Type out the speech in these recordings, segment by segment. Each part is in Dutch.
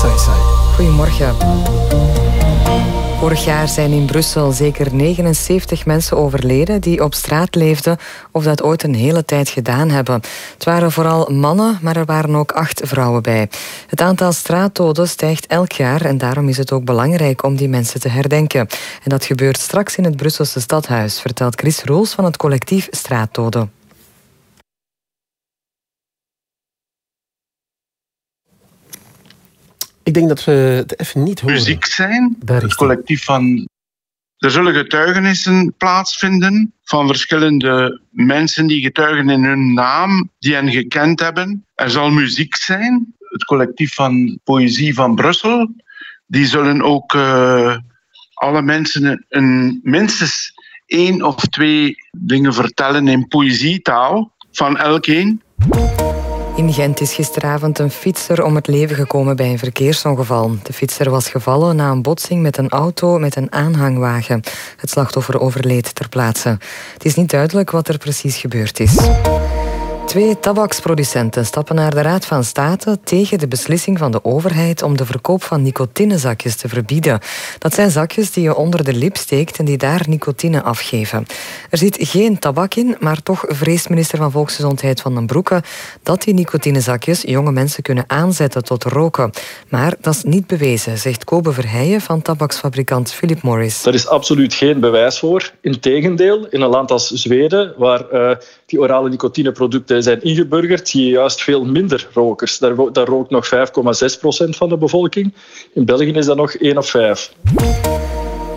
Sai Sai. Goedemorgen. Vorig jaar zijn in Brussel zeker 79 mensen overleden die op straat leefden of dat ooit een hele tijd gedaan hebben. Het waren vooral mannen, maar er waren ook acht vrouwen bij. Het aantal straatdoden stijgt elk jaar en daarom is het ook belangrijk om die mensen te herdenken. En dat gebeurt straks in het Brusselse stadhuis, vertelt Chris Roels van het collectief Straatdoden. Ik denk dat we het even niet horen. Muziek zijn, Daar het collectief van... Er zullen getuigenissen plaatsvinden van verschillende mensen die getuigen in hun naam, die hen gekend hebben. Er zal muziek zijn, het collectief van Poëzie van Brussel. Die zullen ook eh, alle mensen een, een- minstens één of twee dingen vertellen in poëzietaal van elkeen. In Gent is gisteravond een fietser om het leven gekomen bij een verkeersongeval. De fietser was gevallen na een botsing met een auto met een aanhangwagen. Het slachtoffer overleed ter plaatse. Het is niet duidelijk wat er precies gebeurd is. Twee tabaksproducenten stappen naar de Raad van State tegen de beslissing van de overheid om de verkoop van nicotinezakjes te verbieden. Dat zijn zakjes die je onder de lip steekt en die daar nicotine afgeven. Er zit geen tabak in, maar toch vreest minister van Volksgezondheid Van den Broeke dat die nicotinezakjes jonge mensen kunnen aanzetten tot roken. Maar dat is niet bewezen, zegt Kobe Verheijen van tabaksfabrikant Philip Morris. Daar is absoluut geen bewijs voor. Integendeel, in een land als Zweden, waar eh, die orale nicotineproducten zijn ingeburgerd, zie je juist veel minder rokers. Daar, daar rookt nog 5,6 procent van de bevolking. In België is dat nog 1 op 5.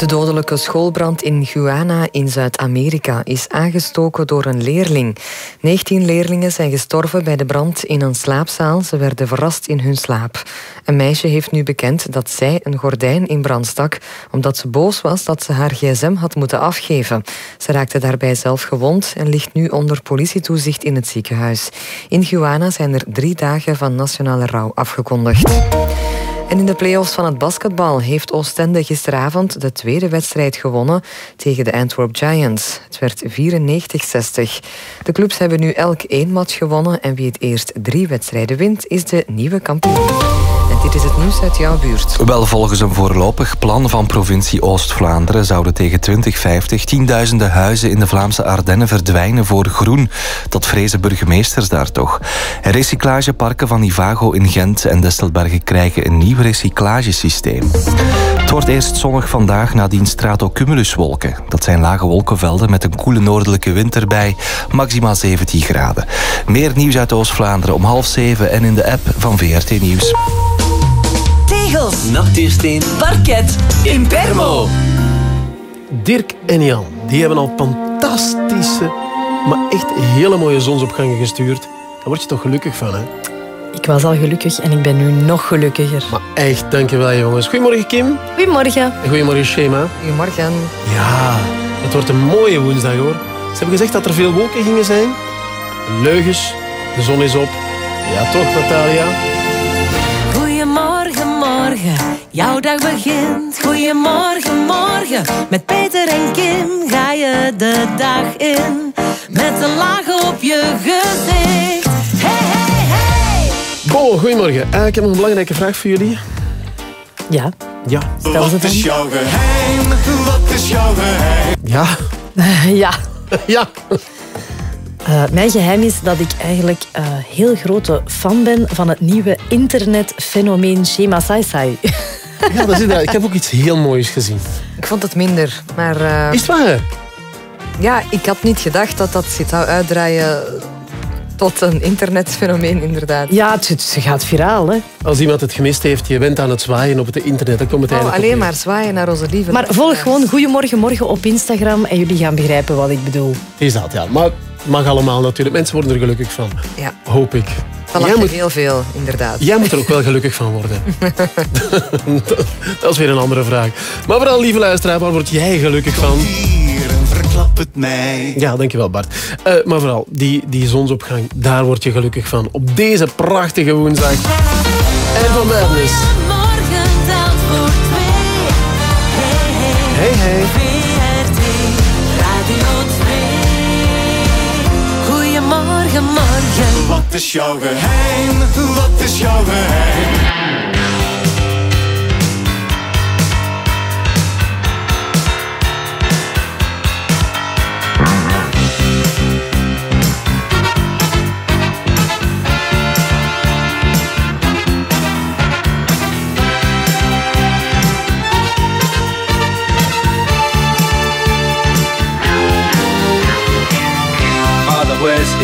De dodelijke schoolbrand in Guyana in Zuid-Amerika is aangestoken door een leerling. 19 leerlingen zijn gestorven bij de brand in een slaapzaal. Ze werden verrast in hun slaap. Een meisje heeft nu bekend dat zij een gordijn in brand stak omdat ze boos was dat ze haar gsm had moeten afgeven. Ze raakte daarbij zelf gewond en ligt nu onder politietoezicht in het ziekenhuis. In Guyana zijn er drie dagen van nationale rouw afgekondigd. En in de play-offs van het basketbal heeft Oostende gisteravond de tweede wedstrijd gewonnen tegen de Antwerp Giants. Het werd 94-60. De clubs hebben nu elk één match gewonnen en wie het eerst drie wedstrijden wint, is de nieuwe kampioen. Dit is het nieuws uit jouw buurt. Wel, volgens een voorlopig plan van provincie Oost-Vlaanderen zouden tegen 2050 tienduizenden huizen in de Vlaamse Ardennen verdwijnen voor groen. Dat vrezen burgemeesters daar toch. En recyclageparken van Ivago in Gent en Destelbergen krijgen een nieuw recyclagesysteem. Het wordt eerst zonnig vandaag nadien stratocumuluswolken. Dat zijn lage wolkenvelden met een koele noordelijke wind erbij, maximaal 17 graden. Meer nieuws uit Oost-Vlaanderen om half zeven en in de app van VRT Nieuws. Tegels, Nachtuursteen. parket, Impermo. Dirk en Jan, die hebben al fantastische, maar echt hele mooie zonsopgangen gestuurd. Daar word je toch gelukkig van, hè? Ik was al gelukkig en ik ben nu nog gelukkiger. Maar echt, dankjewel jongens. Goedemorgen Kim. Goedemorgen. En goedemorgen Shema. Goedemorgen. Ja, het wordt een mooie woensdag hoor. Ze hebben gezegd dat er veel wolken gingen zijn. Leugens, de zon is op. Ja toch, Natalia? Morgen, jouw dag begint. Goedemorgen, morgen, met Peter en Kim ga je de dag in. Met een laag op je gezicht. Hey, hey, hey! Bo, goedemorgen. Eh, ik heb nog een belangrijke vraag voor jullie. Ja, Ja. stel ze dan. jouw geheim? Wat is jouw geheim? Ja. Ja. Ja. Eh, mijn geheim is dat ik eigenlijk eh heel grote fan ben van het nieuwe internetfenomeen Shema Sai Sai. Ja, dat is inderdaad. Ik heb ook iets heel moois gezien. Ik vond het minder, maar eh, Is het waar? ja, ik had niet gedacht dat dat zich zou uitdraaien tot een internetfenomeen, inderdaad. Ja, het, het gaat viraal, hè. Als iemand het gemist heeft, je bent aan het zwaaien op het internet, dan komt het Oh, eigenlijk alleen maar zwaaien naar onze lieve. Maar volg gewoon Goedemorgen Morgen op Instagram en jullie gaan begrijpen wat ik bedoel. Is dat, ja. Maar mag allemaal natuurlijk. Mensen worden er gelukkig van. Ja, Hoop ik. Jij moet, heel veel, inderdaad. jij moet er ook wel gelukkig van worden. dat is weer een andere vraag. Maar vooral, lieve luisteraar, waar word jij gelukkig van? Hier en verklap het mij. Ja, dankjewel Bart. Eh, maar vooral, die, die zonsopgang, daar word je gelukkig van. Op deze prachtige woensdag. En van Madness. Morgen telt voor twee. Hey, hey, Wat is jouw geheim? Wat is jouw geheim?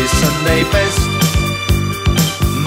It's Sunday best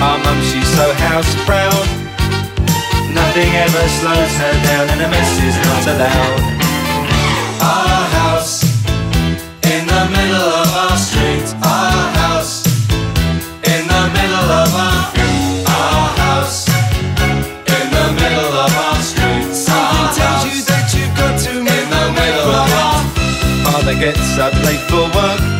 Our mum, she's so house proud. Nothing ever slows her down, and a mess is not allowed. Our house in the middle of our street. Our house in the middle of our our house in the middle of our street. Something tells you that you've got to in the middle of our. Father gets up late for work.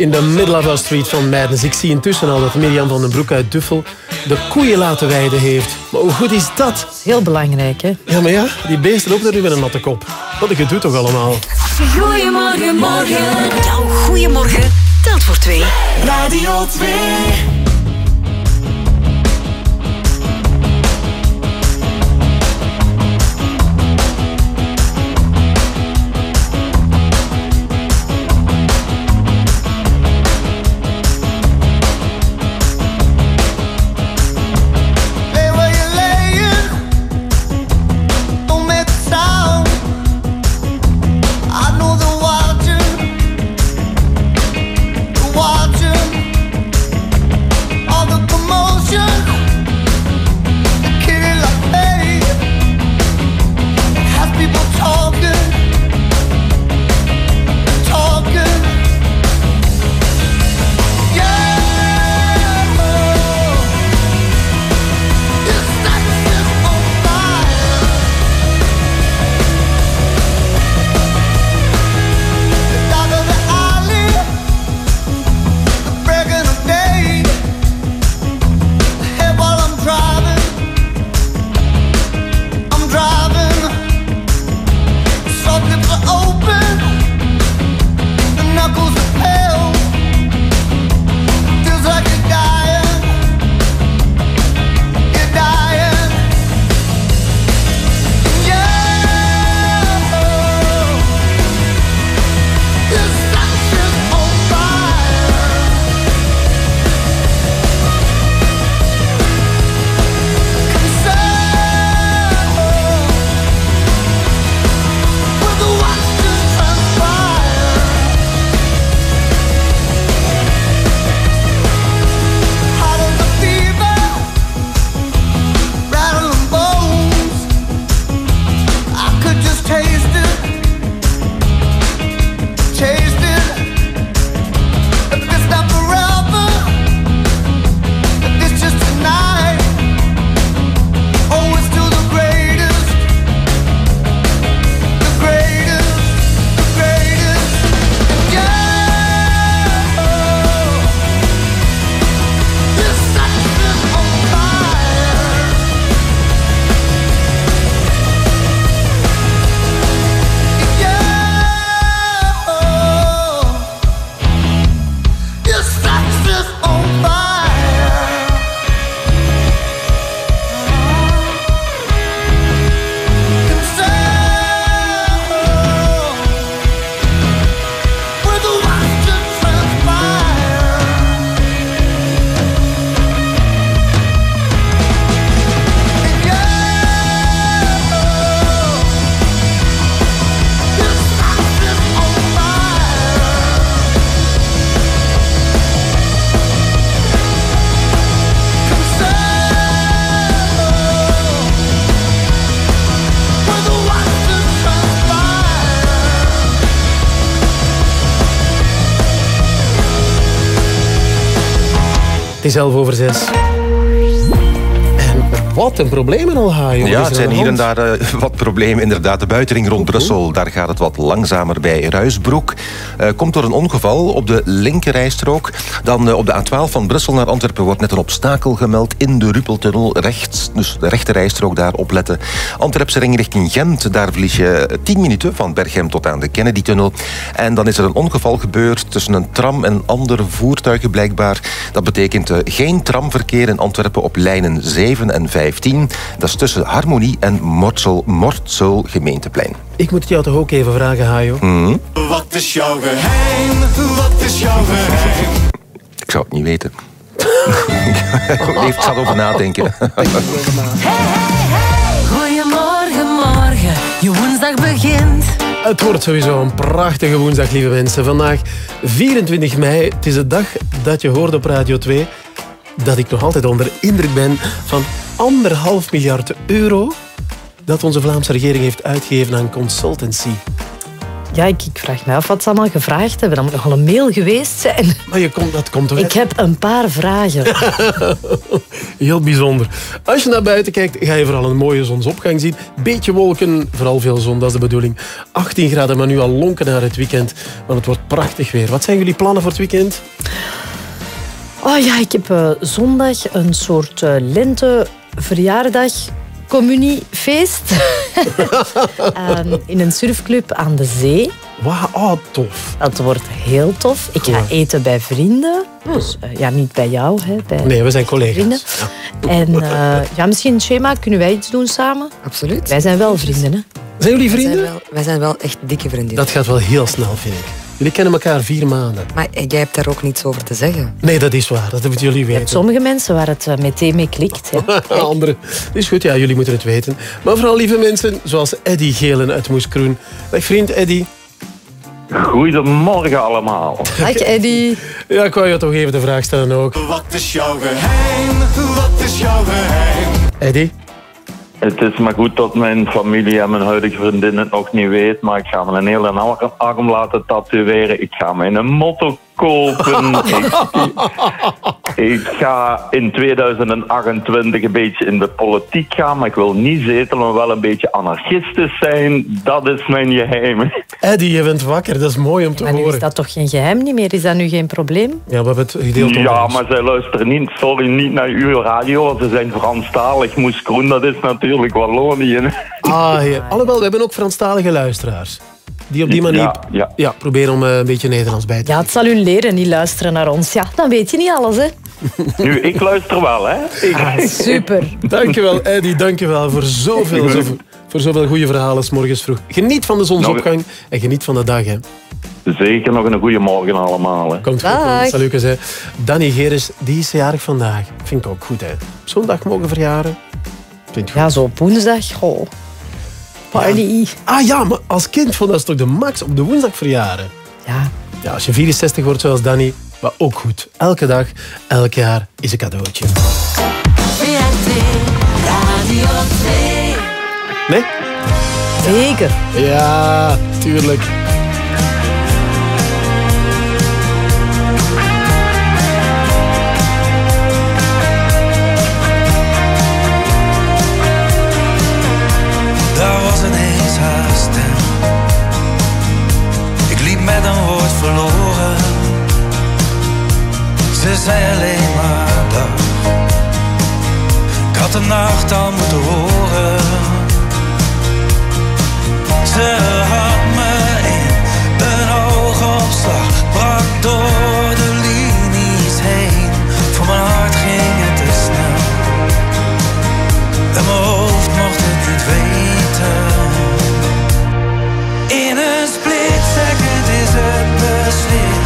In the Middle of our Street van Madness. Ik zie intussen al dat Mirjam van den Broek uit Duffel de koeien laten weiden heeft. Maar hoe goed is dat? Heel belangrijk, hè? Ja, maar ja, die beesten ook er nu met een natte kop. Wat ik het doe toch allemaal. Goedemorgen, morgen. Jouw goedemorgen telt voor twee. Radio 2. Het is elf over zes. Wat een probleem al, Hajo. Ja, het zijn hier en daar eh, wat problemen. Inderdaad, de buitenring rond Brussel, daar gaat het wat langzamer bij. Ruisbroek eh, komt door een ongeval op de linkerrijstrook. Dan eh, op de A12 van Brussel naar Antwerpen wordt net een obstakel gemeld in de Ruppeltunnel. Rechts, dus de rechterrijstrook daar opletten. Antwerpse ring richting Gent, daar verlies je 10 minuten van Berghem tot aan de Kennedy-tunnel. En dan is er een ongeval gebeurd tussen een tram en andere voertuigen blijkbaar. Dat betekent geen tramverkeer in Antwerpen op lijnen 7 en 15. Dat is tussen Harmonie en Mortsel, Mortsel gemeenteplein. Ik moet het jou toch ook even vragen, Hajo? Mhm. Wat is jouw geheim? Wat is jouw geheim? Ik zou het niet weten. Ik zat over nadenken. Goedemorgen, morgen, je woensdag begint. Het wordt sowieso een prachtige woensdag, lieve mensen. Vandaag 24 mei. Het is de dag dat je hoorde op Radio 2 dat ik nog altijd onder indruk ben van anderhalf miljard euro dat onze Vlaamse regering heeft uitgegeven aan consultancy. Ja, ik, ik vraag me af wat ze allemaal gevraagd hebben. Dat moet nogal een mail geweest zijn. Maar je komt, dat komt toch Ik heb een paar vragen. Heel bijzonder. Als je naar buiten kijkt, ga je vooral een mooie zonsopgang zien. Beetje wolken, vooral veel zon, dat is de bedoeling. 18 graden, maar nu al lonken naar het weekend. Want het wordt prachtig weer. Wat zijn jullie plannen voor het weekend? Oh ja, ik heb eh, zondag een soort eh, lente-verjaardag communiefeest. Ehm, in een surfclub aan de zee. Wauw, oh, tof. Dat wordt heel tof. Ik ga eten bij vrienden. Dus eh, ja, niet bij jou, hè, bij Nee, we zijn collega's. vrienden. En eh, ja, misschien een schema. Kunnen wij iets doen samen? Absoluut. Wij zijn wel vrienden, hè? Zijn jullie Wij zijn, vrienden? wel, wij zijn wel echt dikke vriendinnen. Dat gaat wel heel snel, vind ik. Jullie kennen elkaar vier maanden. Maar jij hebt daar ook niets over te zeggen. Nee, dat is waar. Dat moeten jullie Je hebt weten. sommige mensen waar het eh, meteen mee klikt. Hè? Anderen. Is goed, ja, jullie moeten het weten. Maar vooral lieve mensen, zoals Eddy Gelen uit Moeskroen. Dag vriend Eddy. Goedemorgen allemaal. Dag Eddy. Ja, ik wou je toch even de vraag stellen ook. Wat is jouw geheim? Wat is jouw geheim? Eddy? Het is maar goed dat mijn familie en mijn huidige vriendin het nog niet weet, maar ik ga me een hele arm- arm laten tatoeëren. Ik ga me een motto kopen. ik, ik ga in 2028 een beetje in de politiek gaan, maar ik wil niet zetelen, maar wel een beetje anarchistisch zijn. Dat is mijn geheim. Eddy, je bent wakker. Dat is mooi om te Maar nu horen. is dat toch geen geheim niet meer? Is dat nu geen probleem? Ja, we hebben het gedeeld Ja, ons. maar zij luisteren niet, sorry, niet naar uw radio, want ze zijn Franstalig. Moes Kroen, dat is natuurlijk Wallonië. Ah. Alhoewel, we hebben ook Franstalige luisteraars. Die op die manier Ja, ja. proberen om eh, een beetje Nederlands bij te Ja, het zal u leren, niet luisteren naar ons. Ja, dan weet je niet alles, hè? Nu, ik luister wel, hè. Ik- Super. Dankjewel, Eddy. Dankjewel voor zoveel, zoveel, voor zoveel goede verhalen 's morgens vroeg. Geniet van de zonsopgang en geniet van de dag. Hè. Zeker nog een goede morgen allemaal. Hè. Komt goed. Salukes, hè. Danny Geres, die is jarig vandaag. Vind ik ook goed, hè. Zondag mogen verjaren. Vind ik goed. Ja, zo op woensdag. Goh. Party. Ah ja, maar als kind vond dat toch de max op de woensdag verjaren. Ja. Ja, als je 64 wordt zoals Danny, maar ook goed. Elke dag, elk jaar is een cadeautje. VRT Radio 2. Nee? Zeker. Ja, tuurlijk. Ze zei alleen maar dag. Ik had de nacht al moeten horen. Ze had me in een oogopslag. Brak door de linies heen. Voor mijn hart ging het te snel. En mijn hoofd mocht het niet weten. In een split second is het beslist.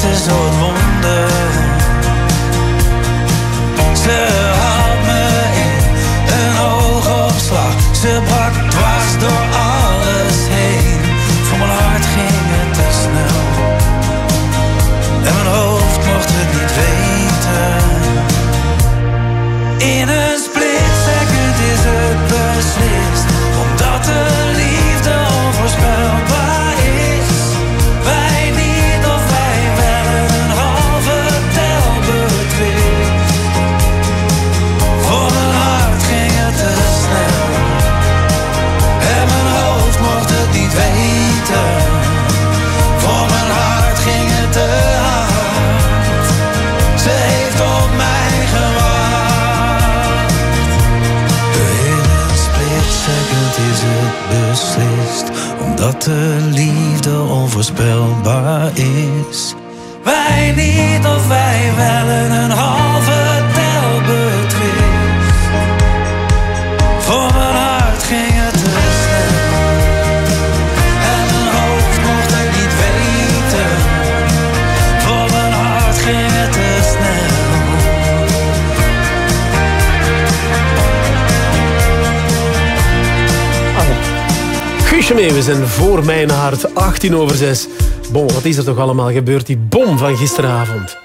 De mist is door voor mijn hart, 18 over 6. Bon, wat is er toch allemaal gebeurd? Die bom van gisteravond.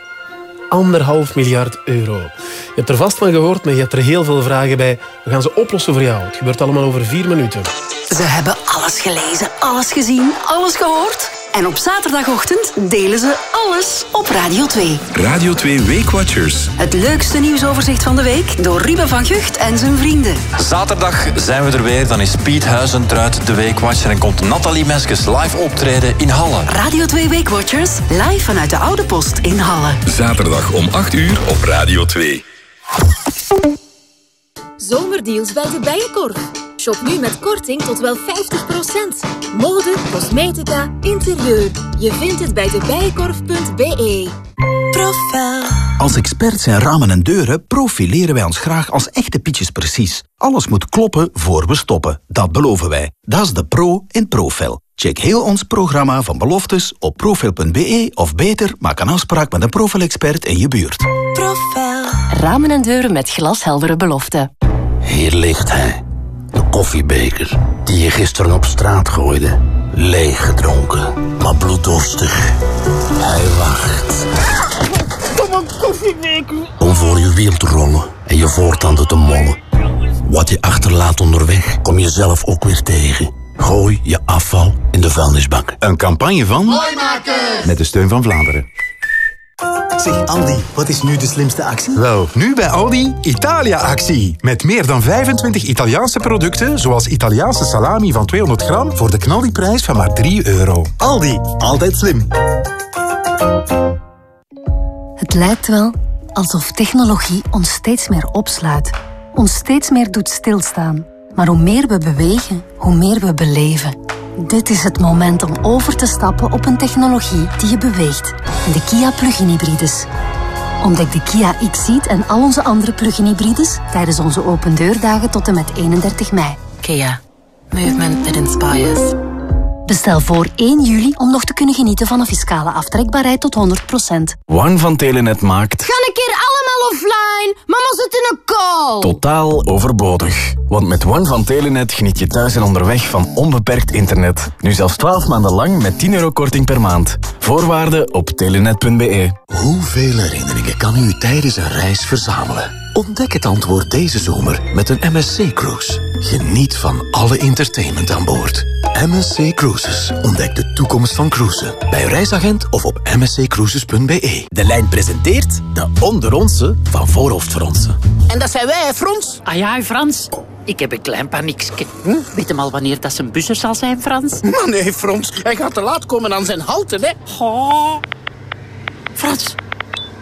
Anderhalf miljard euro. Je hebt er vast van gehoord, maar je hebt er heel veel vragen bij. We gaan ze oplossen voor jou. Het gebeurt allemaal over vier minuten. Ze hebben alles gelezen, alles gezien, alles gehoord. En op zaterdagochtend delen ze alles op Radio 2. Radio 2 Weekwatchers. Het leukste nieuwsoverzicht van de week door Ruben van Gucht en zijn vrienden. Zaterdag zijn we er weer. Dan is Piet Huizentruid de Weekwatcher en komt Nathalie Meskes live optreden in Halle. Radio 2 Weekwatchers, live vanuit de Oude Post in Halle. Zaterdag om 8 uur op Radio 2. Zomerdeals bij de Bijenkorf. Shop nu met korting tot wel 50%. Mode, cosmetica, interieur. Je vindt het bij debijenkorf.be. Profel. Als experts in ramen en deuren profileren wij ons graag als echte Pietjes precies. Alles moet kloppen voor we stoppen. Dat beloven wij. Dat is de pro in Profil. Check heel ons programma van beloftes op profil.be of beter, maak een afspraak met een Profil-expert in je buurt. Profel. Ramen en deuren met glasheldere beloften. Hier ligt hij. Koffiebeker die je gisteren op straat gooide. Leeg gedronken, maar bloeddorstig. Hij wacht Kom een koffiebeker. om voor je wiel te rollen en je voortanden te mollen. Wat je achterlaat onderweg, kom je zelf ook weer tegen. Gooi je afval in de vuilnisbak. Een campagne van... Met de steun van Vlaanderen. Zeg Aldi, wat is nu de slimste actie? Wel, nu bij Aldi Italia-actie. Met meer dan 25 Italiaanse producten, zoals Italiaanse salami van 200 gram, voor de knaldiprijs van maar 3 euro. Aldi, altijd slim. Het lijkt wel alsof technologie ons steeds meer opsluit, ons steeds meer doet stilstaan. Maar hoe meer we bewegen, hoe meer we beleven. Dit is het moment om over te stappen op een technologie die je beweegt. De Kia Plug-in Hybrides. Ontdek de Kia X-Seat en al onze andere plug-in hybrides tijdens onze open deurdagen tot en met 31 mei. Kia. Movement that inspires. Bestel voor 1 juli om nog te kunnen genieten van een fiscale aftrekbaarheid tot 100%. One van Telenet maakt Ga een keer allemaal offline. Mama zit in een call. totaal overbodig. Want met One van Telenet geniet je thuis en onderweg van onbeperkt internet. Nu zelfs 12 maanden lang met 10 euro korting per maand. Voorwaarden op telenet.be. Hoeveel herinneringen kan u tijdens een reis verzamelen? Ontdek het antwoord deze zomer met een MSC Cruise. Geniet van alle entertainment aan boord. MSC Cruises. Ontdek de toekomst van cruisen. Bij reisagent of op msccruises.be. De lijn presenteert de onderonse van voorhoofdfronsen. En dat zijn wij, hè, Frans. Ah ja, Frans. Ik heb een klein paniekje. Hm? Weet hem al wanneer dat zijn buzzer zal zijn, Frans? Maar nee, Frans. Hij gaat te laat komen aan zijn houten, hè. Oh. Frans,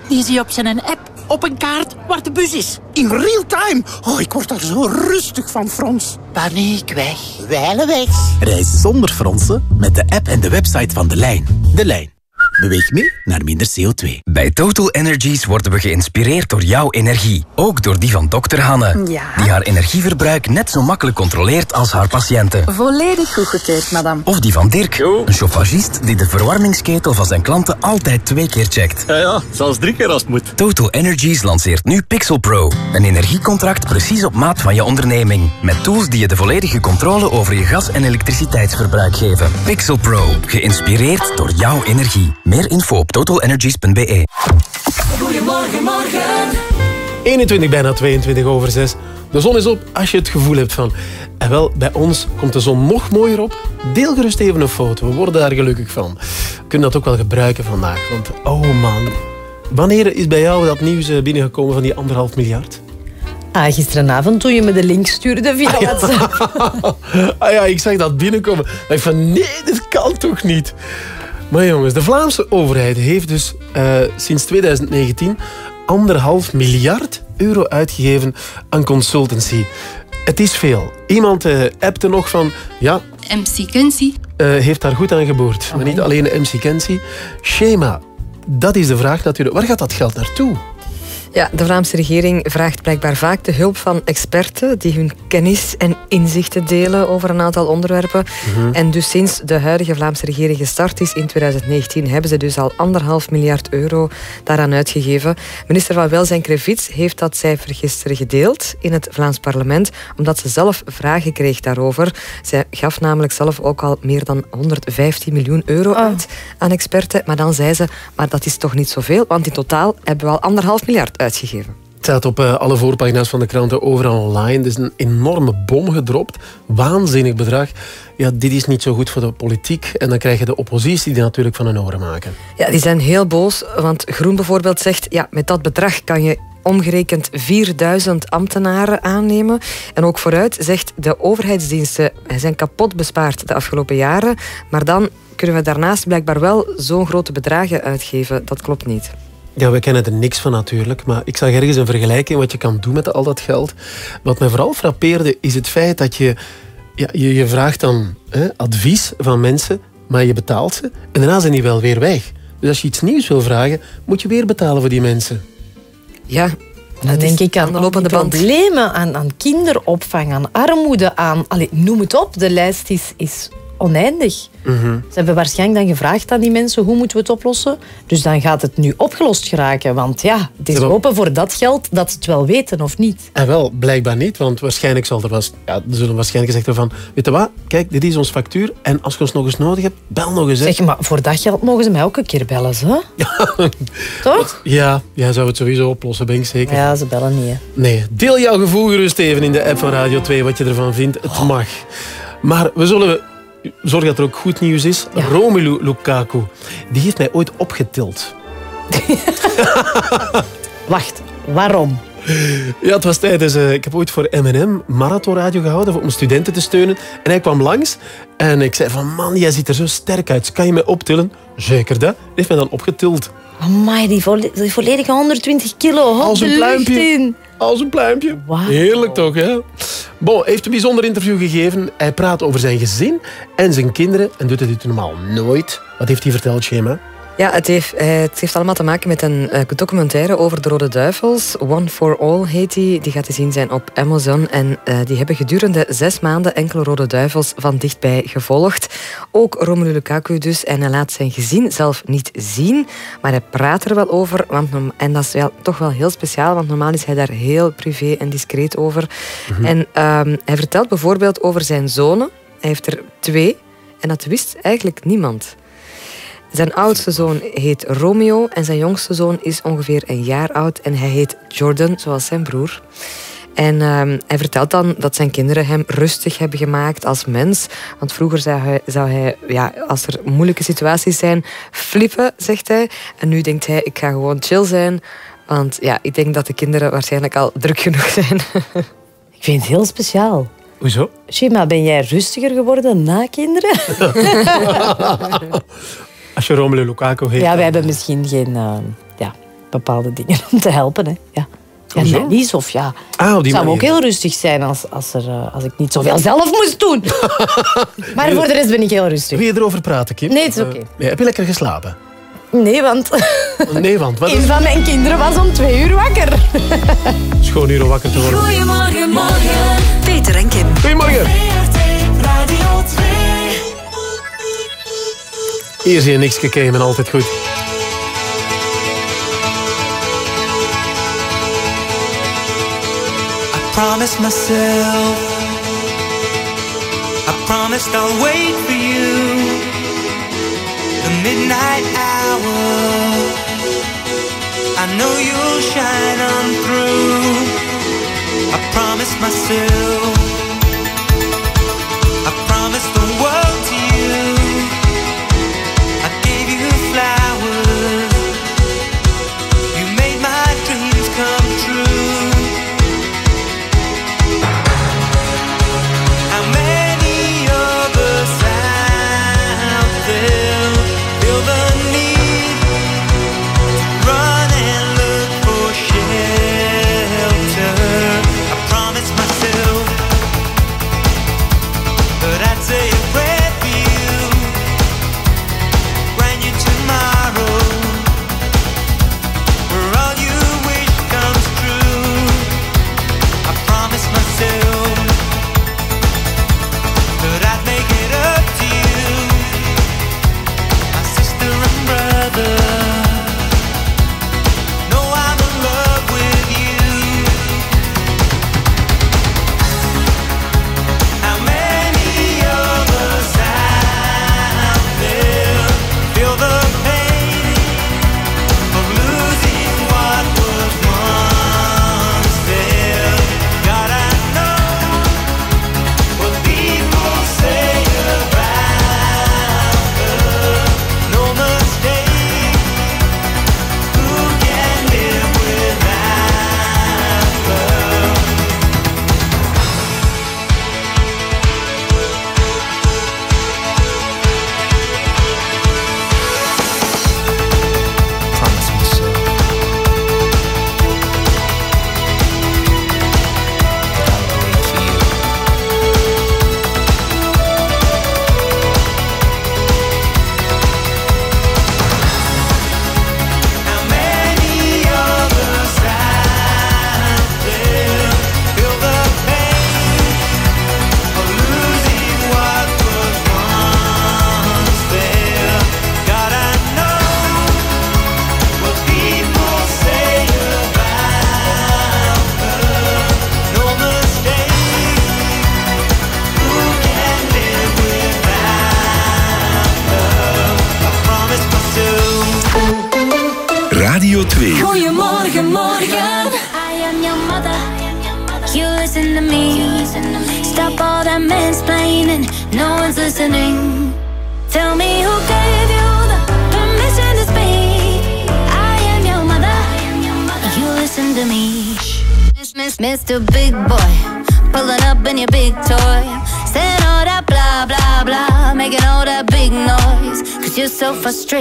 die zie je op zijn app op een kaart waar de bus is. In real time. Oh, ik word daar zo rustig van, Frans. Paniek weg. Wijlen weg. Reis zonder fronsen met de app en de website van De Lijn. De Lijn. Beweeg mee naar minder CO2. Bij Total Energies worden we geïnspireerd door jouw energie. Ook door die van dokter Hanne. Ja. Die haar energieverbruik net zo makkelijk controleert als haar patiënten. Volledig goedgekeurd, madame. Of die van Dirk, een chauffagist die de verwarmingsketel van zijn klanten altijd twee keer checkt. Ja, ja, zelfs drie keer als het moet. Total Energies lanceert nu Pixel Pro. Een energiecontract precies op maat van je onderneming. Met tools die je de volledige controle over je gas- en elektriciteitsverbruik geven. Pixel Pro. Geïnspireerd door jouw energie. Meer info op totalenergies.be. Goedemorgen, morgen. 21, bijna 22 over 6. De zon is op als je het gevoel hebt van... En wel, bij ons komt de zon nog mooier op. Deel gerust even een foto. We worden daar gelukkig van. We kunnen dat ook wel gebruiken vandaag. Want, oh man. Wanneer is bij jou dat nieuws eh, binnengekomen van die anderhalf miljard? Ah, gisteravond toen je me de link stuurde via WhatsApp. ah ja, ik zag dat binnenkomen. Maar ik van, nee, dit kan toch niet? Maar jongens, de Vlaamse overheid heeft dus eh, sinds 2019 anderhalf miljard euro uitgegeven aan consultancy. Het is veel. Iemand eh appte nog van, ja, MC Kunsie. eh, heeft daar goed aan geboord. Maar niet alleen MC Kenzie. Schema, dat is de vraag natuurlijk. Waar gaat dat geld naartoe? Ja, de Vlaamse regering vraagt blijkbaar vaak de hulp van experten die hun kennis en inzichten delen over een aantal onderwerpen. Mhm. En dus sinds de huidige Vlaamse regering gestart is in 2019, hebben ze dus al anderhalf miljard euro daaraan uitgegeven. Minister van Welzijn Krevits heeft dat cijfer gisteren gedeeld in het Vlaams parlement, omdat ze zelf vragen kreeg daarover. Zij gaf namelijk zelf ook al meer dan 115 miljoen euro uit aan experten. Maar dan zei ze, maar dat is toch niet zoveel, want in totaal hebben we al anderhalf miljard uitgegeven. Het staat op eh, alle voorpagina's van de kranten overal online. Het is een enorme bom gedropt. Waanzinnig bedrag. Ja, dit is niet zo goed voor de politiek. En dan krijg je de oppositie die natuurlijk van hun oren maken. Ja, die zijn heel boos, want Groen bijvoorbeeld zegt, ja, met dat bedrag kan je omgerekend 4000 ambtenaren aannemen. En ook vooruit zegt de overheidsdiensten zijn kapot bespaard de afgelopen jaren. Maar dan kunnen we daarnaast blijkbaar wel zo'n grote bedragen uitgeven. Dat klopt niet. Ja, we kennen er niks van natuurlijk. Maar ik zag ergens een vergelijking wat je kan doen met al dat geld. Wat mij vooral frappeerde is het feit dat je... Ja, je, je vraagt dan hè, advies van mensen, maar je betaalt ze. En daarna zijn die wel weer weg. Dus als je iets nieuws wil vragen, moet je weer betalen voor die mensen. Ja, Dan denk ik aan, aan problemen, aan, aan kinderopvang, aan armoede, aan... Allee, noem het op, de lijst is, is oneindig. Ze hebben waarschijnlijk dan gevraagd aan die mensen hoe moeten we het oplossen. Dus dan gaat het nu opgelost geraken. Want ja, het is hopen voor dat geld dat ze het wel weten of niet. En wel, blijkbaar niet, want waarschijnlijk zal er was, ja, er zullen waarschijnlijk gezegd hebben van, weet je wat, kijk, dit is ons factuur en als je ons nog eens nodig hebt, bel nog eens. hè. Zeg, maar voor dat geld mogen ze mij ook een keer bellen, hè? Toch? Ja, jij zou het sowieso oplossen, ben ik zeker. Ja, ze bellen niet, hè. Nee, deel jouw gevoel gerust even in de app van Radio 2 wat je ervan vindt. Het mag. Maar we zullen zorgen dat er ook goed nieuws is. Romelu Lukaku, die heeft mij ooit opgetild. Wacht, waarom? Ja, het was tijdens... eh, ik heb ooit voor M&M marathonradio gehouden om studenten te steunen. En hij kwam langs en ik zei van... Man, jij ziet er zo sterk uit. Kan je mij optillen? Zeker dat. Hij heeft mij dan opgetild. Amai, die, die volledige 120 kilo. hop Als een pluimpje. in. Als een pluimpje. Heerlijk toch, hè? Hij heeft een bijzonder interview gegeven. Hij praat over zijn gezin en zijn kinderen. En doet dit normaal nooit. Wat heeft hij verteld, Shema? Ja, het heeft, eh, het heeft allemaal te maken met een eh, documentaire over de Rode Duivels. One for All heet die. Die gaat te zien zijn op Amazon. En eh, die hebben gedurende zes maanden enkele Rode Duivels van dichtbij gevolgd. Ook Romelu Lukaku dus. En hij laat zijn gezin zelf niet zien. Maar hij praat er wel over. Want, en dat is wel, toch wel heel speciaal. Want normaal is hij daar heel privé en discreet over. En ehm, hij vertelt bijvoorbeeld over zijn zonen. Hij heeft er twee. En dat wist eigenlijk niemand. Zijn oudste zoon heet Romeo en zijn jongste zoon is ongeveer een jaar oud en hij heet Jordan, zoals zijn broer. En ehm, hij vertelt dan dat zijn kinderen hem rustig hebben gemaakt als mens. Want vroeger zou hij, zou hij ja, als er moeilijke situaties zijn, flippen, zegt hij. En nu denkt hij, ik ga gewoon chill zijn. Want ja, ik denk dat de kinderen waarschijnlijk al druk genoeg zijn. Ik vind het heel speciaal. Hoezo? Shima, ben jij rustiger geworden na kinderen? Als je Romelu Lukaku heet. Ja, we hebben eh, misschien geen eh, ja, bepaalde dingen om te helpen. Hè. Ja. En niet of ja. Ah, het zou ook heel rustig zijn als, als, er, eh, als ik niet zoveel zelf moest doen. maar voor de rest ben ik heel rustig. Wil je erover praten, Kim? Nee, het is oké. Okay. Heb je lekker geslapen? Nee, want... Oh, nee, want wat is... Een van mijn kinderen was om twee uur wakker. Schoon uur wakker te worden. Goedemorgen, morgen. Peter en Kim. Goedemorgen. Radio 2. Hier zie je niks gekemen, altijd goed. I promised myself. I promised I'll wait for you. The midnight hour. I know you'll shine on through. I promised myself. I promised the world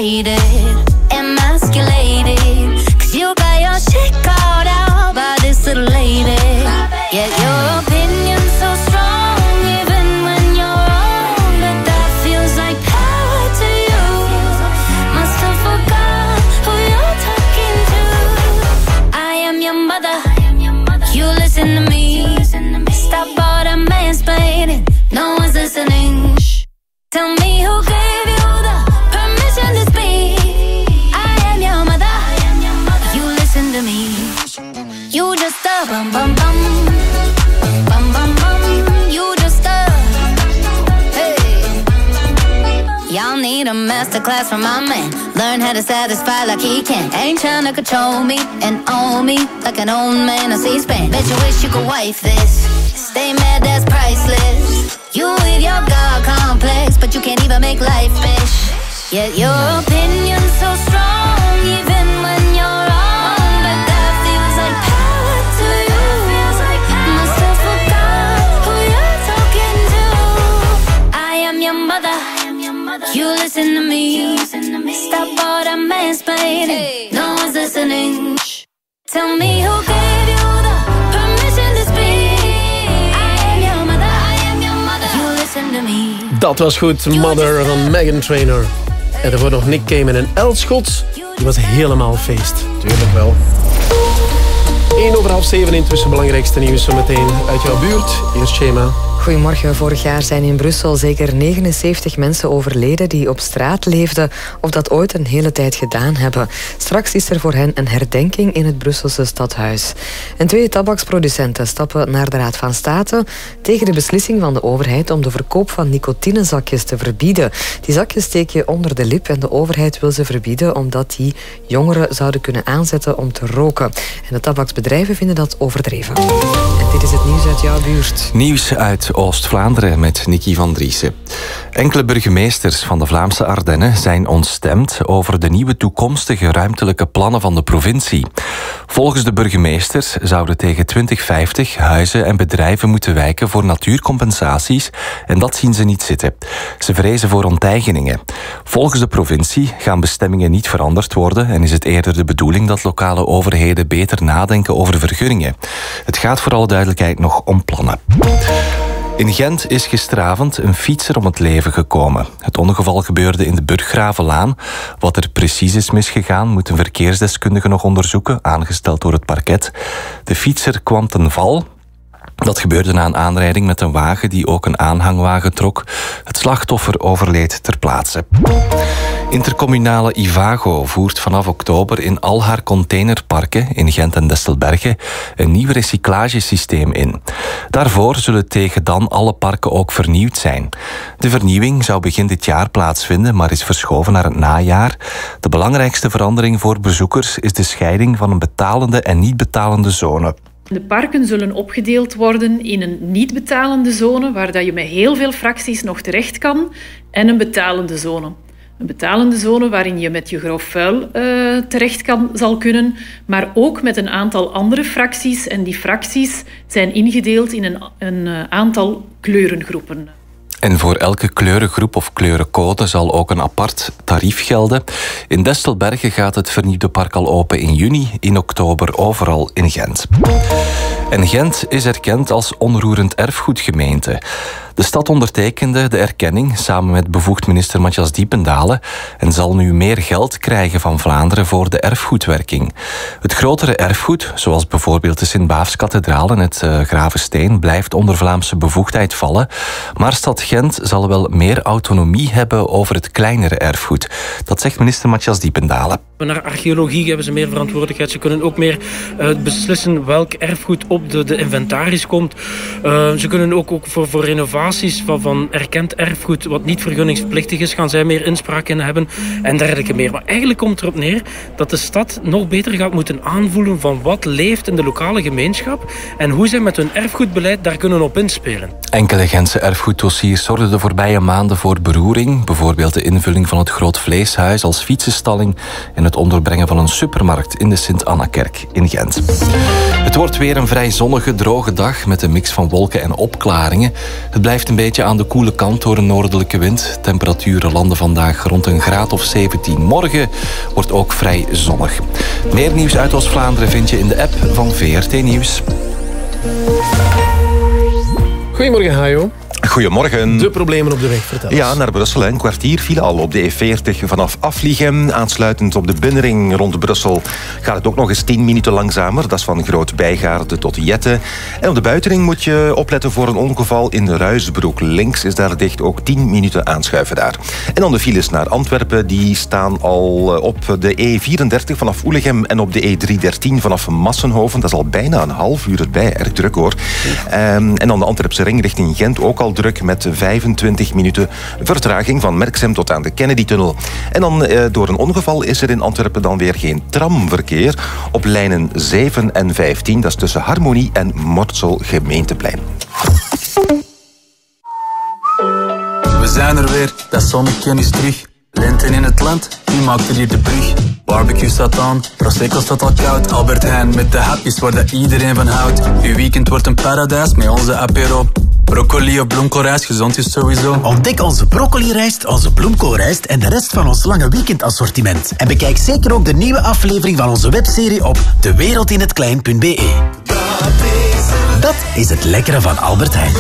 it goed. Mother van Megan Trainer. En daarvoor nog Nick Kamen en El Schots. Die was helemaal feest. Tuurlijk wel. 1 over half 7 intussen belangrijkste nieuws zometeen uit jouw buurt. Eerst schema. Goedemorgen. Vorig jaar zijn in Brussel zeker 79 mensen overleden die op straat leefden of dat ooit een hele tijd gedaan hebben. Straks is er voor hen een herdenking in het Brusselse stadhuis. En twee tabaksproducenten stappen naar de Raad van State tegen de beslissing van de overheid om de verkoop van nicotinezakjes te verbieden. Die zakjes steek je onder de lip en de overheid wil ze verbieden omdat die jongeren zouden kunnen aanzetten om te roken. En de tabaksbedrijven vinden dat overdreven. En dit is het nieuws uit jouw buurt. Nieuws uit Oost-Vlaanderen met Nicky van Driessen. Enkele burgemeesters van de Vlaamse Ardennen zijn ontstemd over de nieuwe toekomstige ruimtelijke plannen van de provincie. Volgens de burgemeesters zouden tegen 2050 huizen en bedrijven moeten wijken voor natuurcompensaties en dat zien ze niet zitten. Ze vrezen voor onteigeningen. Volgens de provincie gaan bestemmingen niet veranderd worden en is het eerder de bedoeling dat lokale overheden beter nadenken over vergunningen. Het gaat voor alle duidelijkheid nog om plannen. In Gent is gisteravond een fietser om het leven gekomen. Het ongeval gebeurde in de Burggravenlaan. Wat er precies is misgegaan, moet een verkeersdeskundige nog onderzoeken, aangesteld door het parket. De fietser kwam ten val. Dat gebeurde na een aanrijding met een wagen die ook een aanhangwagen trok. Het slachtoffer overleed ter plaatse. Intercommunale Ivago voert vanaf oktober in al haar containerparken in Gent en Destelbergen een nieuw recyclagesysteem in. Daarvoor zullen tegen dan alle parken ook vernieuwd zijn. De vernieuwing zou begin dit jaar plaatsvinden, maar is verschoven naar het najaar. De belangrijkste verandering voor bezoekers is de scheiding van een betalende en niet betalende zone. De parken zullen opgedeeld worden in een niet betalende zone, waar dat je met heel veel fracties nog terecht kan, en een betalende zone. Een betalende zone waarin je met je grof vuil uh, terecht kan, zal kunnen, maar ook met een aantal andere fracties. En die fracties zijn ingedeeld in een, een uh, aantal kleurengroepen. En voor elke kleurengroep of kleurencode zal ook een apart tarief gelden. In Destelbergen gaat het vernieuwde park al open in juni, in oktober overal in Gent. En Gent is erkend als onroerend erfgoedgemeente. De stad ondertekende de erkenning samen met bevoegd minister Matthias Diependalen en zal nu meer geld krijgen van Vlaanderen voor de erfgoedwerking. Het grotere erfgoed, zoals bijvoorbeeld de Sint-Baafskathedraal en het uh, Gravensteen, blijft onder Vlaamse bevoegdheid vallen, maar stad Gent zal wel meer autonomie hebben over het kleinere erfgoed. Dat zegt minister Matthias Diependalen. Naar archeologie hebben ze meer verantwoordelijkheid. Ze kunnen ook meer uh, beslissen welk erfgoed op de, de inventaris komt. Uh, ze kunnen ook, ook voor, voor renovaties van, erkend erfgoed, wat niet vergunningsplichtig is, gaan zij meer inspraak in hebben en dergelijke meer. Maar eigenlijk komt erop neer dat de stad nog beter gaat moeten aanvoelen van wat leeft in de lokale gemeenschap en hoe zij met hun erfgoedbeleid daar kunnen op inspelen. Enkele Gentse erfgoeddossiers zorgden de voorbije maanden voor beroering. Bijvoorbeeld de invulling van het Groot Vleeshuis als fietsenstalling en het onderbrengen van een supermarkt in de Sint-Anna-kerk in Gent. Het wordt weer een vrij zonnige, droge dag met een mix van wolken en opklaringen. Het blijft een beetje aan de koele kant door een noordelijke wind. Temperaturen landen vandaag rond een graad of 17. Morgen wordt ook vrij zonnig. Meer nieuws uit Oost-Vlaanderen vind je in de app van VRT Nieuws. Goedemorgen, Hajo. Goedemorgen. De problemen op de weg, vertel Ja, naar Brussel. Een kwartier file al op de E40 vanaf Afliegem. Aansluitend op de binnenring rond Brussel gaat het ook nog eens 10 minuten langzamer. Dat is van Groot Bijgaarde tot Jette. En op de buitenring moet je opletten voor een ongeval in Ruisbroek. Links is daar dicht ook 10 minuten aanschuiven daar. En dan de files naar Antwerpen. Die staan al op de E34 vanaf Oelegem en op de E313 vanaf Massenhoven. Dat is al bijna een half uur erbij. Erg druk hoor. Um, en dan de Antwerpse ring richting Gent ook al druk met 25 minuten vertraging van Merksem tot aan de Kennedy-tunnel. En dan eh, door een ongeval is er in Antwerpen dan weer geen tramverkeer op lijnen 7 en 15. Dat is tussen Harmonie en Mortsel gemeenteplein. We zijn er weer, dat zonnetje is terug. Lente in het land, wie maakt er hier de brug? Barbecue staat aan, Prosecco staat al koud. Albert Heijn met de hapjes waar dat iedereen van houdt. Uw weekend wordt een paradijs met onze apero. Broccoli of bloemkoolrijst, gezond is sowieso. Ontdek onze broccoli-rijst, onze bloemkoolrijst en de rest van ons lange weekendassortiment. En bekijk zeker ook de nieuwe aflevering van onze webserie op dewereldinhetklein.be. Dat is het lekkere van Albert Heijn.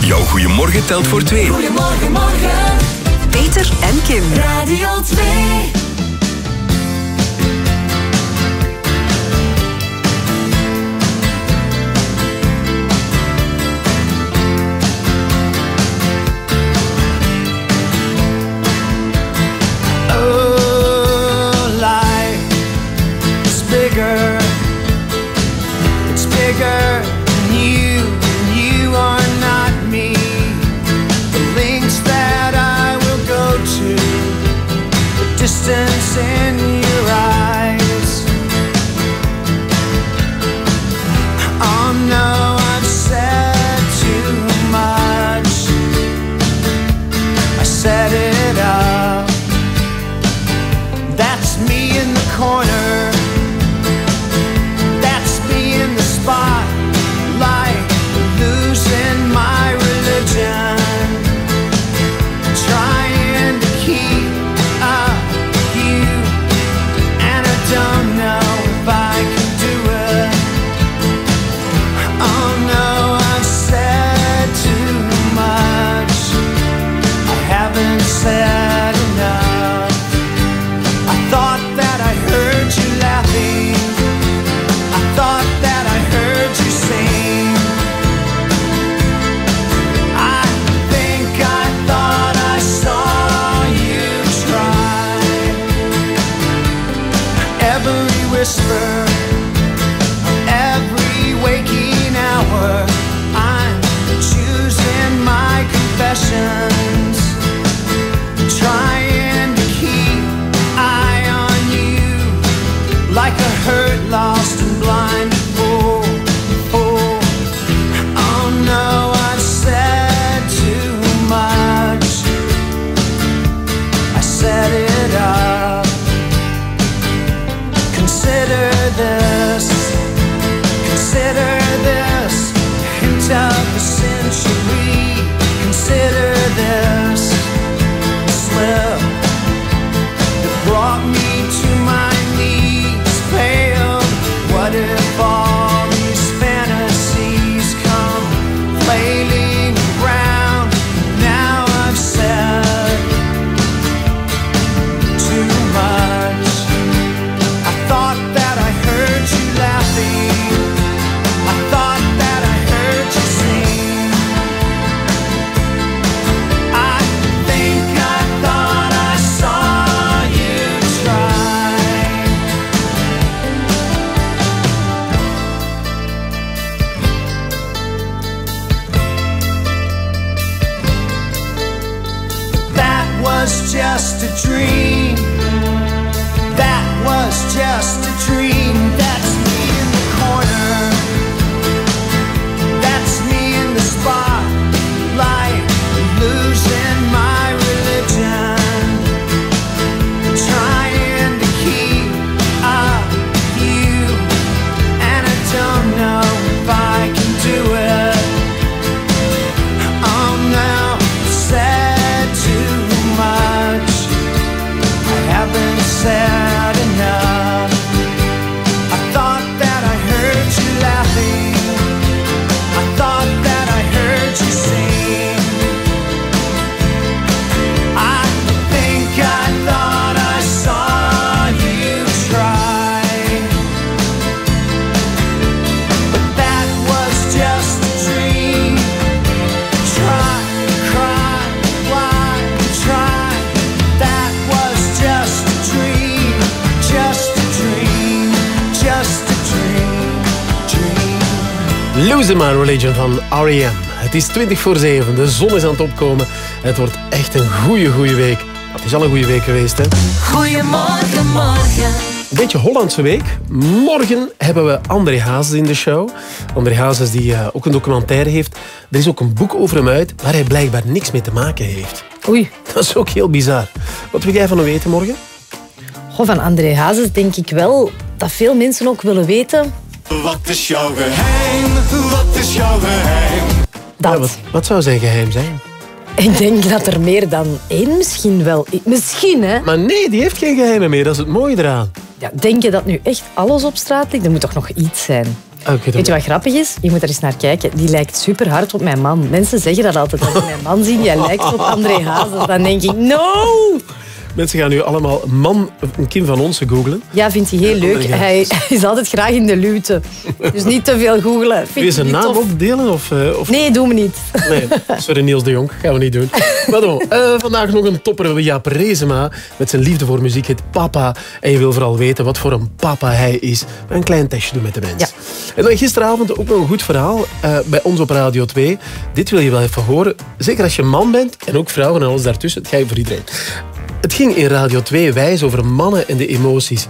Jouw goeiemorgen telt voor twee. Goedemorgen, morgen. Peter en Kim. Radio 2. The Religion van R.E.M. Het is 20 voor 7, de zon is aan het opkomen. Het wordt echt een goede, goede week. Het is al een goede week geweest, hè? Goedemorgen, morgen. Een beetje Hollandse week. Morgen hebben we André Hazes in de show. André Hazes die eh, ook een documentaire heeft. Er is ook een boek over hem uit waar hij blijkbaar niks mee te maken heeft. Oei. Dat is ook heel bizar. Wat wil jij van hem weten morgen? Goh, van André Hazes denk ik wel dat veel mensen ook willen weten Wat is jouw geheim? Wat is jouw geheim? dat. wat, wat zou zijn geheim zijn? Ik denk dat er meer dan één misschien wel... Misschien, hè? Maar nee, die heeft geen geheimen meer. Dat is het mooie eraan. Ja, denk je dat nu echt alles op straat ligt? Er moet toch nog iets zijn? Weet Weet je wat grappig is? Je moet er eens naar kijken. Die lijkt super hard op mijn man. Mensen zeggen dat altijd. Als ze mijn man zien, jij lijkt op André Hazes. Dan denk ik, no! Mensen gaan nu allemaal man, een Kim van Onsen googlen. Ja, vindt hij heel leuk. Ja. Hij is altijd graag in de luwte. Dus niet te veel googelen. Wil je zijn naam tof. ook delen? Of, eh, of... Nee, doe me niet. Nee, sorry Niels de Jong, gaan we niet doen. Maar bon, eh, vandaag nog een topper. We hebben Jaap Rezema met zijn liefde voor muziek, het Papa. En je wil vooral weten wat voor een papa hij is. Een klein testje doen met de mens. En dan gisteravond ook nog een goed verhaal eh, bij ons op Radio 2. Dit wil je wel even horen. Zeker als je man bent en ook vrouwen en alles daartussen. Het gaat voor iedereen. Het ging in Radio 2 wijs over mannen en de emoties.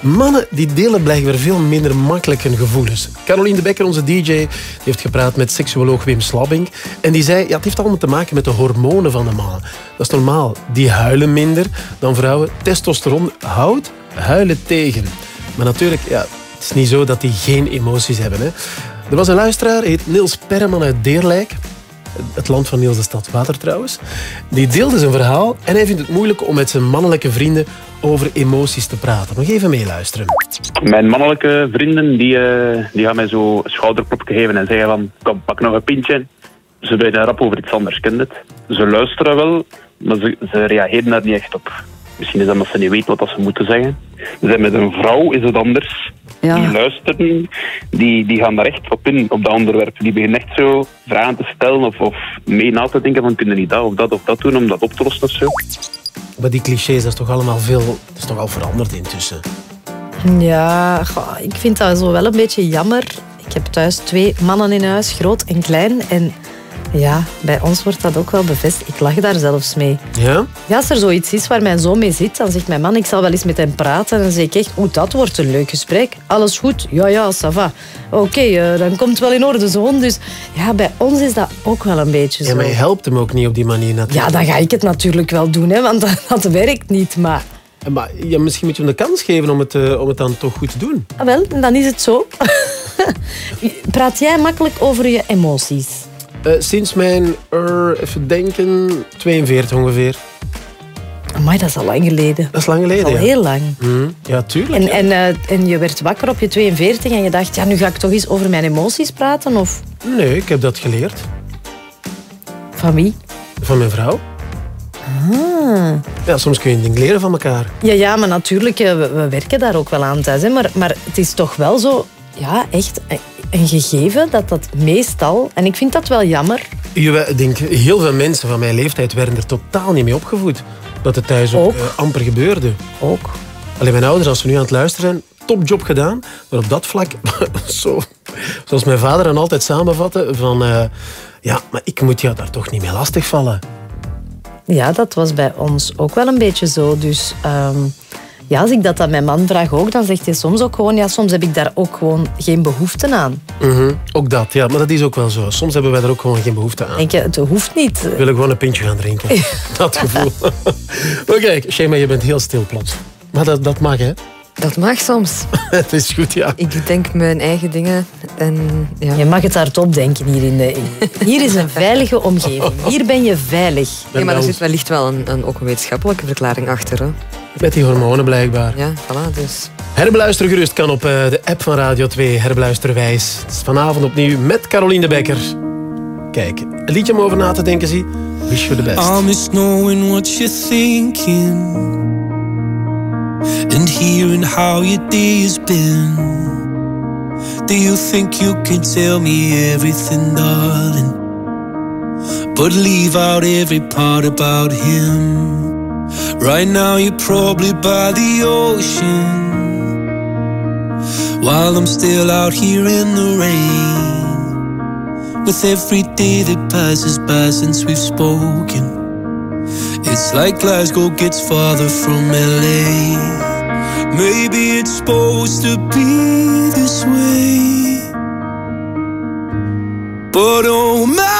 Mannen die delen blijkbaar veel minder makkelijk hun gevoelens. Caroline de Becker, onze DJ, die heeft gepraat met seksuoloog Wim Slabbing. En die zei, ja, het heeft allemaal te maken met de hormonen van de mannen. Dat is normaal. Die huilen minder dan vrouwen. Testosteron houdt huilen tegen. Maar natuurlijk, ja, het is niet zo dat die geen emoties hebben. Hè. Er was een luisteraar, heet Niels Perman uit Deerlijk. Het land van Niels de Stad Water trouwens. Die deelde zijn verhaal en hij vindt het moeilijk om met zijn mannelijke vrienden over emoties te praten. Nog even meeluisteren. Mijn mannelijke vrienden die, eh, die gaan mij zo een schouderklopje geven en zeggen van kom pak nog een pintje. Ze weten rap over iets anders, het. Ze luisteren wel, maar ze, ze reageren daar niet echt op. Misschien is dat omdat ze niet weten wat ze moeten zeggen. Dus met een vrouw is het anders. Die luisteren, die, die gaan daar echt op in, op dat onderwerp. Die beginnen echt zo vragen te stellen of, of mee na te denken van kunnen niet dat of dat of dat doen om dat op te lossen of zo. Maar die clichés, dat is toch allemaal veel... Dat is toch al veranderd intussen. Ja, goh, ik vind dat zo wel een beetje jammer. Ik heb thuis twee mannen in huis, groot en klein. En ja, bij ons wordt dat ook wel bevestigd. Ik lach daar zelfs mee. Ja? Ja, als er zoiets is waar mijn zoon mee zit, dan zegt mijn man, ik zal wel eens met hem praten. En dan zeg ik echt, oeh, dat wordt een leuk gesprek. Alles goed? Ja, ja, ça va. Oké, eh, dan komt het wel in orde, zoon. Dus ja, bij ons is dat ook wel een beetje zo. Ja, maar je helpt hem ook niet op die manier natuurlijk. Ja, dan ga ik het natuurlijk wel doen, hè, want dat, dat werkt niet. Maar Maar ja, misschien moet je hem de kans geven om het, eh, om het dan toch goed te doen. ah, wel, dan is het zo. Praat jij makkelijk over je emoties? Eh, sinds mijn, er, even denken, 42 ongeveer. Amai, dat is al lang geleden. Dat is lang geleden, Al ja. heel lang. Mhm. Ja, tuurlijk. En, en, eh, en je werd wakker op je 42 en je dacht, ja, nu ga ik toch eens over mijn emoties praten? Of Nee, ik heb dat geleerd. van wie? Van mijn vrouw. Ah. Ja, soms kun je een ding leren van elkaar. Ja, ja, maar natuurlijk, eh, we, we werken daar ook wel aan thuis. Hè. Maar, maar het is toch wel zo, ja, echt een- gegeven dat dat meestal... En ik vind dat wel jammer. Je, ik denk, heel veel mensen van mijn leeftijd werden er totaal niet mee opgevoed. Dat het thuis ook, eh, amper gebeurde. Ook. Alleen mijn ouders, als ze nu aan het luisteren zijn, topjob gedaan. Maar op dat vlak, zo, zoals mijn vader dan altijd samenvatte, van... eh, ja, maar ik moet jou daar toch niet mee lastigvallen. Ja, dat was bij ons ook wel een beetje zo. Dus ehm, ja, als ik dat aan mijn man vraag ook, dan zegt hij soms ook gewoon... Ja, soms heb ik daar ook gewoon geen behoefte aan. Mhm, Ook dat, ja. Maar dat is ook wel zo. Soms hebben wij er ook gewoon geen behoefte aan. Denk je, het hoeft niet. We willen gewoon een pintje gaan drinken. dat gevoel. maar kijk, Shema, je bent heel stil plots. Maar dat, dat mag, hè? Dat mag soms. het is goed, ja. Ik denk mijn eigen dingen. En, ja. Je mag het hardop denken hier. In de, hier is een veilige omgeving. Hier ben je veilig. Ja, maar er zit wellicht wel een, een, ook een wetenschappelijke verklaring achter. Hè. Met die hormonen blijkbaar. Ja, voilà. Dus. Herbeluisteren gerust kan op eh, de app van Radio 2, Herbeluisterwijs. Het is vanavond opnieuw met Caroline de Bekker. Kijk, een liedje om over na te denken, zie. Wish you the best. I miss knowing what you're thinking and hearing how your day has been. Do you think you can tell me everything, darling? But leave out every part about him. Right now, you're probably by the ocean. While I'm still out here in the rain. With every day that passes by since we've spoken. It's like Glasgow gets farther from LA. Maybe it's supposed to be this way. But oh my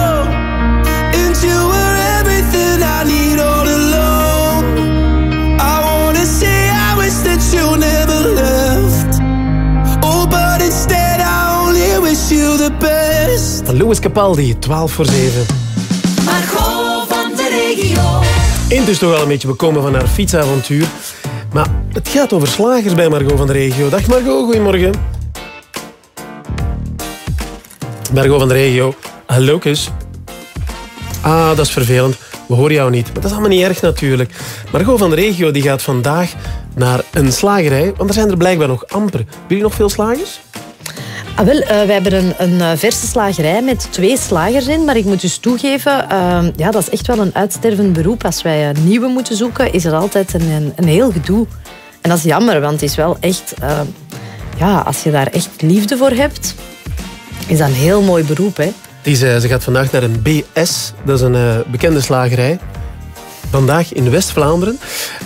Louis Capaldi, 12 voor 7. Margot van de regio. In dus toch wel een beetje bekomen van haar fietsavontuur. Maar het gaat over slagers bij Margot van de regio. Dag Margot, goedemorgen. Margot van de regio, hallo kus. Ah, dat is vervelend. We horen jou niet. Maar dat is allemaal niet erg natuurlijk. Margot van de regio die gaat vandaag naar een slagerij. Want er zijn er blijkbaar nog amper. Wil je nog veel slagers? Ah, wel, eh, wij hebben een, een eh, verse slagerij met twee slagers in. Maar ik moet dus toegeven, eh, ja, dat is echt wel een uitstervend beroep. Als wij nieuwe moeten zoeken, is er altijd een, een, heel gedoe. En dat is jammer, want het is wel echt... eh, ja, als je daar echt liefde voor hebt, is dat een heel mooi beroep. Hè? Die zei, ze gaat vandaag naar een BS. Dat is een eh, bekende slagerij. Vandaag in West-Vlaanderen.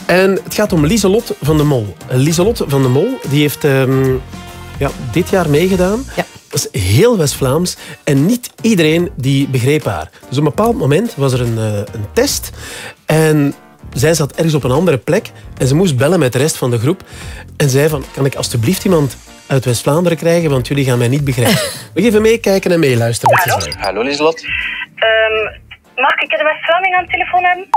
En het gaat om Lieselot van de Mol. Eh, Lieselot van de Mol die heeft ehm, ja, dit jaar meegedaan. Dat is heel West-Vlaams. En niet iedereen die begreep haar. Dus op een bepaald moment was er een, eh, een test. En zij zat ergens op een andere plek. En ze moest bellen met de rest van de groep. En zei van, kan ik alstublieft iemand uit West-Vlaanderen krijgen? Want jullie gaan mij niet begrijpen. We geven meekijken en meeluisteren. zei. Hallo Lieslot. Ehm, mag ik de West-Vlaming aan de telefoon hebben?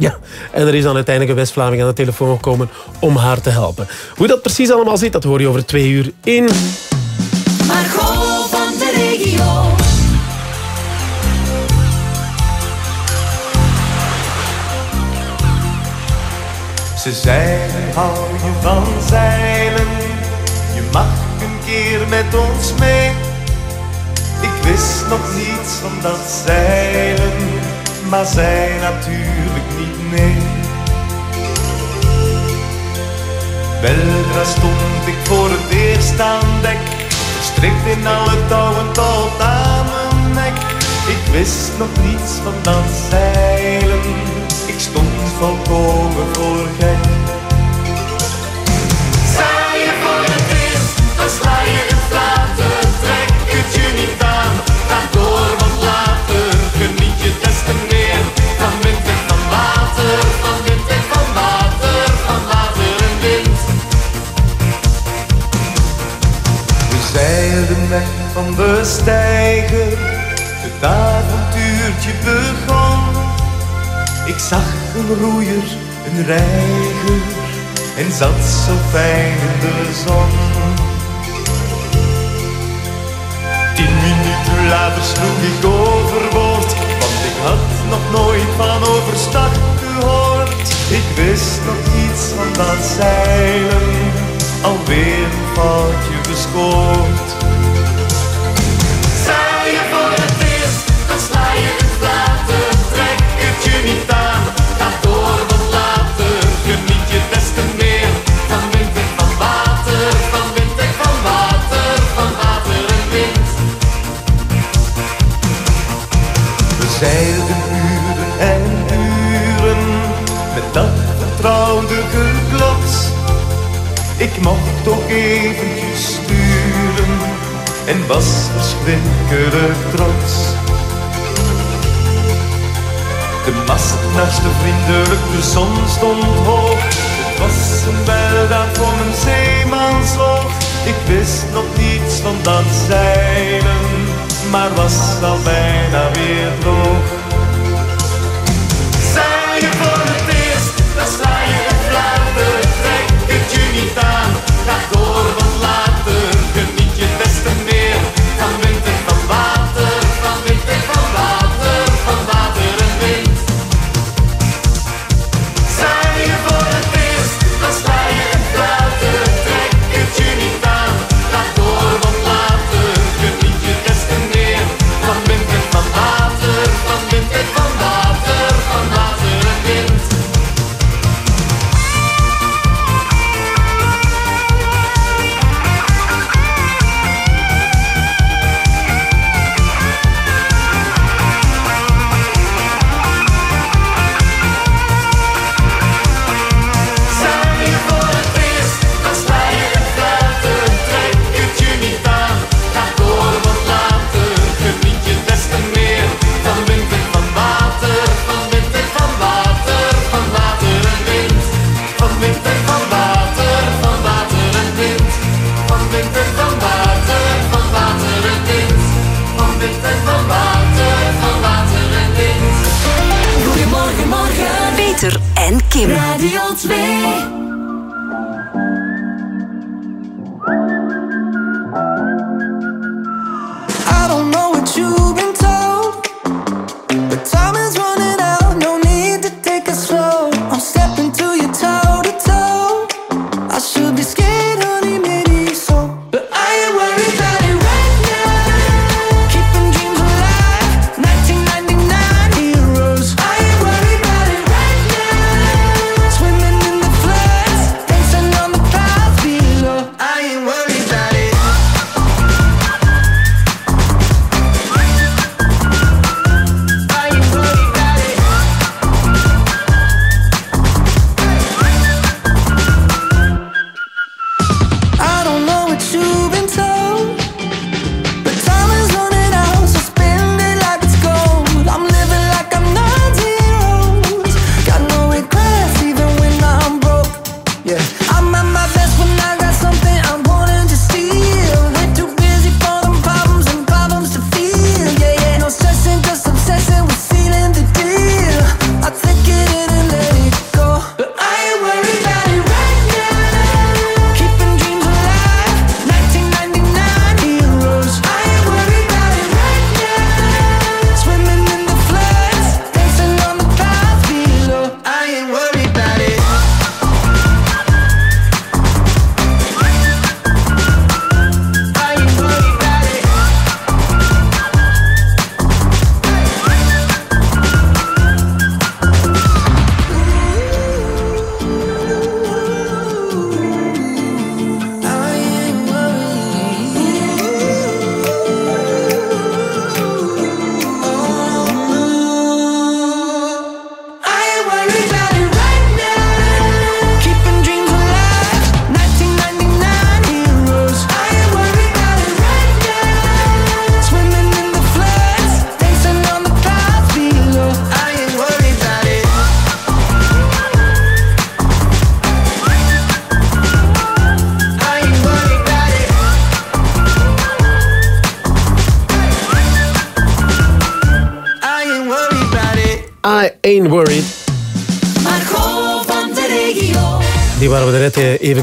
Ja, en er is dan uiteindelijk een West-Vlaming aan de telefoon gekomen om haar te helpen. Hoe dat precies allemaal zit, dat hoor je over twee uur in... Margot van de regio. Ze zeiden, hou je van zeilen? Je mag een keer met ons mee. Ik wist nog niets van dat zeilen, maar zij natuurlijk niet, nee. Weldra stond ik voor het eerst aan dek, verstrikt in alle touwen tot aan mijn nek. Ik wist nog niets van dat zeilen, ik stond volkomen voor gek. Je voor het eerst, dan sla zag een roeier, een reiger en zat zo fijn in de zon. Tien minuten later sloeg ik overboord, want ik had nog nooit van overstag gehoord. Ik wist nog niets van dat zeilen, alweer een foutje gescoord. Sta je voor het eerst, dan sla je het Ga door later, je niet je beste meer. Van wind weg van water, van wind weg van water, van water en wind. We zeilden uren en uren, met dat vertrouwelijke kloks. Ik mocht toch eventjes sturen, en was er splikkere trots. De mast naast de vriendelijk, de zon stond hoog. Het was een weldaad voor mijn zeemanshoofd. Ik wist nog niets van dat zeilen, maar was al bijna weer droog. Zei je voor het eerst, dan sla je het fluiten. Trek het je niet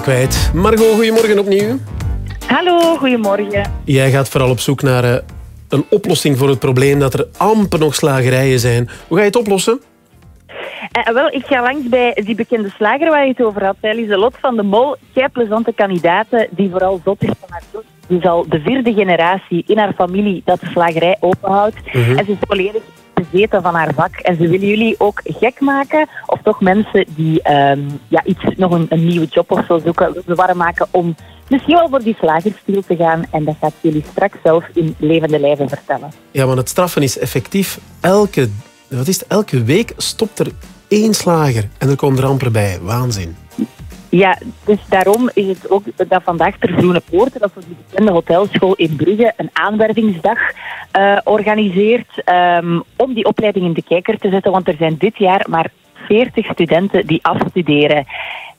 kwijt. Margot, goedemorgen opnieuw. Hallo, goedemorgen. Jij gaat vooral op zoek naar eh, een oplossing voor het probleem dat er amper nog slagerijen zijn. Hoe ga je het oplossen? Eh, wel, ik ga langs bij die bekende slager waar je het over had, hè, Lieselot van de Mol. Kei plezante kandidaten die vooral zot is van haar doel. Die is al de vierde generatie in haar familie dat de slagerij openhoudt. Mhm. En ze is volledig bezeten van haar vak. En ze willen jullie ook gek maken, of toch mensen die ehm, ja, iets, nog een, nieuwe job of zo zoeken, warm maken om misschien wel voor die slagersstiel te gaan. En dat gaat jullie straks zelf in levende lijven vertellen. Ja, want het straffen is effectief. Elke, wat is elke week stopt er één slager en er komen er amper bij. Waanzin. Ja, dus daarom is het ook dat vandaag ter Groene Poorten, dat is die bekende hotelschool in Brugge, een aanwervingsdag eh, organiseert ehm, om die opleiding in de kijker te zetten. Want er zijn dit jaar maar 40 studenten die afstuderen.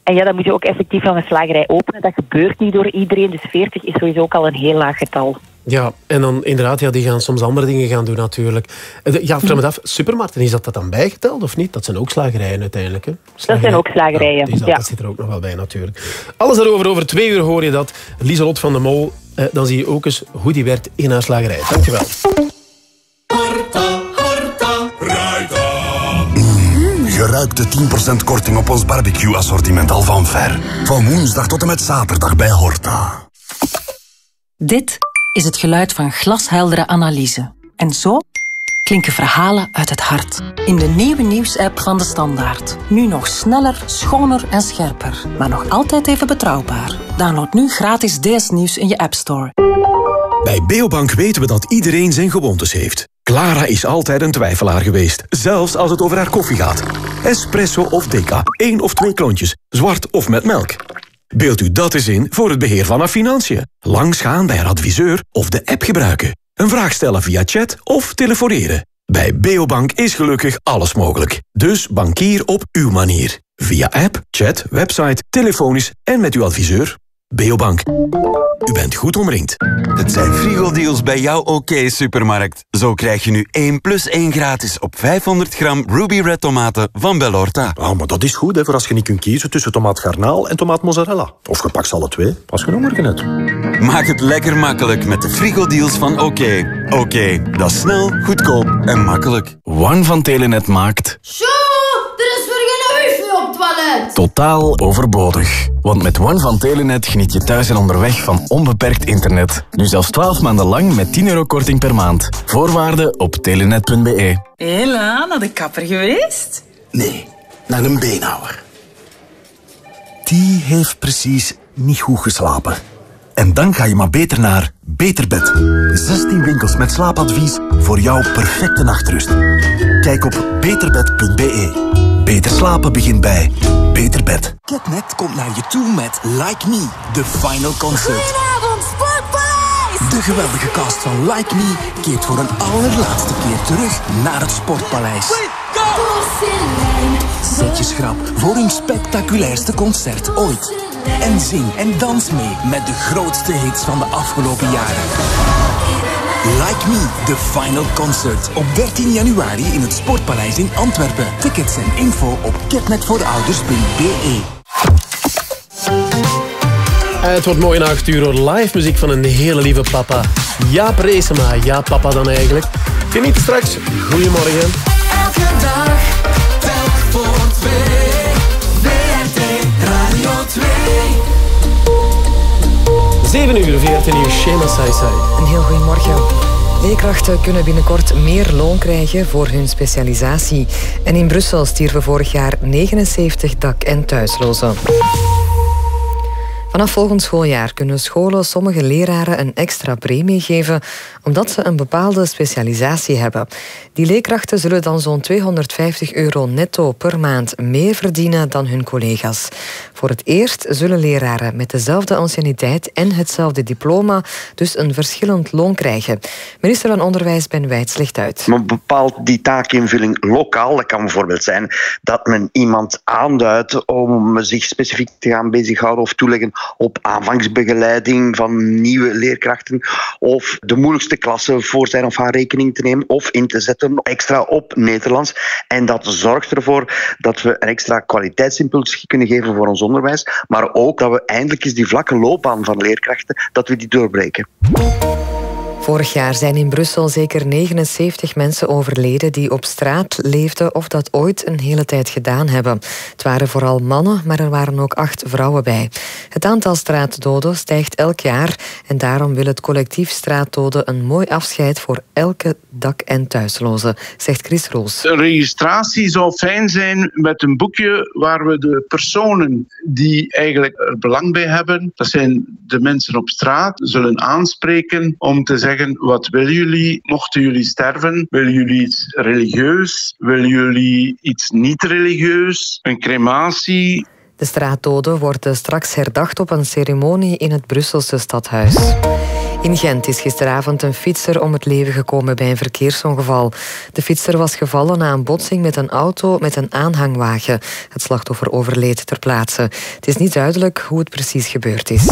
En ja, dan moet je ook effectief nog een slagerij openen. Dat gebeurt niet door iedereen, dus 40 is sowieso ook al een heel laag getal. Ja, en dan inderdaad, ja, die gaan soms andere dingen gaan doen natuurlijk. Eh, Ja, vraag me af, supermarkten, is dat, dat dan bijgeteld of niet? Dat zijn ook slagerijen uiteindelijk. Hè? Dat zijn ook slagerijen, ja. Dat zit er ook nog wel bij natuurlijk. Alles daarover, over twee uur hoor je dat. Lieselot van de Mol, eh, dan zie je ook eens hoe die werd in haar slagerij. Dankjewel. Je ruikt de 10% korting op ons barbecue-assortiment al van ver. Van woensdag tot en met zaterdag bij Horta. Dit is het geluid van glasheldere analyse. En zo klinken verhalen uit het hart. In de nieuwe nieuwsapp van de Standaard. Nu nog sneller, schoner en scherper. Maar nog altijd even betrouwbaar. Download nu gratis DS Nieuws in je App Store. Bij Beobank weten we dat iedereen zijn gewoontes heeft. Clara is altijd een twijfelaar geweest, zelfs als het over haar koffie gaat. Espresso of decaf, één of twee klontjes, zwart of met melk. Beeld u dat eens in voor het beheer van haar financiën. Langsgaan bij haar adviseur of de app gebruiken. Een vraag stellen via chat of telefoneren. Bij Beobank is gelukkig alles mogelijk. Dus bankier op uw manier. Via app, chat, website, telefonisch en met uw adviseur. Beobank. U bent goed omringd. Het zijn frigo-deals bij jouw OK Supermarkt. Zo krijg je nu 1 plus 1 gratis op 500 gram Ruby Red tomaten van Bellorta. Ah, maar dat is goed hè, voor als je niet kunt kiezen tussen tomaat garnaal en tomaat mozzarella. Of je pakt ze alle twee, als je net. Maak het lekker makkelijk met de frigo-deals van OK. OK, dat is snel, goedkoop en makkelijk. One van Telenet maakt Zo, er is weer totaal overbodig. Want met One van Telenet geniet je thuis en onderweg van onbeperkt internet. Nu zelfs 12 maanden lang met 10 euro korting per maand. Voorwaarden op telenet.be. Hela, naar de kapper geweest? Nee, naar een beenhouwer. Die heeft precies niet goed geslapen. En dan ga je maar beter naar Beterbed. 16 winkels met slaapadvies voor jouw perfecte nachtrust. Kijk op beterbed.be. Beter slapen begint bij Beterbed. Ketnet komt naar je toe met Like Me, de final concert. Goedenavond, Sportpaleis! De geweldige cast van Like Me keert voor een allerlaatste keer terug naar het Sportpaleis. Zet je schrap voor hun spectaculairste concert ooit. En zing en dans mee met de grootste hits van de afgelopen jaren. Like Me, de final concert. Op 13 januari in het Sportpaleis in Antwerpen. Tickets en info op ketnetvoorouders.be. Eh, Het wordt mooi na 8 uur hoor. live muziek van een hele lieve papa. Jaap Reesema. Ja, papa dan eigenlijk. Geniet straks. Goedemorgen. Elke dag, telk voor twee. WRT Radio 2. 7 uur, 14 uur, Shema Sai Sai. Een heel goedemorgen. Leerkrachten kunnen binnenkort meer loon krijgen voor hun specialisatie. En in Brussel stierven vorig jaar 79 dak- en thuislozen. Vanaf volgend schooljaar kunnen scholen sommige leraren een extra premie geven omdat ze een bepaalde specialisatie hebben. Die leerkrachten zullen dan zo'n 250 euro netto per maand meer verdienen dan hun collega's. Voor het eerst zullen leraren met dezelfde anciëniteit en hetzelfde diploma dus een verschillend loon krijgen. Minister van Onderwijs Ben Wijts legt uit. Men bepaalt die taakinvulling lokaal. Dat kan bijvoorbeeld zijn dat men iemand aanduidt om zich specifiek te gaan bezighouden of toeleggen op aanvangsbegeleiding van nieuwe leerkrachten of de moeilijkste klassen voor zijn of haar rekening te nemen of in te zetten extra op Nederlands. En dat zorgt ervoor dat we een extra kwaliteitsimpuls kunnen geven voor ons onderwijs, maar ook dat we eindelijk eens die vlakke loopbaan van leerkrachten, dat we die doorbreken. Vorig jaar zijn in Brussel zeker 79 mensen overleden die op straat leefden of dat ooit een hele tijd gedaan hebben. Het waren vooral mannen, maar er waren ook acht vrouwen bij. Het aantal straatdoden stijgt elk jaar en daarom wil het collectief straatdoden een mooi afscheid voor elke dak- en thuisloze, zegt Chris Roos. Een registratie zou fijn zijn met een boekje waar we de personen die eigenlijk er belang bij hebben, dat zijn de mensen op straat, zullen aanspreken om te zeggen wat willen jullie, mochten jullie sterven, willen jullie iets religieus, willen jullie iets niet religieus, een crematie, De straatdoden worden straks herdacht op een ceremonie in het Brusselse stadhuis. In Gent is gisteravond een fietser om het leven gekomen bij een verkeersongeval. De fietser was gevallen na een botsing met een auto met een aanhangwagen. Het slachtoffer overleed ter plaatse. Het is niet duidelijk hoe het precies gebeurd is.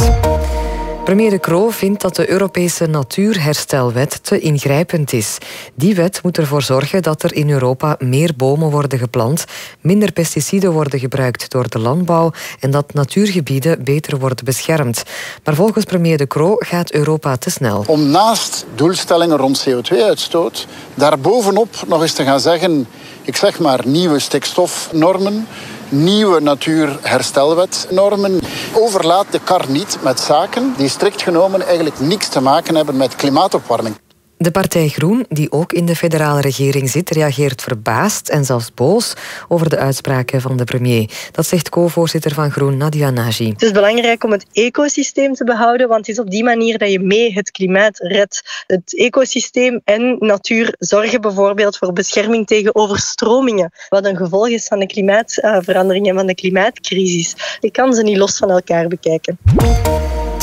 Premier De Croo vindt dat de Europese Natuurherstelwet te ingrijpend is. Die wet moet ervoor zorgen dat er in Europa meer bomen worden geplant, minder pesticiden worden gebruikt door de landbouw en dat natuurgebieden beter worden beschermd. Maar volgens premier De Croo gaat Europa te snel. Om naast doelstellingen rond CO2-uitstoot daarbovenop nog eens te gaan zeggen, ik zeg maar nieuwe stikstofnormen, nieuwe natuurherstelwetnormen. Overlaat de kar niet met zaken die strikt genomen eigenlijk niks te maken hebben met klimaatopwarming. De partij Groen, die ook in de federale regering zit, reageert verbaasd en zelfs boos over de uitspraken van de premier. Dat zegt co-voorzitter van Groen, Nadia Naji. Het is belangrijk om het ecosysteem te behouden, want het is op die manier dat je mee het klimaat redt. Het ecosysteem en natuur zorgen bijvoorbeeld voor bescherming tegen overstromingen, wat een gevolg is van de klimaatverandering en van de klimaatcrisis. Je kan ze niet los van elkaar bekijken.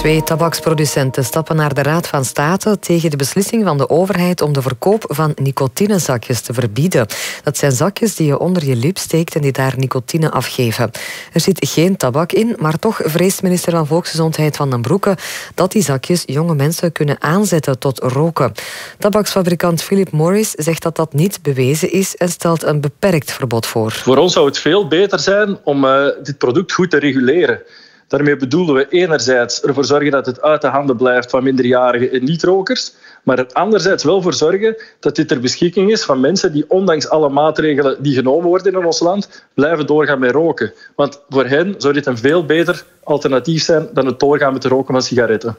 Twee tabaksproducenten stappen naar de Raad van State tegen de beslissing van de overheid om de verkoop van nicotinezakjes te verbieden. Dat zijn zakjes die je onder je lip steekt en die daar nicotine afgeven. Er zit geen tabak in, maar toch vreest minister van Volksgezondheid Van den Broeke dat die zakjes jonge mensen kunnen aanzetten tot roken. Tabaksfabrikant Philip Morris zegt dat dat niet bewezen is en stelt een beperkt verbod voor. Voor ons zou het veel beter zijn om uh, dit product goed te reguleren. Daarmee bedoelen we enerzijds ervoor zorgen dat het uit de handen blijft van minderjarigen en niet-rokers, maar er anderzijds wel voor zorgen dat dit ter beschikking is van mensen die ondanks alle maatregelen die genomen worden in ons land, blijven doorgaan met roken. Want voor hen zou dit een veel beter alternatief zijn dan het doorgaan met het roken van sigaretten.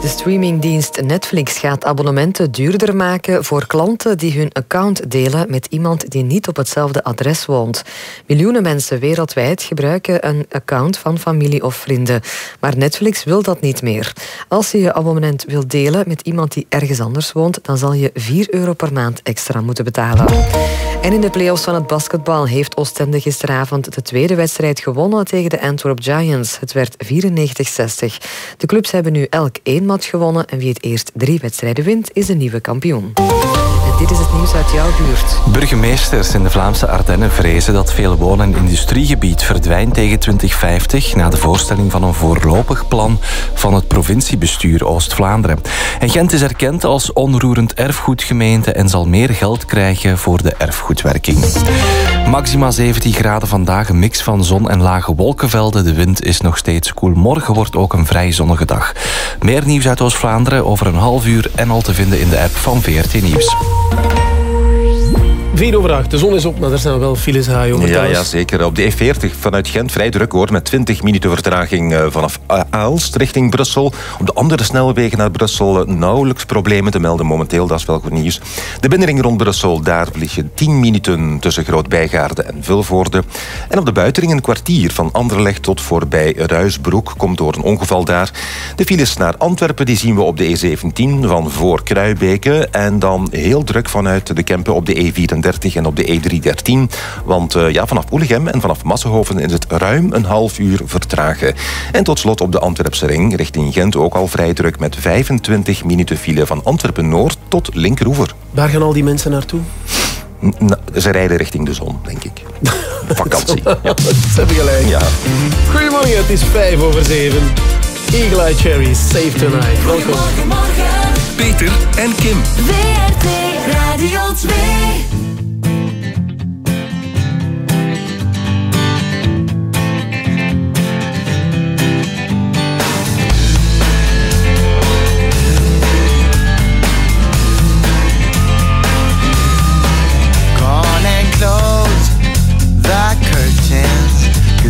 De streamingdienst Netflix gaat abonnementen duurder maken voor klanten die hun account delen met iemand die niet op hetzelfde adres woont. Miljoenen mensen wereldwijd gebruiken een account van familie of vrienden. Maar Netflix wil dat niet meer. Als je je abonnement wilt delen met iemand die ergens anders woont, dan zal je 4 euro per maand extra moeten betalen. En in de play-offs van het basketbal heeft Oostende gisteravond de tweede wedstrijd gewonnen tegen de Antwerp Giants. Het werd 94-60. De clubs hebben nu elk één gewonnen en wie het eerst drie wedstrijden wint, is de nieuwe kampioen. Dit is het nieuws uit jouw buurt. Burgemeesters in de Vlaamse Ardennen vrezen dat veel woon- en industriegebied verdwijnt tegen 2050 na de voorstelling van een voorlopig plan van het provinciebestuur Oost-Vlaanderen. En Gent is erkend als onroerend erfgoedgemeente en zal meer geld krijgen voor de erfgoedwerking. Maxima 17 graden vandaag, een mix van zon en lage wolkenvelden. De wind is nog steeds koel. Morgen wordt ook een vrij zonnige dag. Meer nieuws uit Oost-Vlaanderen over een half uur en al te vinden in de app van VRT Nieuws. Thank you. 4 over 8, de zon is op, maar er staan wel files aan, jongen. Ja, ja, zeker. Op de E40 vanuit Gent vrij druk hoor, met 20 minuten vertraging eh, vanaf Aalst richting Brussel. Op de andere snelwegen naar Brussel eh, nauwelijks problemen te melden momenteel, dat is wel goed nieuws. De binnenring rond Brussel, daar vlieg je 10 minuten tussen Groot-Bijgaarde en Vilvoorde. En op de buitenring een kwartier van Anderlecht tot voorbij Ruisbroek, komt door een ongeval daar. De files naar Antwerpen, die zien we op de E17 van voor Kruibeke. En dan heel druk vanuit de Kempen op de E34 en op de E313. Want uh, ja, vanaf Oelegem en vanaf Massenhoven is het ruim een half uur vertragen. En tot slot op de Antwerpse ring richting Gent ook al vrij druk met 25 minuten file van Antwerpen-Noord tot Linkeroever. Waar gaan al die mensen naartoe? N ze rijden richting de zon, denk ik. Vakantie. ja. Ze hebben gelijk. Ja. Goedemorgen, het is 5 over 7. Eagle Eye Cherry, Save Tonight. Welkom. Goedemorgen, Peter en Kim. WRT Radio 2.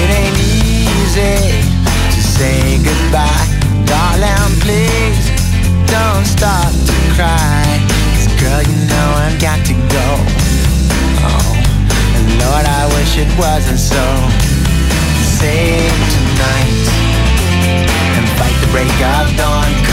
It ain't easy to say goodbye, darling. Please don't start to cry. 'Cause girl, you know I've got to go. Oh, and Lord, I wish it wasn't so. Save tonight and fight the break of dawn.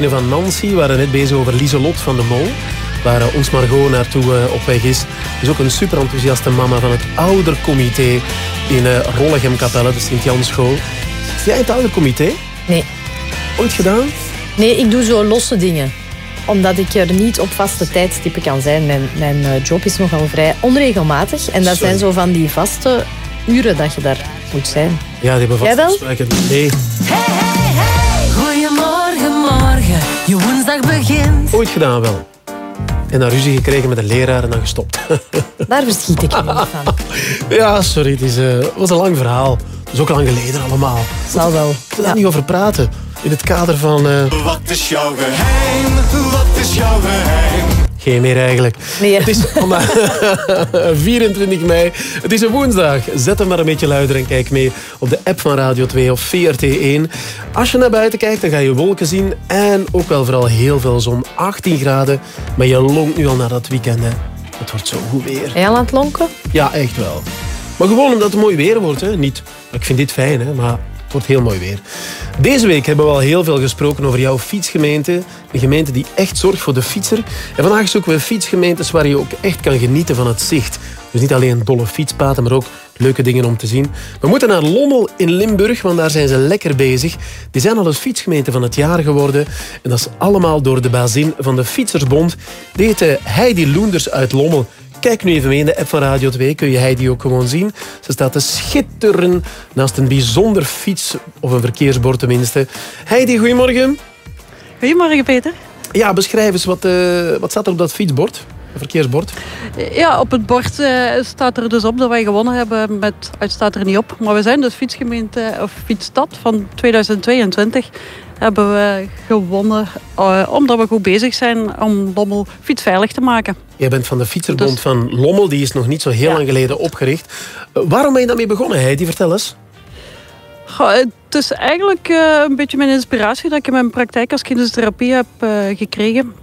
Binnen van Nancy. We waren net bezig over Lieselot van de Mol. Waar eh, ons Margot naartoe eh, op weg is. Is ook een super enthousiaste mama van het oudercomité in uh, Rollegem Capelle, de Sint-Janschool. Zit jij in het oudercomité? Nee. Ooit gedaan? Nee, ik doe zo losse dingen. Omdat ik er niet op vaste tijdstippen kan zijn. Mijn, mijn eh, job is nogal vrij onregelmatig. En dat Sorry. zijn zo van die vaste uren dat je daar moet zijn. Ja, die hebben Jij vast wel? afspraken. Nee. Begint. Ooit gedaan wel. En dan ruzie gekregen met een leraar en dan gestopt. Daar verschiet ik niet van. ja, sorry, het is, eh, was een lang verhaal. Dat is ook lang geleden allemaal. Zal wel. We daar niet over praten. In het kader van... eh, Wat is jouw geheim? Wat is jouw geheim? Geen meer eigenlijk. Het is vandaag 24 mei. Het is een woensdag. Zet hem maar een beetje luider en kijk mee op de app van Radio 2 of VRT1. Als je naar buiten kijkt, dan ga je wolken zien. En ook wel vooral heel veel zon. 18 graden. Maar je longt nu al naar dat weekend. Hè. Het wordt zo goed weer. Ben je al aan het lonken? Ja, echt wel. Maar gewoon omdat het mooi weer wordt. Hè. Niet, ik vind dit fijn, hè, maar het wordt heel mooi weer. Deze week hebben we al heel veel gesproken over jouw fietsgemeente. Een gemeente die echt zorgt voor de fietser. En vandaag zoeken we fietsgemeentes waar je ook echt kan genieten van het zicht. Dus niet alleen dolle fietspaden, maar ook leuke dingen om te zien. We moeten naar Lommel in Limburg, want daar zijn ze lekker bezig. Die zijn al eens fietsgemeente van het jaar geworden. En dat is allemaal door de bazin van de Fietsersbond. Heet Heidi Loenders uit Lommel. Kijk nu even mee in de app van Radio 2, kun je Heidi ook gewoon zien. Ze staat te schitteren naast een bijzonder fiets, of een verkeersbord tenminste. Heidi, goedemorgen. Goedemorgen, Peter. Ja, beschrijf eens, wat, eh, wat staat er op dat fietsbord? Verkeersbord? Ja, op het bord eh, staat er dus op dat wij gewonnen hebben. Met, het staat er niet op. Maar we zijn dus fietsgemeente of fietsstad van 2022. Hebben we gewonnen eh, omdat we goed bezig zijn om Lommel fietsveilig te maken. Jij bent van de Fietserbond Dus- van Lommel, die is nog niet zo heel lang geleden opgericht. Eh, waarom ben je daarmee begonnen, Heidi? Vertel eens. Goh, het is eigenlijk eh, een beetje mijn inspiratie dat ik in mijn praktijk als kinesiotherapie heb gekregen.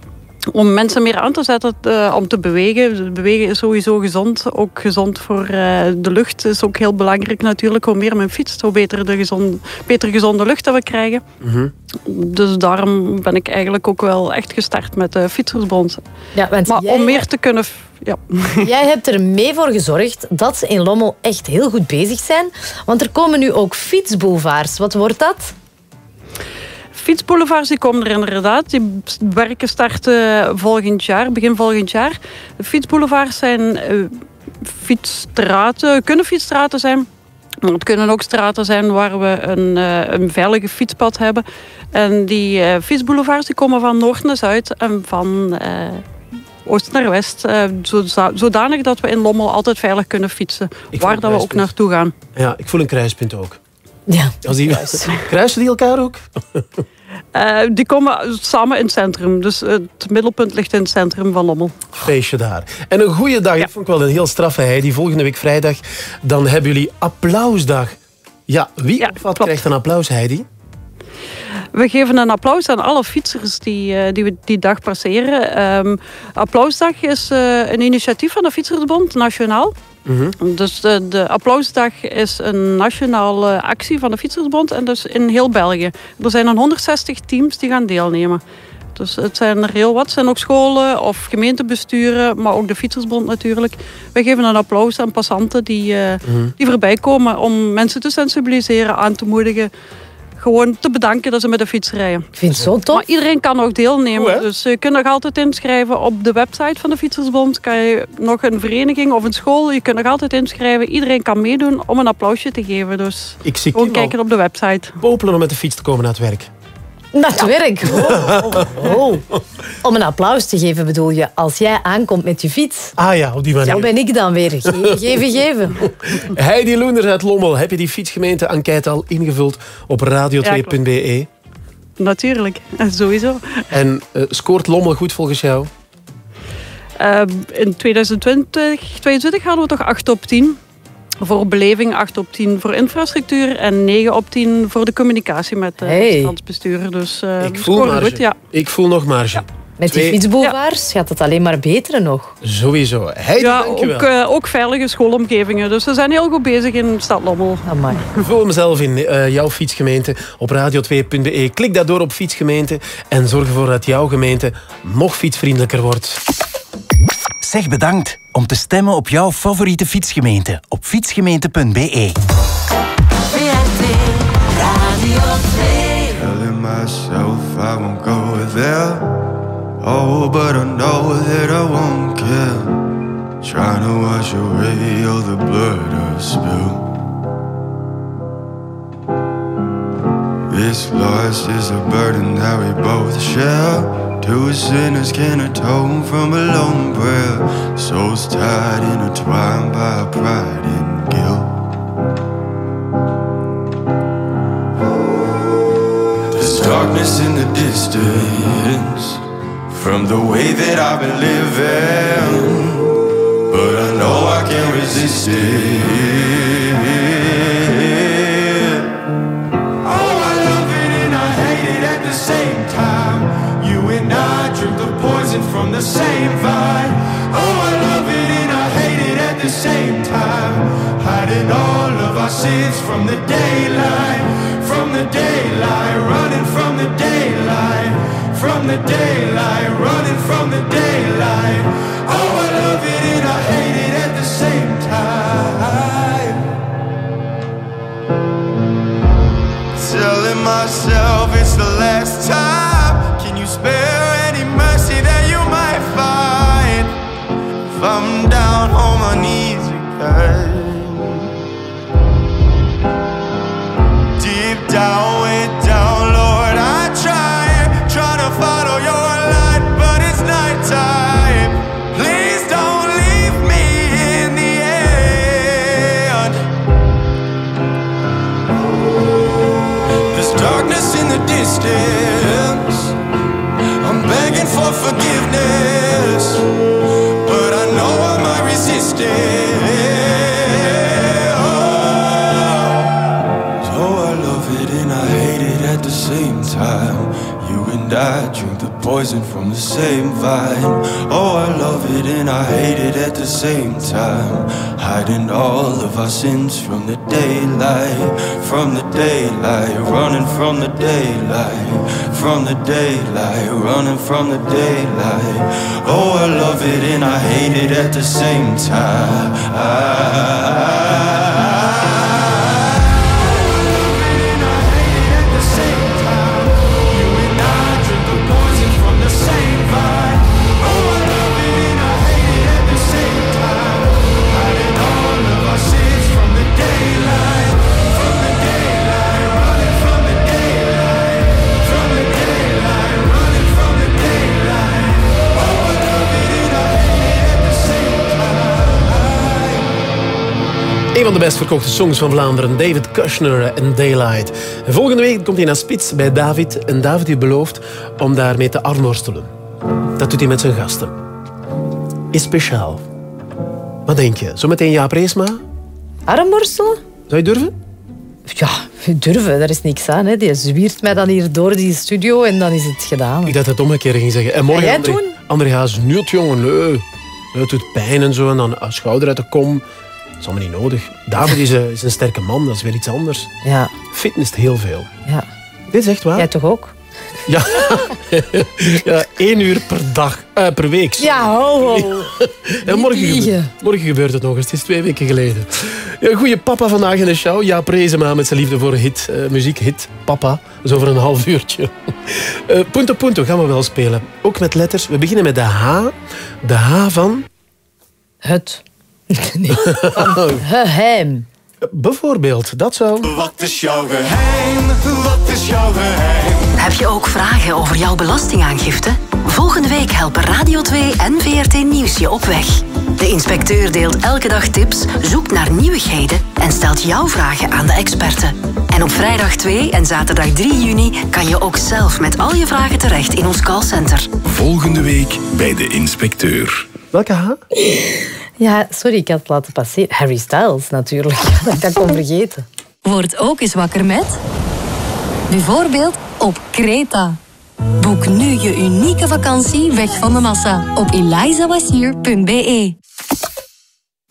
Om mensen meer aan te zetten eh, om te bewegen. Bewegen is sowieso gezond. Ook gezond voor eh, de lucht is ook heel belangrijk natuurlijk. Hoe meer men fietst, hoe beter, de gezond, beter gezonde lucht dat we krijgen. Mhm. Dus daarom ben ik eigenlijk ook wel echt gestart met de Fietsersbond. Ja, want maar jij- om meer te kunnen... Ja. Jij hebt er mee voor gezorgd dat ze in Lommel echt heel goed bezig zijn. Want er komen nu ook fietsboulevards. Wat wordt dat? Fietsboulevards die komen er inderdaad. Die werken starten volgend jaar, begin volgend jaar. De fietsboulevards zijn eh, fietsstraten, kunnen fietsstraten zijn. Maar het kunnen ook straten zijn waar we een, eh, een veilige fietspad hebben. En die eh, fietsboulevards die komen van noord naar zuid en van eh, oost naar west. eh, zoda- zodanig dat we in Lommel altijd veilig kunnen fietsen. Waar dat we ook naartoe gaan. Ja, ik voel een kruispunt ook. Ja. Als die, kruisen die elkaar ook? Eh, die komen samen in het centrum. Dus het middelpunt ligt in het centrum van Lommel. Feestje daar. En een goede dag. Ik vond ik wel een heel straffe Heidi. Volgende week vrijdag, dan hebben jullie applausdag. Ja, wie of wat krijgt een applaus, Heidi? We geven een applaus aan alle fietsers die, eh, die we die dag passeren. Ehm, applausdag is eh, een initiatief van de Fietsersbond, nationaal. Dus de, de applausdag is een nationale actie van de Fietsersbond en dus in heel België. Er zijn een 160 teams die gaan deelnemen. Dus het zijn er heel wat. Het zijn ook scholen of gemeentebesturen, maar ook de Fietsersbond natuurlijk. Wij geven een applaus aan passanten die, eh, Mhm. die voorbij komen om mensen te sensibiliseren, aan te moedigen. Gewoon te bedanken dat ze met de fiets rijden. Ik vind het zo tof. Maar iedereen kan ook deelnemen. Goed, dus je kunt nog altijd inschrijven op de website van de Fietsersbond. Kan je nog een vereniging of een school, je kunt nog altijd inschrijven. Iedereen kan meedoen om een applausje te geven. Dus Ik zie gewoon kijken op de website. popelen om met de fiets te komen naar het werk. Naar het werk. Oh, oh, oh. Om een applaus te geven bedoel je, als jij aankomt met je fiets. Ah ja, op die manier. Zo ben ik dan weer. Geven, geven, geven. Heidi Loenders uit Lommel, heb je die fietsgemeente-enquête al ingevuld op radio2.be? Natuurlijk, sowieso. en eh, scoort Lommel goed volgens jou? Eh, in 2020, 2022 hadden we toch 8 op 10. Voor beleving 8 op 10 voor infrastructuur en 9 op 10 voor de communicatie met de Hey. stadsbestuur. Dus eh Ik voel marge. goed, ja. Ik voel nog marge. Met die fietsboulevards gaat het alleen maar beter nog. Sowieso. Ja, ook, eh, ook veilige schoolomgevingen. Dus we zijn heel goed bezig in Stad Lommel. Amai. Vul hem zelf in, eh, jouw fietsgemeente, op radio2.be. Klik daardoor op fietsgemeente en zorg ervoor dat jouw gemeente nog fietsvriendelijker wordt. Zeg bedankt om te stemmen op jouw favoriete fietsgemeente op fietsgemeente.be. Telling myself I won't go there. Oh, but I know that I won't care. Trying to wash away all the blood I spilled. This loss is a burden that we both share. Two sinners can atone from a lone prayer. Souls tied, intertwined by pride and guilt. There's darkness in the distance from the way that I've been living, but I know I can't resist it. From the same vine. Oh, I love it and I hate it at the same time. Hiding all of our sins from the daylight, from the daylight, running from the daylight, from the daylight, running from the daylight. Oh, I love it and I hate it at the same time. Telling myself it's the last time. Poison from the same vine. Oh, I love it and I hate it at the same time. Hiding all of our sins from the daylight, from the daylight, running from the daylight, from the daylight, running from the daylight. Oh, I love it and I hate it at the same time. Een van de best verkochte songs van Vlaanderen, David Kushner en Daylight. En volgende week komt hij naar Spits bij David. En David heeft beloofd om daarmee te armworstelen. Dat doet hij met zijn gasten. Is speciaal. Wat denk je? Zometeen Jaap Reesma? Armworstelen? Zou je durven? Ja, durven, daar is niks aan. Hè. Die zwiert mij dan hier door die studio en dan is het gedaan. Ik dacht dat het omgekeerd ging zeggen. En morgen jij André, doen? André Haas, nu het jongen, nee. Het doet pijn en zo. En dan schouder uit de kom. Dat is allemaal niet nodig. David is een, is een sterke man, dat is weer iets anders. Ja. Fitness heel veel. Ja. Dit is echt waar. Jij toch ook? Ja. ja, één uur per dag, eh, per week. Ja, ho, ho. Ja, morgen, morgen gebeurt het nog eens. Het is twee weken geleden. Ja, goeie papa vandaag in de show. Jaap Reesema met zijn liefde voor hit, eh, muziek, hit, papa. Dat is over een half uurtje. Eh punto Punto gaan we wel spelen. Ook met letters. We beginnen met de H. De H van... Het. Geheim. Bijvoorbeeld, dat zou... Wat is jouw geheim? Wat is jouw geheim? Heb je ook vragen over jouw belastingaangifte? Volgende week helpen Radio 2 en VRT Nieuws je op weg. De inspecteur deelt elke dag tips, zoekt naar nieuwigheden en stelt jouw vragen aan de experten. En op vrijdag 2 en zaterdag 3 juni kan je ook zelf met al je vragen terecht in ons callcenter. Volgende week bij de inspecteur. Welke H? Ja, sorry, ik had het laten passeren. Harry Styles natuurlijk. Dat ik dat kon vergeten. Word ook eens wakker met... Bijvoorbeeld op Kreta. Boek nu je unieke vakantie weg van de massa op elizawasier.be.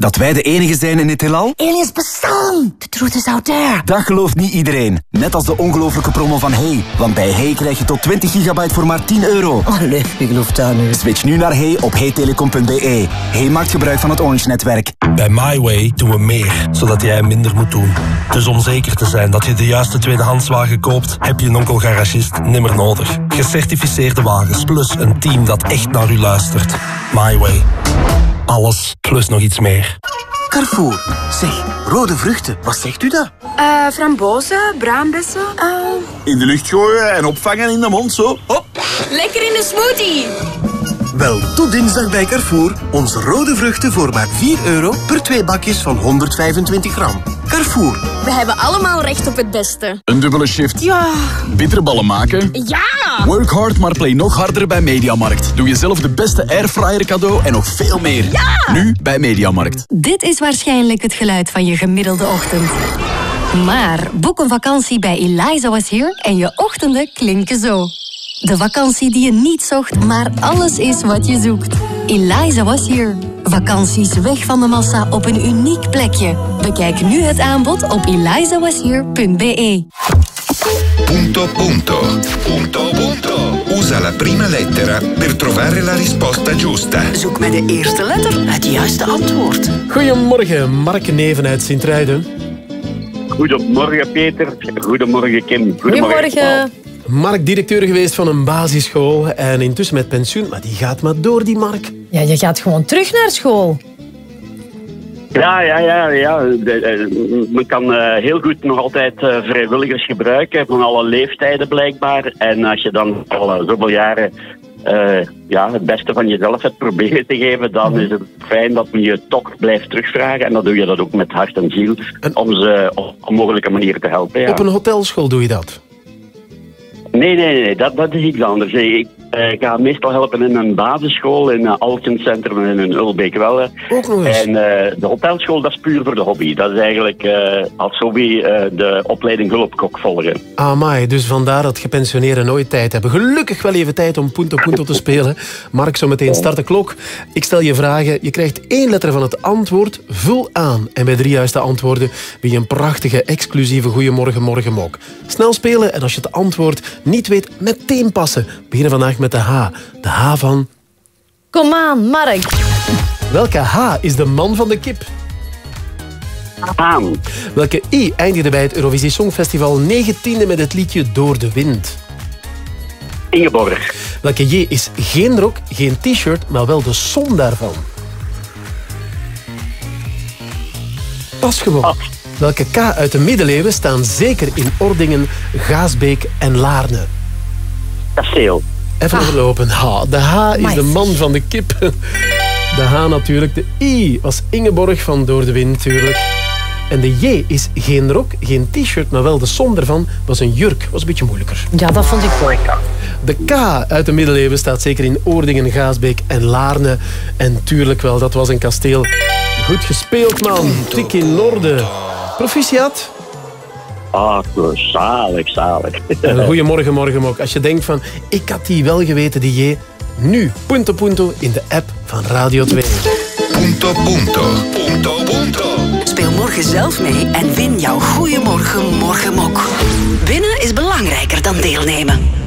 Dat wij de enige zijn in het heelal? Aliens bestaan! The truth is out there! Dat gelooft niet iedereen. Net als de ongelofelijke promo van Hey. Want bij Hey krijg je tot 20 gigabyte voor maar 10 euro. Allee, ik geloof dat nu. Switch nu naar Hey op heytelecom.be. Hey maakt gebruik van het Orange-netwerk. Bij MyWay doen we meer, zodat jij minder moet doen. Dus om zeker te zijn dat je de juiste tweedehandswagen koopt, heb je een onkel-garagist nimmer nodig. Gecertificeerde wagens, plus een team dat echt naar u luistert. MyWay. Alles, plus nog iets meer. Carrefour. Zeg, rode vruchten, wat zegt u dat? Eh, frambozen, braambessen. eh, In de lucht gooien en opvangen in de mond, zo. Hop. lekker in de smoothie. Wel, tot dinsdag bij Carrefour. Onze rode vruchten voor maar 4 euro per twee bakjes van 125 gram. Carrefour. We hebben allemaal recht op het beste. Een dubbele shift. Ja. Bitterballen maken. Ja! Work hard, maar play nog harder bij Mediamarkt. Doe jezelf de beste airfryer cadeau en nog veel meer. Ja! Nu bij Mediamarkt. Dit is waarschijnlijk het geluid van je gemiddelde ochtend. Maar boek een vakantie bij Eliza Was Here en je ochtenden klinken zo. De vakantie die je niet zocht, maar alles is wat je zoekt. Eliza Was Here. Vakanties weg van de massa op een uniek plekje. Bekijk nu het aanbod op elizawashere.be. Punto punto. Punto punto. Usa la prima lettera per trovare la risposta giusta. Zoek met de eerste letter het juiste antwoord. Goedemorgen, Mark Neven uit Sint-Truiden. Goedemorgen Peter, goedemorgen Kim. Paul. Mark, directeur geweest van een basisschool en intussen met pensioen. Maar die gaat maar door, die Mark. Ja, je gaat gewoon terug naar school. Ja, ja, ja. ja. De- eh, men kan eh, heel goed nog altijd eh, vrijwilligers gebruiken, van alle leeftijden blijkbaar. En als je dan al zoveel jaren eh, ja, het beste van jezelf hebt proberen te geven, dan is het fijn dat men je toch blijft terugvragen. En dan doe je dat ook met hart en ziel, om ze op op mogelijke manieren te helpen. Ja. Op een hotelschool doe je dat. Nee, nee, nee, dat, dat is iets anders. Nee, Ik eh, ga meestal helpen in een basisschool, in een Alkencentrum en in Ulbeek-Welle. Ook nog eens. En eh, de hotelschool, dat is puur voor de hobby. Dat is eigenlijk eh, als hobby eh, de opleiding hulpkok volgen. Amai, dus vandaar dat gepensioneerden nooit tijd hebben. Gelukkig wel even tijd om Punto Punto te spelen. Mark, zo meteen start de klok. Ik stel je vragen. Je krijgt één letter van het antwoord. Vul aan. En bij drie juiste antwoorden win je een prachtige, exclusieve Goeiemorgen. Snel spelen en als je het antwoord niet weet, meteen passen. We beginnen vandaag met de H. De H van... Kom aan, Mark. Welke H is de man van de kip? Aan. Welke I eindigde bij het Eurovisie Songfestival 19e met het liedje Door de Wind? Ingeborg. Welke J is geen rok, geen t-shirt, maar wel de som daarvan? Pas gewoon. Welke K uit de middeleeuwen staan zeker in Ordingen, Gaasbeek en Laarne? Kasteel. Even overlopen. H. De H is de man van de kip. De H natuurlijk. De I was Ingeborg van Door de Wind natuurlijk. En de J is geen rok, geen t-shirt, maar wel de som ervan was een jurk. Was een beetje moeilijker. Ja, dat vond ik ook. De K uit de middeleeuwen staat zeker in Oordingen, Gaasbeek en Laarne. En tuurlijk wel, dat was een kasteel. Goed gespeeld, man. Tik in orde. Proficiat. Ah, zalig, zalig. En een goeiemorgen, morgen ook. Als je denkt van, ik had die wel geweten, die J. Nu, punto punto, in de app van Radio 2. Punto punto. Punto punto. Speel morgen zelf mee en win jouw Goeiemorgen Morgenmok. Winnen is belangrijker dan deelnemen.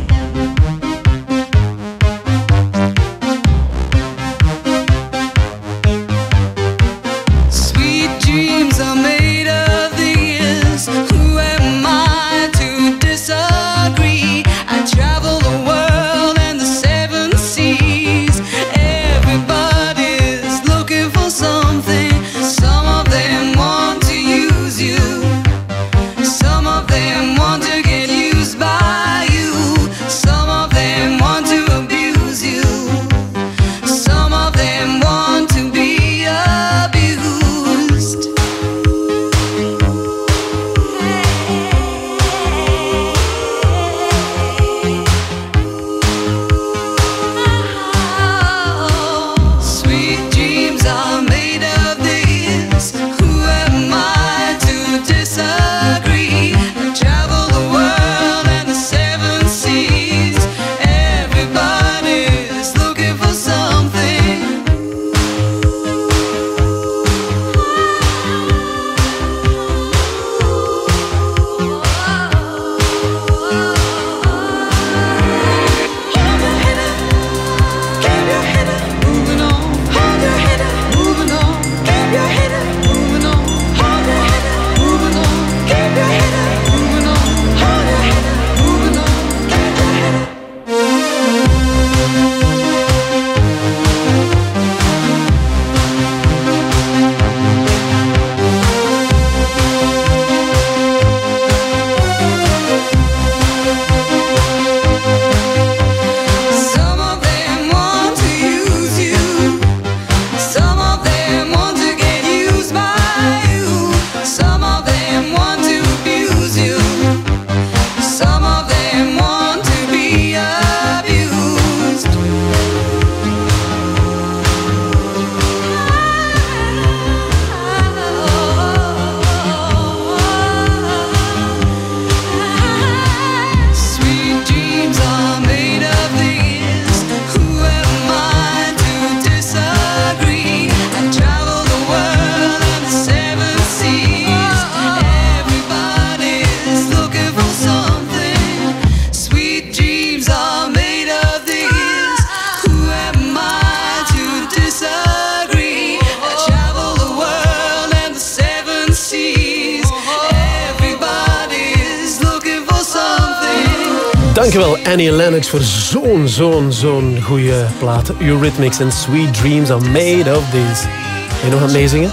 Lennox voor zo'n, zo'n, zo'n goede plaat. Eurythmics and Sweet Dreams are made of this. Ben je nog aan het meezingen?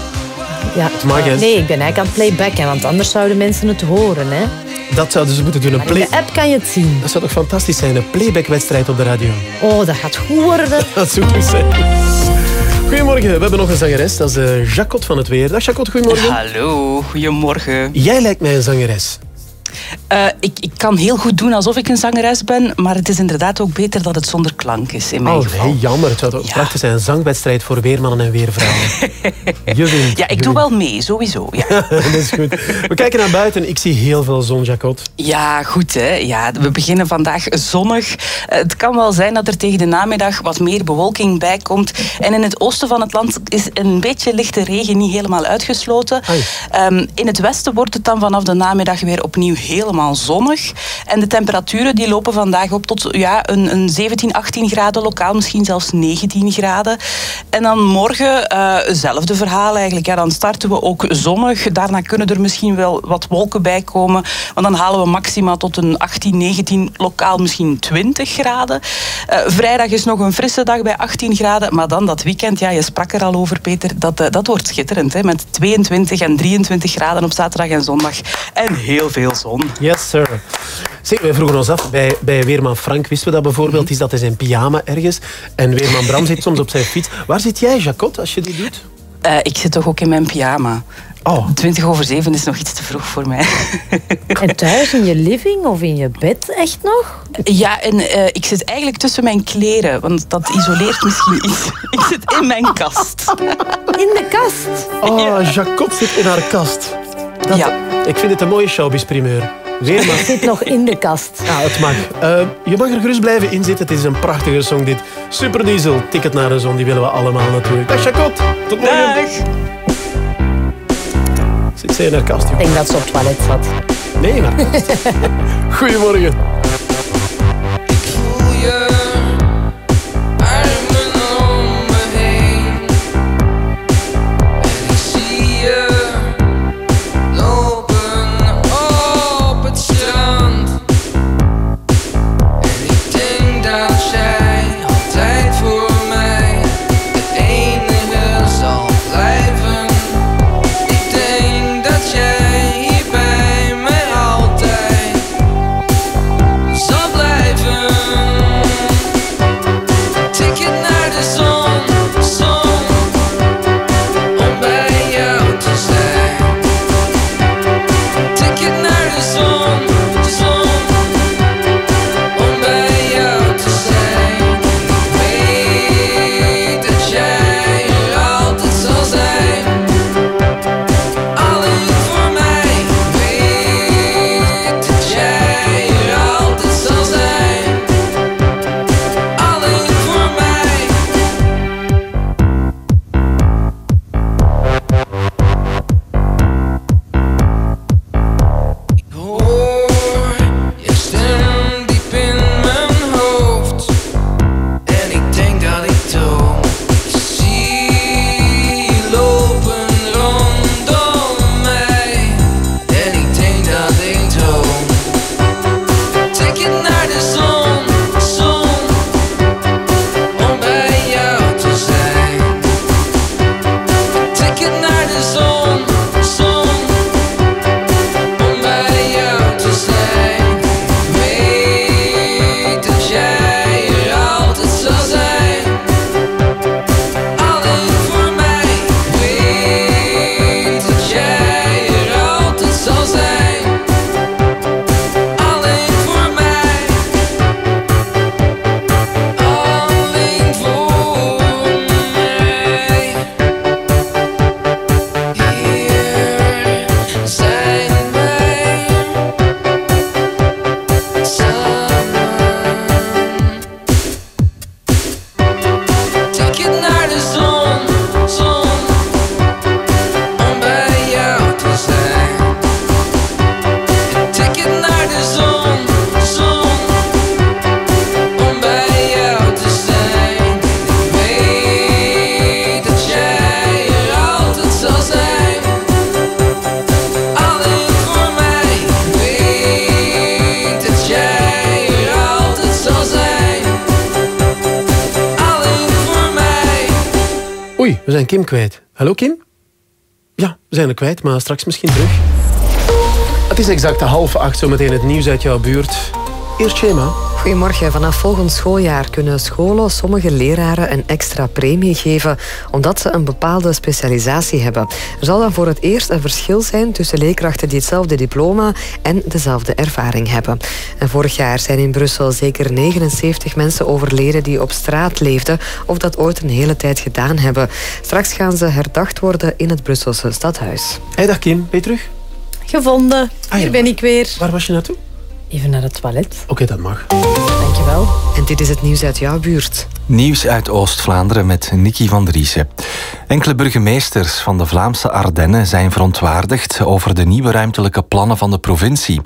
Ja. mag, hè? Nee, ik ben eigenlijk aan het playbacken, want anders zouden mensen het horen. Hè? Dat zouden ze moeten doen. Een in de app kan je het zien. Dat zou toch fantastisch zijn? Een playbackwedstrijd op de radio. Oh, dat gaat goed worden. Dat zou goed zijn. Goedemorgen, we hebben nog een zangeres. Dat is eh, Jacot van het Weer. Dag Jacot, goedemorgen. Hallo, goedemorgen. Jij lijkt mij een zangeres. Eh, ik, ik kan heel goed doen alsof ik een zangeres ben, maar het is inderdaad ook beter dat het zonder klank is in mijn Oh, geval. heel jammer. Het zou toch prachtig zijn. Een zangwedstrijd voor weermannen en weervrouwen. Je wint. Ja, ik doe wel mee, sowieso. Ja, dat is goed. We kijken naar buiten. Ik zie heel veel zon, Jacot. ja goed hè. Ja, we beginnen vandaag zonnig. Eh, Het kan wel zijn dat er tegen de namiddag wat meer bewolking bij komt. En in het oosten van het land is een beetje lichte regen niet helemaal uitgesloten. Ehm, in het westen wordt het dan vanaf de namiddag weer opnieuw helemaal zonnig. En de temperaturen die lopen vandaag op tot ja, een, een 17, 18 graden, lokaal misschien zelfs 19 graden. En dan morgen eh hetzelfde verhaal eigenlijk. Dan starten we ook zonnig. Daarna kunnen er misschien wel wat wolken bij komen. Want dan halen we maxima tot een 18, 19, lokaal misschien 20 graden. Eh, vrijdag is nog een frisse dag bij 18 graden. Maar dan dat weekend, ja, je sprak er al over, Peter. Dat, eh, dat wordt schitterend. Hè, met 22 en 23 graden op zaterdag en zondag. En heel veel zon. Yes, sir. Zeg, wij vroegen ons af, bij, bij Weerman Frank wisten we dat bijvoorbeeld, is dat hij zijn pyjama ergens. En Weerman Bram zit soms op zijn fiets. Waar zit jij, Jacot, als je dit doet? Eh, ik zit toch ook in mijn pyjama. Oh. 20 over 7 is nog iets te vroeg voor mij. En thuis in je living of in je bed echt nog? Ja, en eh, ik zit eigenlijk tussen mijn kleren, want dat isoleert misschien iets. Ik zit in mijn kast. In de kast? Oh, Jacot zit in haar kast. Dat, Ik vind het een mooie Weerman. Zit nog in de kast. Ja, het mag. Eh, je mag er gerust blijven inzitten. Het is een prachtige song dit. Super Diesel, Ticket naar de zon, die willen we allemaal natuurlijk. Dag Jacot, tot morgen. Zit zij in haar kast? Ik denk dat ze op het toilet zat. Nee, in kast. Goedemorgen. Kim kwijt. Hallo Kim? Ja, we zijn er kwijt, maar straks misschien terug. Het is exact half acht, zometeen het nieuws uit jouw buurt. Eerst Shema. Goedemorgen. Vanaf volgend schooljaar kunnen scholen sommige leraren een extra premie geven omdat ze een bepaalde specialisatie hebben. Er zal dan voor het eerst een verschil zijn tussen leerkrachten die hetzelfde diploma en dezelfde ervaring hebben. En vorig jaar zijn in Brussel zeker 79 mensen overleden die op straat leefden of dat ooit een hele tijd gedaan hebben. Straks gaan ze herdacht worden in het Brusselse stadhuis. Hey, dag Kim, ben je terug? Gevonden. ja. Hier ben ik weer. Waar was je naartoe? Even naar het toilet. Oké, dat mag. Dankjewel. En dit is het nieuws uit jouw buurt. Nieuws uit Oost-Vlaanderen met Nicky van Driessen. Enkele burgemeesters van de Vlaamse Ardennen zijn verontwaardigd over de nieuwe ruimtelijke plannen van de provincie.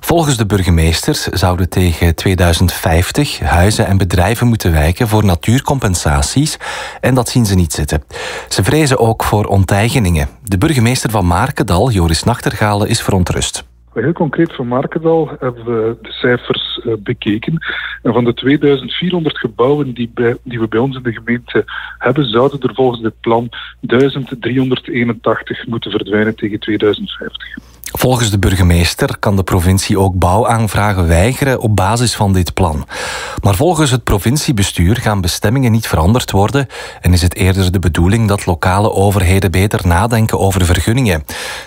Volgens de burgemeesters zouden tegen 2050 huizen en bedrijven moeten wijken voor natuurcompensaties en dat zien ze niet zitten. Ze vrezen ook voor onteigeningen. De burgemeester van Markendal, Joris Nachtergale, is verontrust. Heel concreet voor Markendal hebben we de cijfers uh, bekeken. En van de 2400 gebouwen die, die we bij ons in de gemeente hebben, zouden er volgens dit plan 1381 moeten verdwijnen tegen 2050. Volgens de burgemeester kan de provincie ook bouwaanvragen weigeren op basis van dit plan. Maar volgens het provinciebestuur gaan bestemmingen niet veranderd worden en is het eerder de bedoeling dat lokale overheden beter nadenken over vergunningen.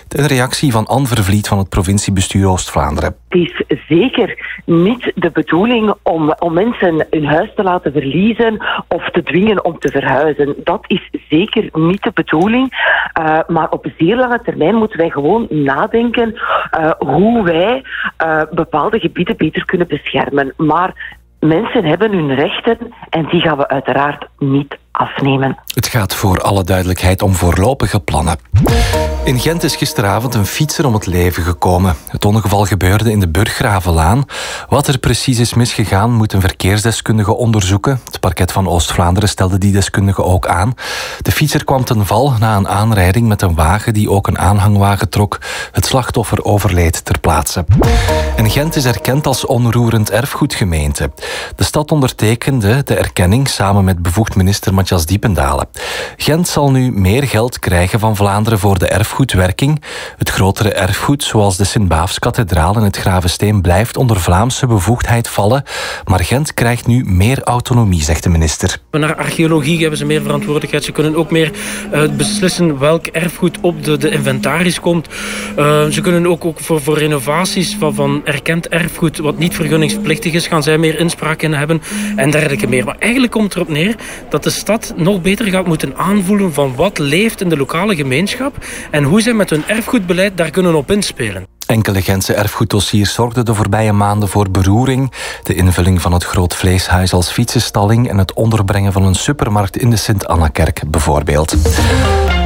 Een reactie van Anne Vervliet van het provinciebestuur Oost-Vlaanderen. Het is zeker niet de bedoeling om, om mensen hun huis te laten verliezen of te dwingen om te verhuizen. Dat is zeker niet de bedoeling. Uh, maar op zeer lange termijn moeten wij gewoon nadenken uh, hoe wij uh, bepaalde gebieden beter kunnen beschermen. Maar mensen hebben hun rechten en die gaan we uiteraard niet afnemen. Het gaat voor alle duidelijkheid om voorlopige plannen. In Gent is gisteravond een fietser om het leven gekomen. Het ongeval gebeurde in de Burggravenlaan. Wat er precies is misgegaan, moet een verkeersdeskundige onderzoeken. Het parket van Oost-Vlaanderen stelde die deskundige ook aan. De fietser kwam ten val na een aanrijding met een wagen die ook een aanhangwagen trok. Het slachtoffer overleed ter plaatse. En Gent is erkend als onroerend erfgoedgemeente. De stad ondertekende de erkenning samen met bevoegd minister Diependalen. Gent zal nu meer geld krijgen van Vlaanderen voor de erfgoedwerking. Het grotere erfgoed, zoals de Sint-Baafskathedraal en het Gravensteen, blijft onder Vlaamse bevoegdheid vallen. Maar Gent krijgt nu meer autonomie, zegt de minister. Naar archeologie hebben ze meer verantwoordelijkheid. Ze kunnen ook meer uh, beslissen welk erfgoed op de, de inventaris komt. Uh, ze kunnen ook, ook voor, voor renovaties van, van erkend erfgoed, wat niet vergunningsplichtig is, gaan zij meer inspraak in hebben en dergelijke meer. Maar eigenlijk komt erop neer dat de nog beter gaat moeten aanvoelen van wat leeft in de lokale gemeenschap en hoe zij met hun erfgoedbeleid daar kunnen op inspelen. Enkele Gentse erfgoeddossiers zorgden de voorbije maanden voor beroering. De invulling van het groot vleeshuis als fietsenstalling en het onderbrengen van een supermarkt in de Sint-Anna-kerk bijvoorbeeld.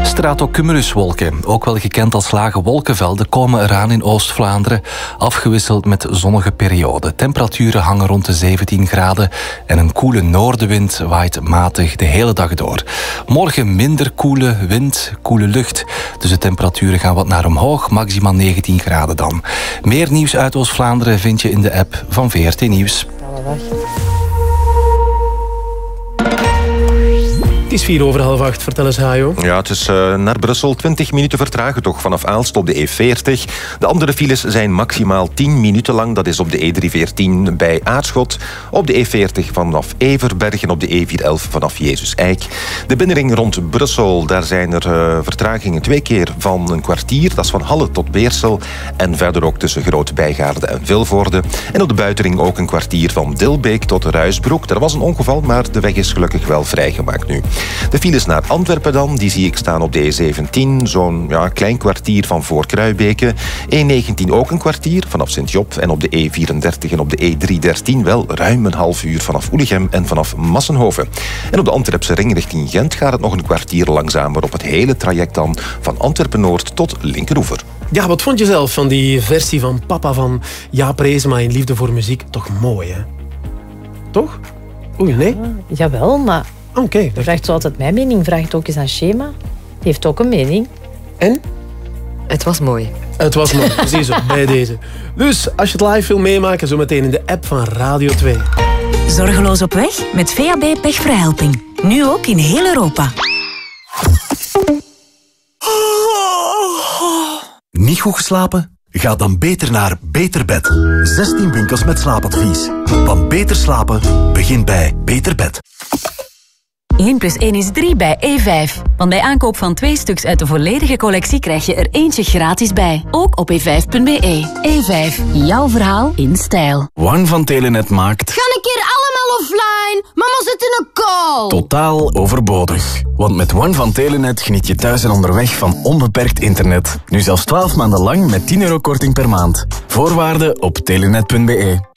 Stratocumuluswolken, ook wel gekend als lage wolkenvelden, komen eraan in Oost-Vlaanderen, afgewisseld met zonnige perioden. Temperaturen hangen rond de 17 graden en een koele noordenwind waait matig de hele dag door. Morgen minder koele wind, koele lucht, dus de temperaturen gaan wat naar omhoog, maximaal 19 graden dan. Meer nieuws uit Oost-Vlaanderen vind je in de app van VRT Nieuws. Is vier over half acht. Vertel eens, Hajo. Ja, het is uh, naar Brussel 20 minuten vertragen toch vanaf Aalst op de E40. De andere files zijn maximaal 10 minuten lang. Dat is op de E314 bij Aarschot, op de E40 vanaf Everberg en op de E411 vanaf Jezus Eik. De binnenring rond Brussel, daar zijn er uh, vertragingen twee keer van een kwartier. Dat is van Halle tot Beersel en verder ook tussen Groot Bijgaarde en Vilvoorde. En op de buitenring ook een kwartier van Dilbeek tot Ruisbroek. Er was een ongeval, maar de weg is gelukkig wel vrijgemaakt nu. De files naar Antwerpen dan, die zie ik staan op de E17. Zo'n ja, klein kwartier van voor Kruibeke. E19 ook een kwartier vanaf Sint-Job. En op de E34 en op de E313 wel ruim een half uur vanaf Oelichem en vanaf Massenhoven. En op de Antwerpse ring richting Gent gaat het nog een kwartier langzamer op het hele traject dan van Antwerpen-Noord tot Linkeroever. Ja, wat vond je zelf van die versie van papa van Jaap Reesma in Liefde voor Muziek? Toch mooi, hè? Toch? Oei, nee? Ja, jawel, maar Oké. Okay, vraagt zo altijd mijn mening. Vraag het ook eens aan Schema. Die heeft ook een mening. En? Het was mooi. Het was mooi, precies zo, bij deze. Dus als je het live wil meemaken, zo meteen in de app van Radio 2. Zorgeloos op weg met VAB Pechverhelping. Nu ook in heel Europa. Niet goed geslapen? Ga dan beter naar Beter Bed. 16 winkels met slaapadvies. Want beter slapen begint bij Beter Bed. 1 plus 1 is 3 bij E5. Want bij aankoop van twee stuks uit de volledige collectie krijg je er eentje gratis bij. Ook op e5.be. E5, jouw verhaal in stijl. One van Telenet maakt Ga een keer allemaal offline. Mama zit in een call. totaal overbodig. Want met One van Telenet geniet je thuis en onderweg van onbeperkt internet. Nu zelfs 12 maanden lang met 10 euro korting per maand. Voorwaarden op telenet.be.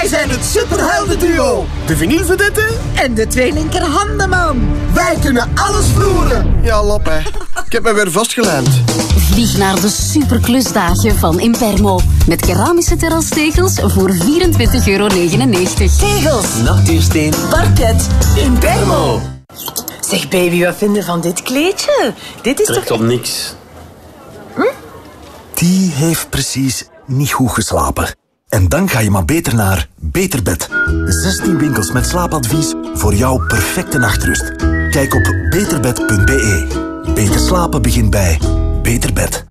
Wij zijn het superheldenduo. De vinylvedette en de twee linkerhandenman. Wij kunnen alles vloeren. Ja, lap hè. Ik heb me weer vastgelijmd. Vlieg naar de superklusdagen van Impermo. Met keramische terrastegels voor 24,99 euro. Tegels, natuursteen, parket, Impermo. Zeg baby, wat vinden van dit kleedje? Dit is toch... Trekt op niks. Die heeft precies niet goed geslapen. En dan ga je maar beter naar Beter Bed. 16 winkels met slaapadvies voor jouw perfecte nachtrust. Kijk op beterbed.be. Beter slapen begint bij Beter Bed.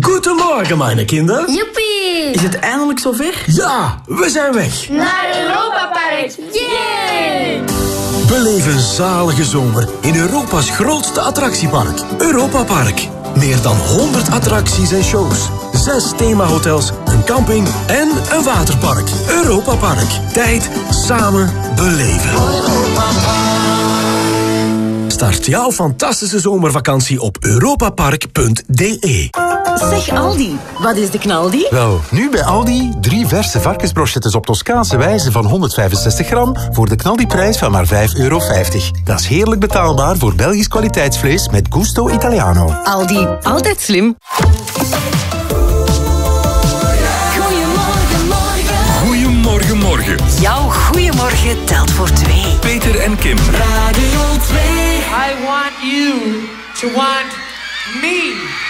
Goedemorgen, mijn kinderen. Joepie. Is het eindelijk zover? Ja, we zijn weg. Naar Europa Park. Yay! Beleef een zalige zomer in Europa's grootste attractiepark. Europa Park. Meer dan 100 attracties en shows. Zes themahotels, een camping en een waterpark. Europa Park. Tijd samen beleven. Start jouw fantastische zomervakantie op europapark.de. Zeg Aldi, wat is de knaldi? Wel, nu bij Aldi drie verse varkensbrochettes op Toscaanse wijze van 165 gram voor de knaldiprijs van maar 5,50 euro. Dat is heerlijk betaalbaar voor Belgisch kwaliteitsvlees met gusto italiano. Aldi, altijd slim. Goedemorgen, morgen. Jouw goeiemorgen telt voor twee. Peter en Kim. Radio 2. I want you to want me.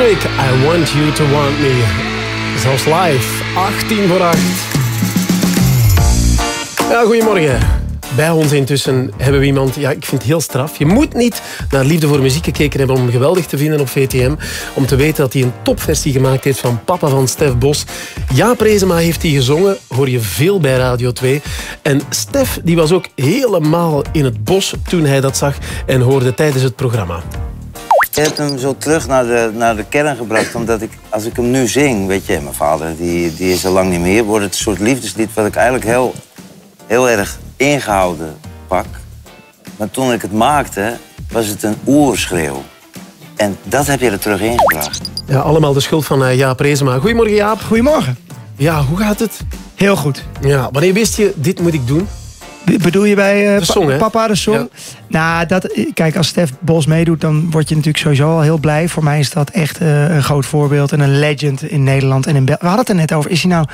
I want you to want me. Zelfs live, 18 voor 8. Ja, goedemorgen. Bij ons intussen hebben we iemand, ja, ik vind het heel straf. Je moet niet naar Liefde voor Muziek gekeken hebben om hem geweldig te vinden op VTM. Om te weten dat hij een topversie gemaakt heeft van Papa van Stef Bos. Jaap Rezema heeft hij gezongen, hoor je veel bij Radio 2. En Stef die was ook helemaal in het bos toen hij dat zag en hoorde tijdens het programma. Je hebt hem zo terug naar de, naar de kern gebracht, omdat ik, als ik hem nu zing, weet je, mijn vader die, die is al lang niet meer, wordt het een soort liefdeslied wat ik eigenlijk heel, heel erg ingehouden pak. Maar toen ik het maakte, was het een oerschreeuw. En dat heb je er terug ingebracht. Ja, allemaal de schuld van eh, Jaap Rezema. Goedemorgen Jaap. Goedemorgen. Ja, hoe gaat het? Heel goed. Ja, wanneer wist je, dit moet ik doen? Bedoel je bij eh, De song, pa- hè? Papa de Song? Nou, dat, kijk, als Stef Bos meedoet, dan word je natuurlijk sowieso al heel blij. Voor mij is dat echt eh, een groot voorbeeld en een legend in Nederland en in. We hadden het er net over. Is hij nou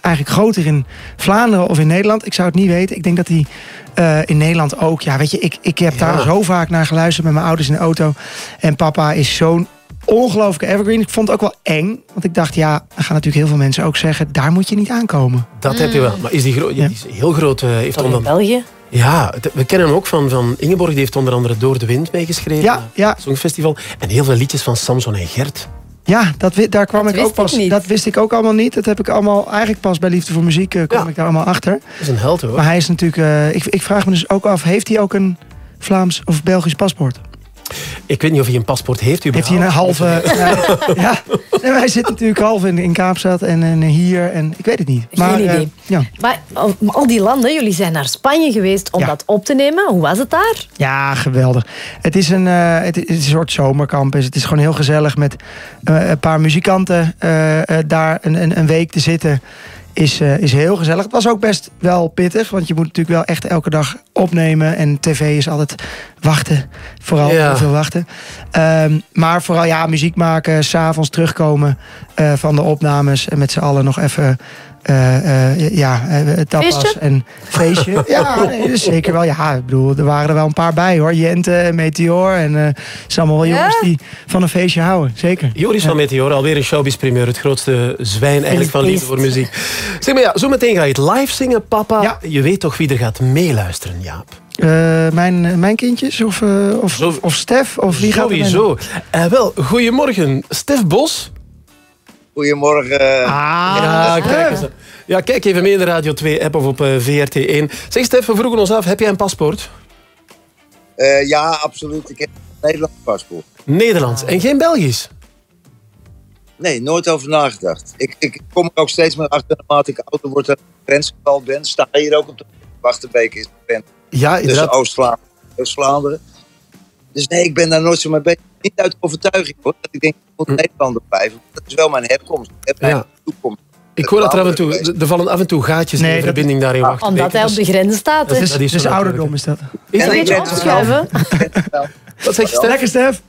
eigenlijk groter in Vlaanderen of in Nederland? Ik zou het niet weten. Ik denk dat hij eh, in Nederland ook... Ja, weet je, ik, ik heb daar zo vaak naar geluisterd met mijn ouders in de auto. En papa is zo'n ongelooflijke evergreen. Ik vond het ook wel eng. Want ik dacht, ja, dan gaan natuurlijk heel veel mensen ook zeggen... daar moet je niet aankomen. Dat heb je wel. Maar is die, gro- ja, die is heel groot? eh, heeft onder... België? Ja, we kennen hem ook van, van Ingeborg. Die heeft onder andere Door de Wind meegeschreven. Ja, ja. Songfestival. En heel veel liedjes van Samson en Gert. Ja, dat, daar kwam ik ook pas. ik. Dat wist ik ook allemaal niet. Dat heb ik allemaal eigenlijk pas bij Liefde voor Muziek eh, kwam ik daar allemaal achter. Dat is een held hoor. Maar hij is natuurlijk. eh, ik, ik vraag me dus ook af: heeft hij ook een Vlaams of Belgisch paspoort? Ik weet niet of hij een paspoort heeft. Heeft hij een halve. ja, ja. Nee, maar hij zit natuurlijk half in, in Kaapstad en, en hier en ik weet het niet. Maar, Geen eh, idee. ja. Maar al, die landen, jullie zijn naar Spanje geweest om Ja. dat op te nemen. Hoe was het daar? Ja, geweldig. Het is een, eh, het is het is een soort zomercampus. Het is gewoon heel gezellig met eh, een paar muzikanten eh, eh, daar een, een, een week te zitten. Is, eh, is heel gezellig. Het was ook best wel pittig, want je moet natuurlijk wel echt elke dag opnemen. En tv is altijd wachten. Vooral Ja. heel veel wachten. Ehm, maar vooral ja, muziek maken, s'avonds terugkomen eh, van de opnames. En met z'n allen nog even ja, eh, tapas Feestje? en feestje. Ja, nee, dus zeker wel. Ja, ik bedoel, er waren er wel een paar bij hoor. Jente en Meteor. En eh zijn allemaal wel Ja? jongens die van een feestje houden. Zeker. Joris van Meteor, alweer een showbiz-primeur. Het grootste zwijn eigenlijk van Liefde voor Muziek. Zeg maar ja, zometeen ga je het live zingen, papa. Je weet toch wie er gaat meeluisteren, Jaap? Eh, mijn, mijn kindjes of, eh, of, of Stef? Of wie gaat er? Sowieso. Eh, wel, goedemorgen. Stef Bos. Goedemorgen. Ah, ja, kijk eens. Ja, kijk even mee in de Radio 2-app of op eh, VRT1. Zeg Stef, we vroegen ons af, heb jij een paspoort? Eh, ja, absoluut. Ik heb een Nederlands paspoort. Nederlands en geen Belgisch? Nee, nooit over nagedacht. Ik, ik kom er ook steeds meer achter naarmate ik ouder word ik grensgeval ben. Sta hier ook op de Wachterbeek is Ja, tussen inderdaad. Oost-Vlaanderen en Oost-Vlaanderen. Dus nee, ik ben daar nooit zo mee bezig. Niet uit overtuiging hoor. Dat ik denk, ik moet Nederlander blijven. Dat is wel mijn herkomst. Mijn Hm. Ja. toekomst. Ik hoor dat er af en toe, er vallen af en toe gaatjes in de dat- verbinding daar in Ah, Wachterbeek. Omdat hij op de grens staat. dat hè. is- dat is Dus ouderdom is dat. Is Een beetje opschuiven. Wat zeg je, Stef? Lekker Stef.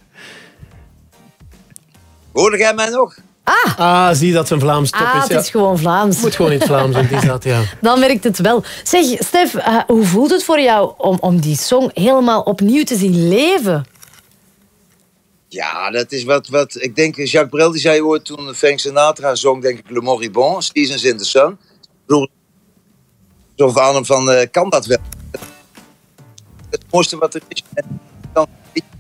Hoorde jij mij nog? Ah, Ah, zie dat zijn Vlaams top ah is. het Ja. is gewoon Vlaams. moet gewoon in het Vlaams, het is dat, ja. Dan werkt het wel. Zeg, Stef, eh, hoe voelt het voor jou om, om die song helemaal opnieuw te zien leven? Ja, dat is wat, wat... Ik denk, Jacques Brel die zei ooit toen Frank Sinatra zong, denk ik, Le Moribond, Seasons in the Sun. Vroeg zo aan hem van, eh, kan dat wel? Het mooiste wat er is. En dan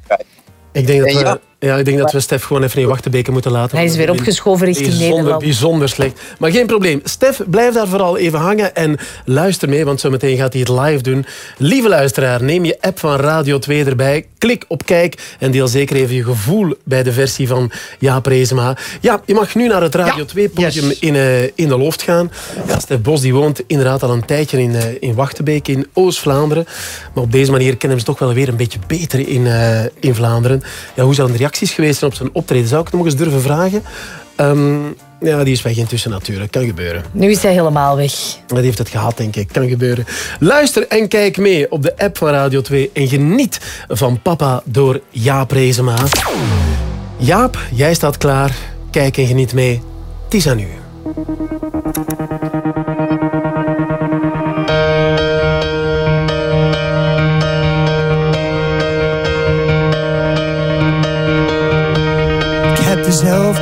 krijgen. Ik denk, dat En we, ja. Ja, ik denk dat we Stef gewoon even in Wachtenbeke moeten laten. Hij is weer opgeschoven richting bijzonder, Nederland. Bijzonder slecht. Maar geen probleem. Stef, blijf daar vooral even hangen en luister mee, want zometeen gaat hij het live doen. Lieve luisteraar, neem je app van Radio 2 erbij. Klik op kijk en deel zeker even je gevoel bij de versie van Jaap Reesema. Ja, je mag nu naar het Radio 2-podium in, eh, in de loft gaan. Ja, Stef Bos die woont inderdaad al een tijdje in, eh, in Wachtenbeek, in Oost-Vlaanderen. Maar op deze manier kennen we ze toch wel weer een beetje beter in, eh, in Vlaanderen. Ja, hoe zijn de reacties geweest zijn op zijn optreden? Zou ik het nog eens durven vragen? Ehm, Ja, die is weg intussen natuurlijk. Kan gebeuren. Nu is hij helemaal weg. Die heeft het gehad, denk ik. Kan gebeuren. Luister en kijk mee op de app van Radio 2 en geniet van Papa door Jaap Rezema. Jaap, jij staat klaar. Kijk en geniet mee. Het is aan u.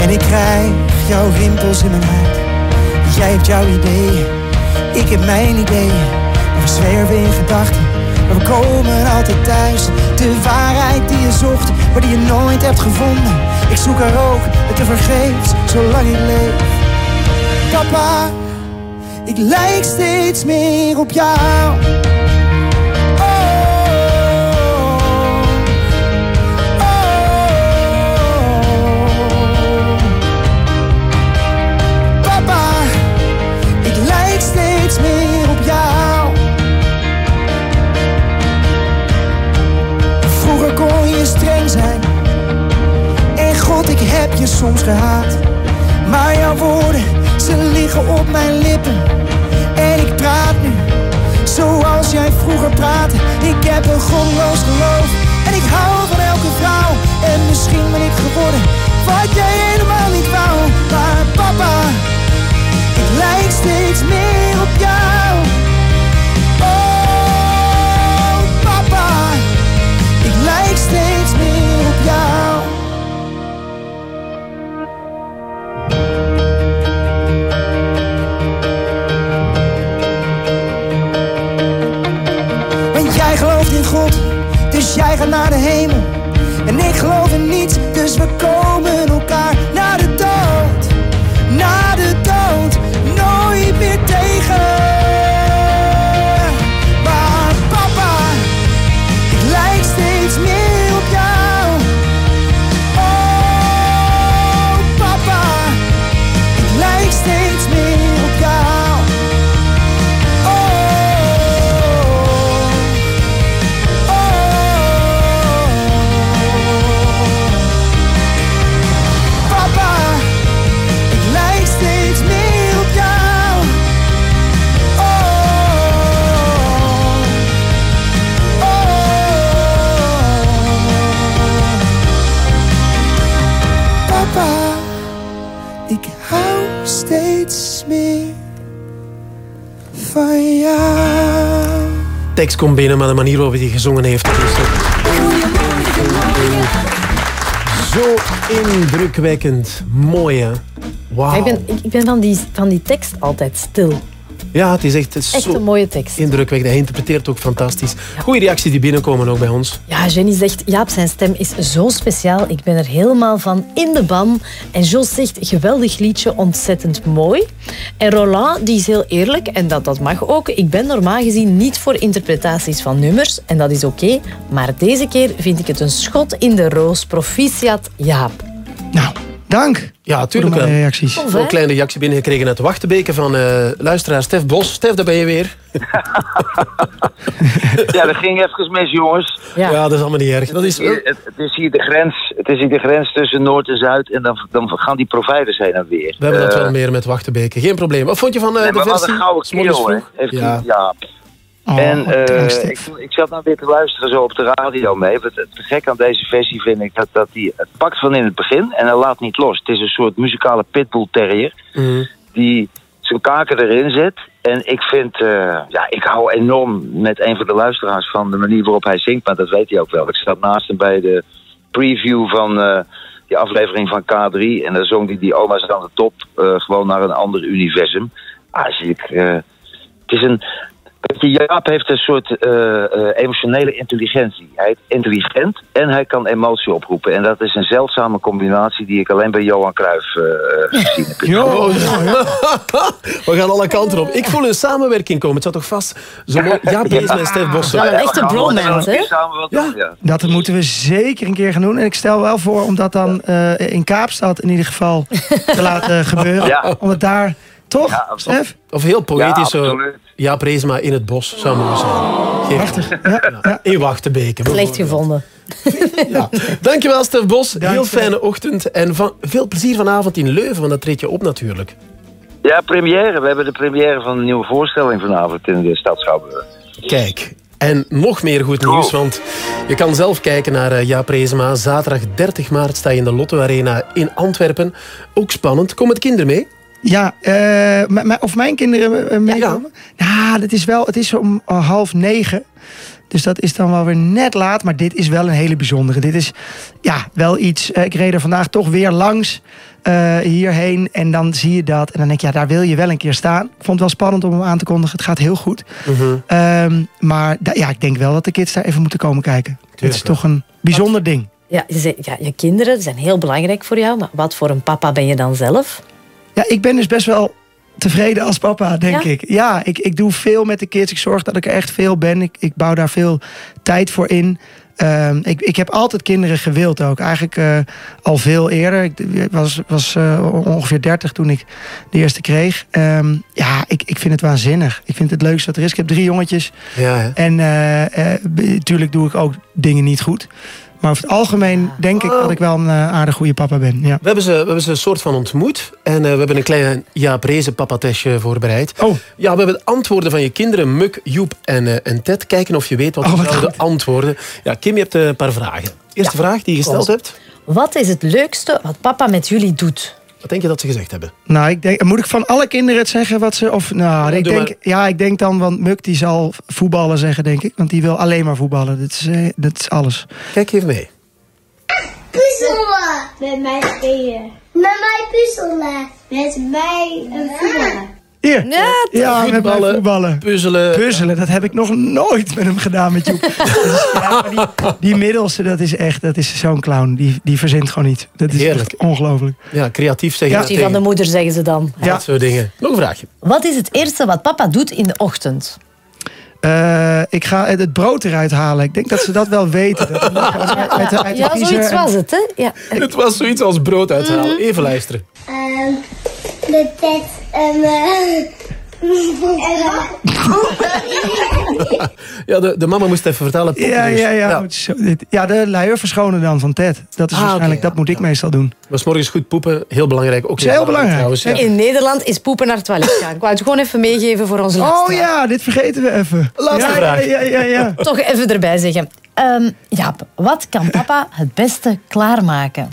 En ik krijg jouw rimpels in mijn huid. Jij hebt jouw ideeën, ik heb mijn ideeën. Maar we zwerven in gedachten, maar we komen altijd thuis. De waarheid die je zocht, maar die je nooit hebt gevonden. Ik zoek haar ook, het te vergeefs, zolang ik leef. Papa, ik lijk steeds meer op jou. Je soms gehaat. Maar jouw woorden, ze liggen op mijn lippen. En ik praat nu, zoals jij vroeger praatte. Ik heb een godloos geloof. En ik hou van elke vrouw. En misschien ben ik geworden wat jij helemaal niet wou. Maar papa, ik lijk steeds meer op jij gaat naar de hemel. En ik geloof in niets, dus we komen tekst komt binnen, maar de manier waarop hij gezongen heeft... zo indrukwekkend. Mooi, hè? Wauw. Ik ben, ik ben van, die, van die tekst altijd stil. Ja, het is echt, Echt zo een mooie tekst. indrukwekkend. Hij interpreteert ook fantastisch. Goeie reacties die binnenkomen ook bij ons. Ja, Jenny zegt, Jaap, zijn stem is zo speciaal. Ik ben er helemaal van in de ban. En Jos zegt, geweldig liedje, ontzettend mooi. En Roland, die is heel eerlijk, en dat, dat mag ook. Ik ben normaal gezien niet voor interpretaties van nummers. En dat is oké. maar deze keer vind ik het een schot in de roos. Proficiat, Jaap. Dank. Ja, tuurlijk Voor wel. reacties. Ook een kleine reactie binnengekregen uit de Wachtebeken van eh, luisteraar Stef Bos. Stef, daar ben je weer. Ja, dat ging even mis, jongens. Ja, dat is allemaal niet erg. Dat is, Het, het is hier de grens, het is hier de grens tussen Noord en Zuid en dan, dan gaan die providers heen en weer. we hebben dat Eh, wel meer met Wachtebeken. Geen probleem. Wat vond je van eh, nee, de maar wat versie? een gouden kerel, hè. ja. Oh, en eh, ik, ik zat nou weer te luisteren zo op de radio mee. Wat het gek aan deze versie vind ik dat, dat die, het pakt van in het begin en hij laat niet los. Het is een soort muzikale pitbull terrier Mhm. die zijn kaken erin zet. En ik vind, eh, ja, ik hou enorm met een van de luisteraars van de manier waarop hij zingt, maar dat weet hij ook wel. Ik zat naast hem bij de preview van eh, die aflevering van K3 en daar zong hij die oma's aan de top eh, gewoon naar een ander universum. Ah, zie ik, eh, het is een, Jaap heeft een soort eh, eh, emotionele intelligentie. Hij is intelligent en hij kan emotie oproepen. En dat is een zeldzame combinatie die ik alleen bij Johan Cruijff eh, eh, gezien heb. We gaan alle kanten op. Ik voel een samenwerking komen. Het zou toch vast zo mooi... Ja, Beesma en Stef Bossen. Ja, een echte bromance, hè? Ja. Dat moeten we zeker een keer gaan doen. En ik stel wel voor om dat dan eh, in Kaapstad in ieder geval te laten gebeuren. Ja. Om het daar... Toch, Stef? Of heel poëtisch Ja, zo. Ja, Preesma in het bos, zou mooi zijn. Prachtig. Ja. In Wachtebeke. Slecht gevonden. Dankjewel, Stef Bos. Heel fijne ochtend. En van, veel plezier vanavond in Leuven, want dat treed je op natuurlijk. Ja, première. We hebben de première van een nieuwe voorstelling vanavond in de Stad Schouwburg. Kijk. En nog meer goed nieuws, want je kan zelf kijken naar eh, Jaap Reesema. Zaterdag 30 maart sta je in de Lotto Arena in Antwerpen. Ook spannend. Kom met kinderen mee? Ja, eh, of mijn kinderen eh, meekomen? Ja, dat is wel, het is om eh, half negen. Dus dat is dan wel weer net laat. Maar dit is wel een hele bijzondere. Dit is ja, wel iets. ik reed er vandaag toch weer langs eh, hierheen. En dan zie je dat. En dan denk je, ja, daar wil je wel een keer staan. Ik vond het wel spannend om hem aan te kondigen. Het gaat heel goed. Ehm, maar da- ja, ik denk wel dat de kids daar even moeten komen kijken. Het is toch een bijzonder ding. Ja, je, ja, je kinderen zijn heel belangrijk voor jou. Maar wat voor een papa ben je dan zelf? Ja, ik ben dus best wel tevreden als papa, denk Ja? ik. Ja, ik, ik doe veel met de kids. Ik zorg dat ik er echt veel ben. Ik, ik bouw daar veel tijd voor in. Ehm, ik, ik heb altijd kinderen gewild ook. Eigenlijk eh, al veel eerder. Ik was, was eh, ongeveer 30 toen ik de eerste kreeg. Ehm, ja, ik, ik vind het waanzinnig. Ik vind het leukste wat er is. Ik heb drie jongetjes. Ja? En natuurlijk doe ik ook dingen niet goed. Maar over het algemeen denk ik dat ik wel een eh, aardig goede papa ben. Ja. We hebben ze, we hebben ze een soort van ontmoet. En eh, we hebben een klein Jaap Rezen papatestje voorbereid. Oh. Ja, we hebben de antwoorden van je kinderen, Muk, Joep en, eh, en Ted. Kijken of je weet wat Oh, goed. antwoorden. Ja, Kim, je hebt een paar vragen. Eerste vraag die je gesteld hebt. Wat is het leukste wat papa met jullie doet? Wat denk je dat ze gezegd hebben? Nou, ik denk, moet ik van alle kinderen het zeggen wat ze. Of, nou, ik doe denk, ja, ik denk dan, want Muk die zal voetballen zeggen, denk ik. Want die wil alleen maar voetballen. Dat is, eh, dat is alles. Kijk even mee. Puzzelen. Met mij spelen. Met mij puzzelen. Met mij een voetballen. Hier. Ja, Ja, met voetballen, voetballen. Puzzelen. Puzzelen, dat heb ik nog nooit met hem gedaan met Joep. Ja, die, die middelste, dat is echt, dat is zo'n clown. Die, die verzint gewoon niet. Dat is Heerlijk. echt ongelooflijk. Ja, creatief zeggen. Ja. Die van de tegen. moeder zeggen ze dan. Dat soort dingen. Nog een vraagje. Wat is het eerste wat papa doet in de ochtend? Eh, ik ga het het brood eruit halen. Ik denk dat ze dat wel weten. Dat uit uit Ja, zoiets en- was het, hè? Ja. Het was zoiets als brood uithalen. Even luisteren. Ehm, de pet. ehm, eh, Ja, de, de mama moest even vertellen. Ja, poppendienst. ja, ja. Zo, dit- ja, de luier verschonen dan van Ted. Dat is Ah, waarschijnlijk, dat moet ik meestal doen. Was morgens goed poepen. Heel belangrijk. Ook Is heel belangrijk. Trouwens, ja. In Nederland is poepen naar het toilet gaan. Ik wou het gewoon even meegeven voor onze Oh luisteraar. ja, dit vergeten we even. Laatste ja, vraag. Ja, ja, ja, ja. Toch even erbij zeggen. Ehm, Jaap, wat kan papa het beste klaarmaken?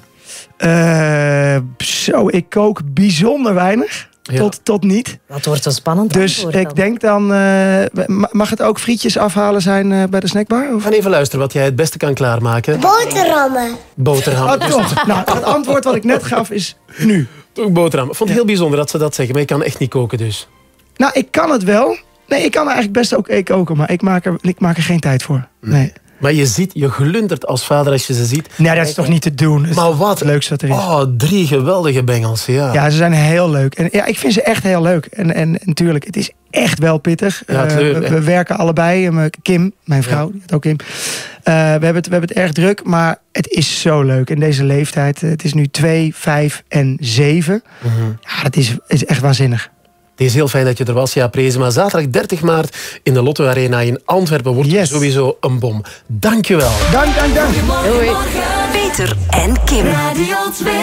Eh, zo, ik kook bijzonder weinig. Ja. Tot, tot niet. Dat wordt zo spannend. Dus antwoord ik dan. denk dan... eh, ma- mag het ook frietjes afhalen zijn eh, bij de snackbar? We Of? gaan even luisteren wat jij het beste kan klaarmaken. boterhammen. Boterham. Oh, toch. Nou, het antwoord wat ik net gaf is nu. Toch boterham. Ik vond het heel bijzonder dat ze dat zeggen. Maar je kan echt niet koken dus. Nou, ik kan het wel. Nee, ik kan eigenlijk best ook koken. Maar ik maak er, ik maak er geen tijd voor. Nee. Maar je ziet, je glundert als vader als je ze ziet. Nee, dat is toch niet te doen. Dat Maar wat? Leukste wat er is. Oh, drie geweldige bengels. Ja. Ja, ze zijn heel leuk. En ja, ik vind ze echt heel leuk. En, en natuurlijk, het is echt wel pittig. Ja, Eh, leuk, we, werken allebei. Kim, mijn vrouw, ook Kim. Eh, we, hebben het, we hebben het erg druk, maar het is zo leuk. In deze leeftijd, eh, het is nu 2, 5 en 7. Mhm. Ja, dat is, is echt waanzinnig. Het is heel fijn dat je er was, ja, Prezen. Maar zaterdag 30 maart in de Lotto Arena in Antwerpen wordt Yes. sowieso een bom. Dankjewel. Dank, dank, dank. Doei. Peter en Kim. Radio 2.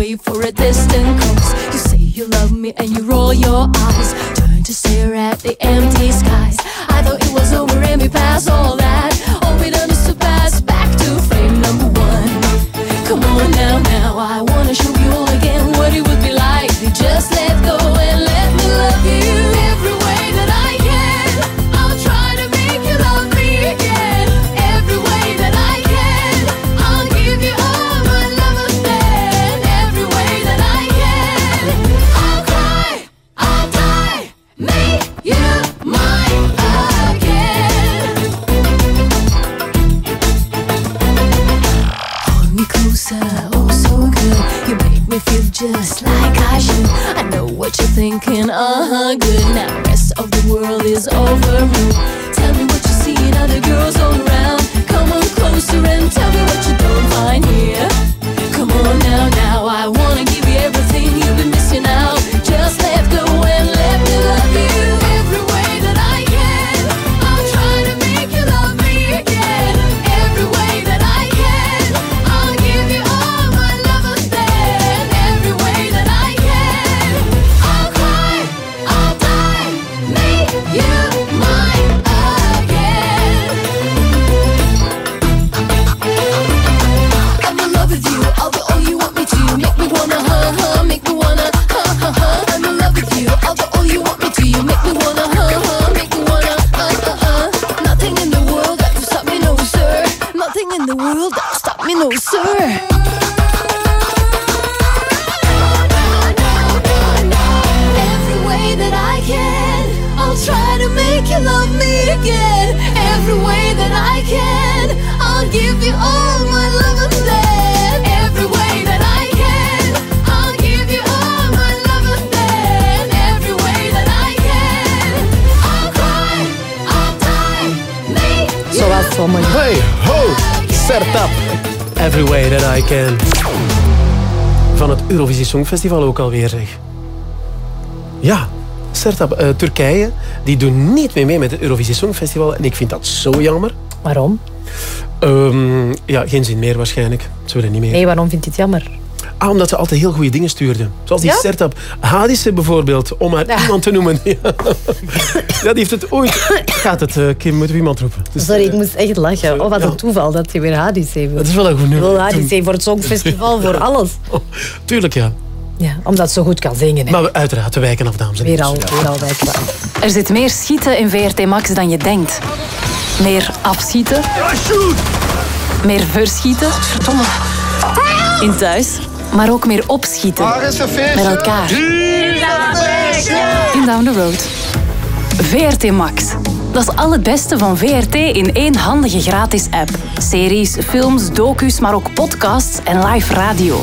Way for a distant coast. You say you love me and you roll your eyes, turn to stare at the empty skies. I thought it was over and we passed all that. All we done is to pass back to frame number one. Come on now, now, I wanna show you all again what it would be like to just just like I should. I know what you're thinking, uh huh, good. Now, rest of the world is overruled. Tell me what you see in other girls all around. Come on closer and tell me what you don't find here. Come on now, now, I wanna world that will stop me, no, sir. Every way that I can, I'll try to make you love me again. Every way that I can, I'll give you all my love and then every way that I can, I'll give you all my love and then every way that I can, I'll cry, I'll die, make you Zoals sommigen. Hey, ho, set up. Every way that I can. Van het Eurovisie Songfestival ook alweer, zeg. Ja, Sertab, eh, Turkije, die doen niet meer mee met het Eurovisie Songfestival. En ik vind dat zo jammer. Waarom? Ehm, ja, geen zin meer waarschijnlijk. Ze willen niet meer. Nee, waarom vind je het jammer? Ah, omdat ze altijd heel goede dingen stuurden. Zoals die Ja? Sertab Hadisse bijvoorbeeld, om maar iemand te noemen. ja, die heeft het ooit... Gaat het, eh, Kim, moeten we iemand roepen? Dus, Sorry, ik moest echt lachen. Oh, wat een toeval dat je weer Hadis heeft. Dat is wel een goed nummer. Wel Hadis heeft voor het Songfestival, voor alles. Tuurlijk, ja. Ja, omdat zo goed kan zingen. Hè. Maar uiteraard, we wijken af, dames en Weer heren. al, weer al wijken af. Er zit meer schieten in VRT Max dan je denkt. Meer afschieten. Meer verschieten. In thuis. Maar ook meer opschieten. Met elkaar. In Down the Road. VRT Max. Dat is al het beste van VRT in één handige gratis app. Series, films, docu's, maar ook podcasts en live radio.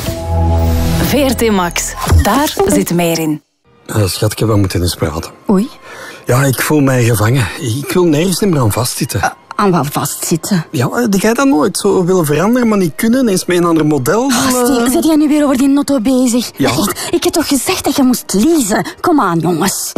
VRT Max. Daar zit meer in. Uh, schatje, we moeten eens praten. Oei. Ja, ik voel mij gevangen. Ik wil nergens meer aan vastzitten. Aan wat vastzitten? Ja, die jij dat nooit zo willen veranderen, maar niet kunnen, eens met een ander model Oh, zit jij nu weer over die notto bezig? Ja. Echt, ik heb toch gezegd dat je moest leasen? Kom aan, jongens.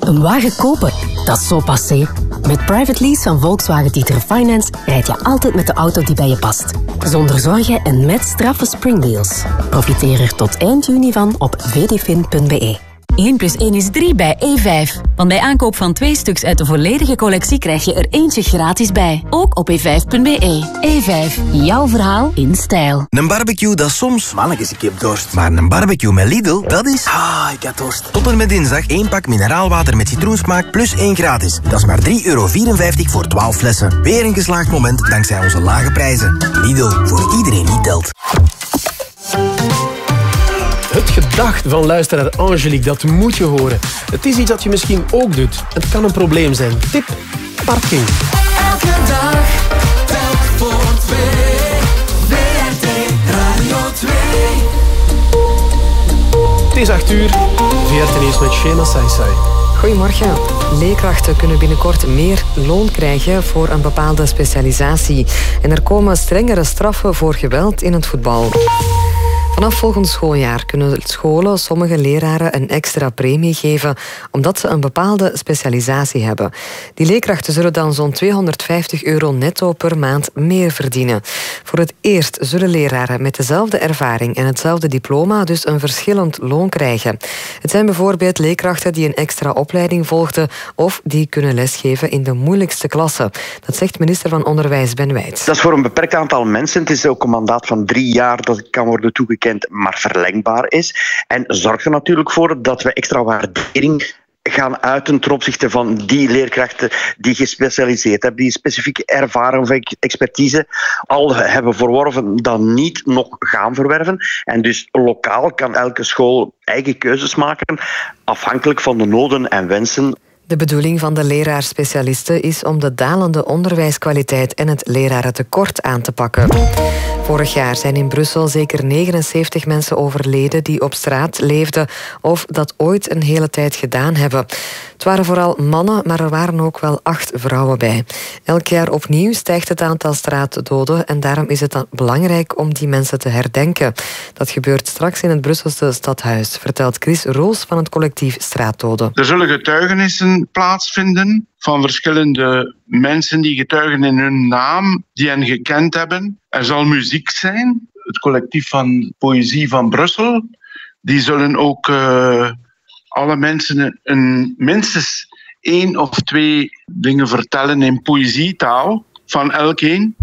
Een wagen kopen, dat is zo passé. Met private lease van Volkswagen Tieteren Finance rijd je altijd met de auto die bij je past. Zonder zorgen en met straffe springdeals. Profiteer er tot eind juni van op vdfin.be. 1 plus 1 is 3 bij E5. Want bij aankoop van twee stuks uit de volledige collectie krijg je er eentje gratis bij. Ook op e5.be. E5, jouw verhaal in stijl. Een barbecue, dat is soms... Mannetjes, ik heb dorst. Maar een barbecue met Lidl, dat is... Ah, ik heb dorst. Tot en met dinsdag één pak mineraalwater met citroensmaak plus één gratis. Dat is maar 3,54 euro voor 12 flessen. Weer een geslaagd moment dankzij onze lage prijzen. Lidl, voor iedereen die telt. Het gedacht van luisteraar Angelique, dat moet je horen. Het is iets dat je misschien ook doet. Het kan een probleem zijn. Tip, parking. Elke dag, telk voor twee. VRT Radio 2. Het is 8 uur. VRT nieuws met Shema Saisai. Goedemorgen. Leerkrachten kunnen binnenkort meer loon krijgen voor een bepaalde specialisatie. En er komen strengere straffen voor geweld in het voetbal. Vanaf volgend schooljaar kunnen scholen sommige leraren een extra premie geven omdat ze een bepaalde specialisatie hebben. Die leerkrachten zullen dan zo'n 250 euro netto per maand meer verdienen. Voor het eerst zullen leraren met dezelfde ervaring en hetzelfde diploma dus een verschillend loon krijgen. Het zijn bijvoorbeeld leerkrachten die een extra opleiding volgden of die kunnen lesgeven in de moeilijkste klassen. Dat zegt minister van Onderwijs Ben Wijts. Dat is voor een beperkt aantal mensen. Het is ook een mandaat van drie jaar dat kan worden toegekend, maar verlengbaar is. En zorgt er natuurlijk voor dat we extra waardering gaan uiten ten opzichte van die leerkrachten die gespecialiseerd hebben, die specifieke ervaring of expertise al hebben verworven, dan niet nog gaan verwerven. En dus lokaal kan elke school eigen keuzes maken, afhankelijk van de noden en wensen De bedoeling van de leraarspecialisten is om de dalende onderwijskwaliteit en het lerarentekort aan te pakken. Vorig jaar zijn in Brussel zeker 79 mensen overleden die op straat leefden of dat ooit een hele tijd gedaan hebben. Het waren vooral mannen, maar er waren ook wel acht vrouwen bij. Elk jaar opnieuw stijgt het aantal straatdoden en daarom is het dan belangrijk om die mensen te herdenken. Dat gebeurt straks in het Brusselse stadhuis, vertelt Chris Roos van het collectief Straatdoden. Er zullen getuigenissen plaatsvinden van verschillende mensen die getuigen in hun naam, die hen gekend hebben. Er zal muziek zijn, het collectief van Poëzie van Brussel. Die zullen ook uh, alle mensen een, een, minstens één of twee dingen vertellen in poëzietaal van elkeen.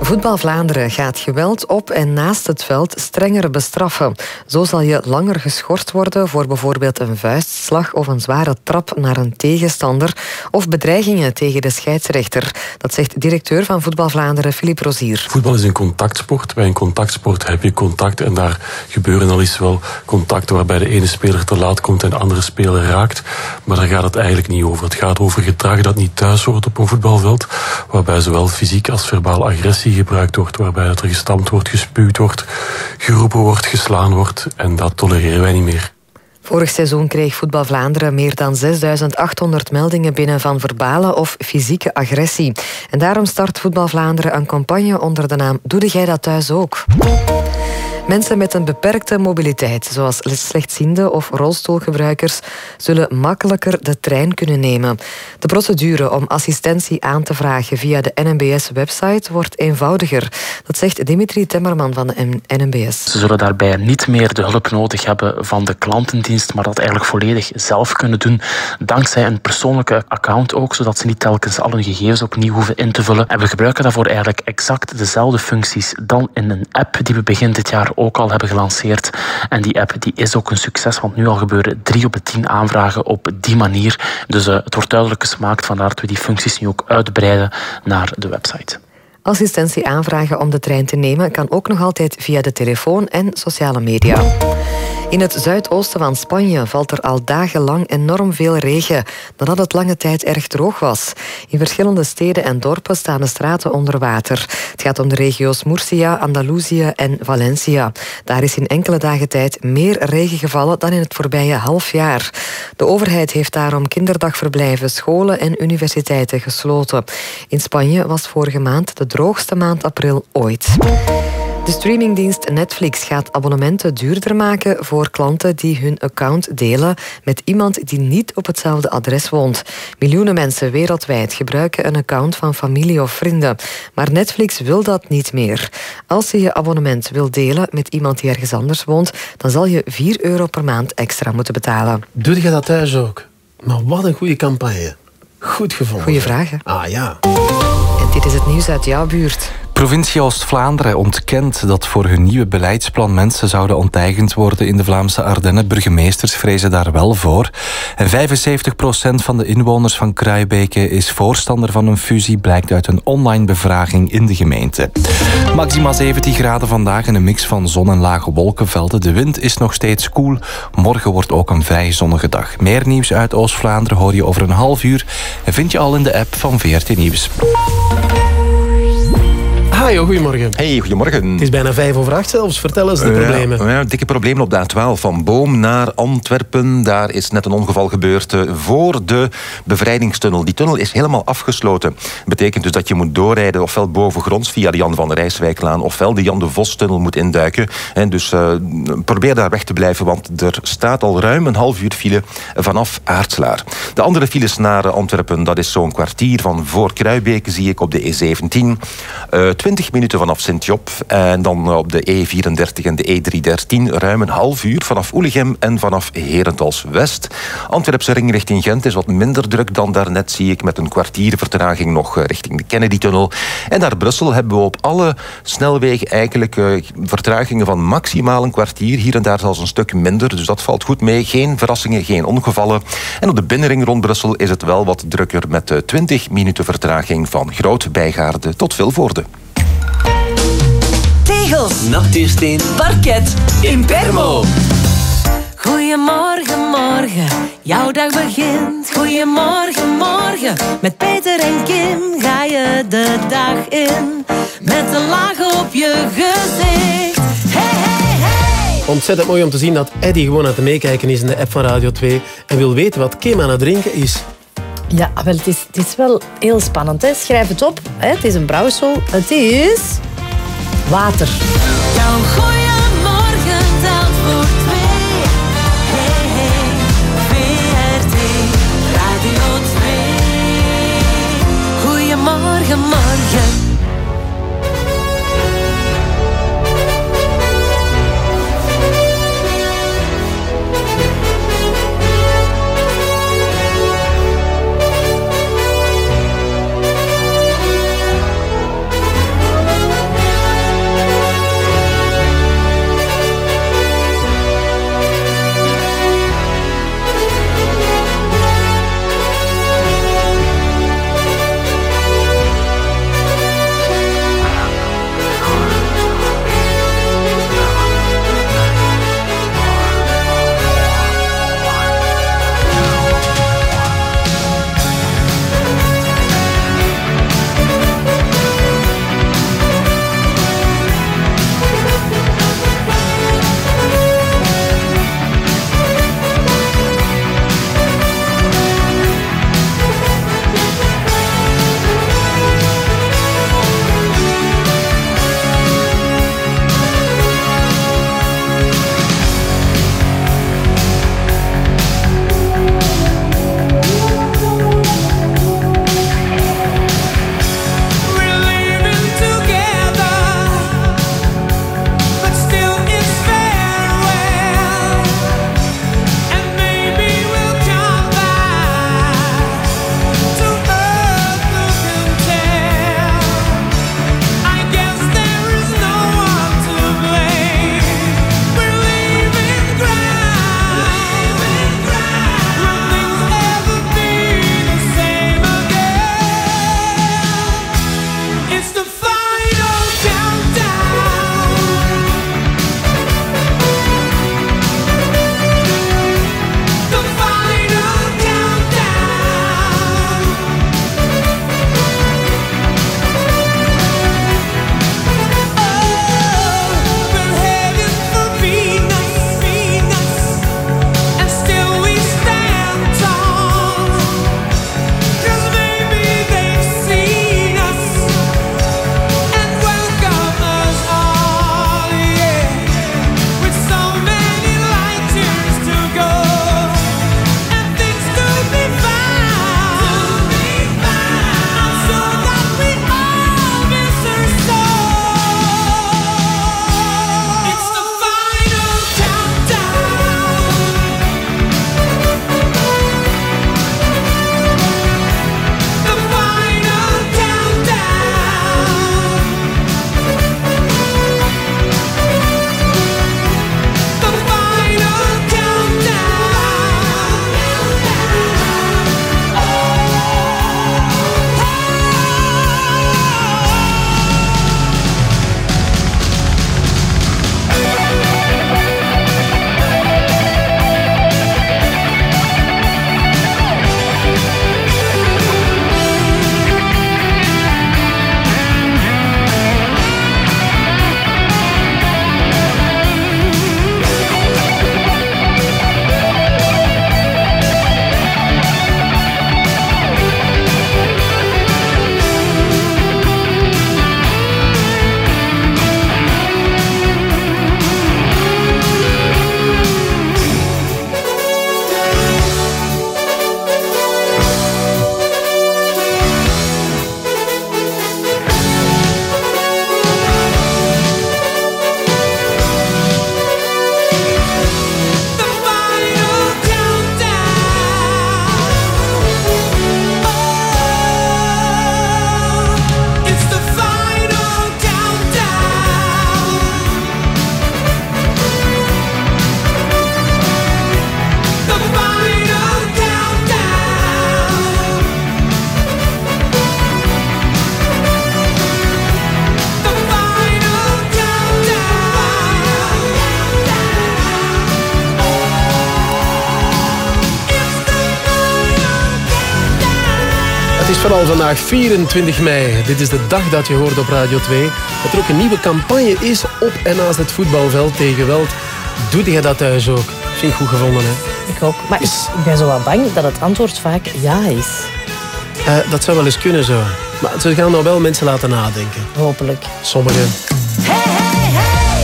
Voetbal Vlaanderen gaat geweld op en naast het veld strenger bestraffen. Zo zal je langer geschorst worden voor bijvoorbeeld een vuistslag of een zware trap naar een tegenstander of bedreigingen tegen de scheidsrechter. Dat zegt directeur van Voetbal Vlaanderen, Philippe Rozier. Voetbal is een contactsport. Bij een contactsport heb je contact en daar gebeuren al eens wel contacten waarbij de ene speler te laat komt en de andere speler raakt. Maar daar gaat het eigenlijk niet over. Het gaat over gedrag dat niet thuis hoort op een voetbalveld, waarbij zowel fysiek als verbaal agressie gebruikt wordt, waarbij er gestampt wordt, gespuwd wordt, geroepen wordt, geslaan wordt. En dat tolereren wij niet meer. Vorig seizoen kreeg Voetbal Vlaanderen meer dan 6800 meldingen binnen van verbale of fysieke agressie. En daarom start Voetbal Vlaanderen een campagne onder de naam Doe jij dat thuis ook? Mensen met een beperkte mobiliteit, zoals slechtziende of rolstoelgebruikers, zullen makkelijker de trein kunnen nemen. De procedure om assistentie aan te vragen via de NMBS-website wordt eenvoudiger. Dat zegt Dimitri Temmerman van de NMBS. Ze zullen daarbij niet meer de hulp nodig hebben van de klantendienst, maar dat eigenlijk volledig zelf kunnen doen, dankzij een persoonlijke account ook, zodat ze niet telkens al hun gegevens opnieuw hoeven in te vullen. En we gebruiken daarvoor eigenlijk exact dezelfde functies dan in een app die we begin dit jaar ook al hebben gelanceerd. En die app die is ook een succes, want nu al gebeuren drie op de tien aanvragen op die manier. Dus uh, het wordt duidelijk gesmaakt, vandaar dat we die functies nu ook uitbreiden naar de website. Assistentie aanvragen om de trein te nemen kan ook nog altijd via de telefoon en sociale media. In het zuidoosten van Spanje valt er al dagenlang enorm veel regen, nadat het lange tijd erg droog was. In verschillende steden en dorpen staan de straten onder water. Het gaat om de regio's Murcia, Andalusië en Valencia. Daar is in enkele dagen tijd meer regen gevallen dan in het voorbije half jaar. De overheid heeft daarom kinderdagverblijven, scholen en universiteiten gesloten. In Spanje was vorige maand de droogste maand april ooit. De streamingdienst Netflix gaat abonnementen duurder maken voor klanten die hun account delen met iemand die niet op hetzelfde adres woont. Miljoenen mensen wereldwijd gebruiken een account van familie of vrienden. Maar Netflix wil dat niet meer. Als je je abonnement wil delen met iemand die ergens anders woont, dan zal je 4 euro per maand extra moeten betalen. Doe je dat thuis ook? Maar wat een goede campagne. Goed gevonden. Goeie vragen. Ah ja. Dit is het nieuws uit jouw buurt. Provincie Oost-Vlaanderen ontkent dat voor hun nieuwe beleidsplan mensen zouden onteigend worden in de Vlaamse Ardennen. Burgemeesters vrezen daar wel voor. En 75% van de inwoners van Kruibeke is voorstander van een fusie, blijkt uit een online bevraging in de gemeente. Maxima 17 graden vandaag en een mix van zon en lage wolkenvelden. De wind is nog steeds koel. Morgen wordt ook een vrij zonnige dag. Meer nieuws uit Oost-Vlaanderen hoor je over een half uur en vind je al in de app van VRT Nieuws. Hajo, goedemorgen. Hey, goedemorgen. Het is bijna vijf over acht zelfs. Vertel eens de problemen. Ja, ja, dikke problemen op de A12 van Boom naar Antwerpen. Daar is net een ongeval gebeurd eh, voor de bevrijdingstunnel. Die tunnel is helemaal afgesloten. Dat betekent dus dat je moet doorrijden ofwel bovengronds via de Jan van Rijswijklaan ofwel de Jan de Vos-tunnel moet induiken. En dus uh, probeer daar weg te blijven, want er staat al ruim een half uur file vanaf Aartslaar. De andere files naar Antwerpen, dat is zo'n kwartier van voor Kruibeke, zie ik op de E17. Uh, 20 minuten vanaf Sint-Job. En dan op de E34 en de E313 ruim een half uur vanaf Oelegem en vanaf Herentals West. Antwerpse ring richting Gent is wat minder druk dan daarnet, zie ik, met een kwartier vertraging nog richting de Kennedy-tunnel. En naar Brussel hebben we op alle snelwegen eigenlijk uh, vertragingen van maximaal een kwartier. Hier en daar zelfs een stuk minder, dus dat valt goed mee. Geen verrassingen, geen ongevallen. En op de binnenring rond Brussel is het wel wat drukker met 20 minuten vertraging van Groot Bijgaarde tot Vilvoorde. Tegels, Natuursteen, parket, Impermo. Goedemorgen, morgen. Jouw dag begint, goeiemorgen, morgen. Met Peter en Kim ga je de dag in. Met een laag op je gezicht. Hey, hey, hey! Ontzettend mooi om te zien dat Eddy gewoon aan het meekijken is in de app van Radio 2 en wil weten wat Kim aan het drinken is. Ja, wel, het, is, het is wel heel spannend. Hè? Schrijf het op. Hè? Het is een brouwsel. Het is... Water. Jouw goeiemorgen telt voor twee. Hey, hey, VRT Radio 2. Goeiemorgen, morgen. Vandaag 24 mei. Dit is de dag dat je hoort op Radio 2. Dat er ook een nieuwe campagne is op en naast het voetbalveld tegen geweld. Doe jij dat thuis ook? Vind ik goed gevonden, hè? Ik ook. Maar ik, ik ben zo wat bang dat het antwoord vaak ja is. Eh, dat zou wel eens kunnen zo. Maar ze gaan nou wel mensen laten nadenken. Hopelijk. Sommigen.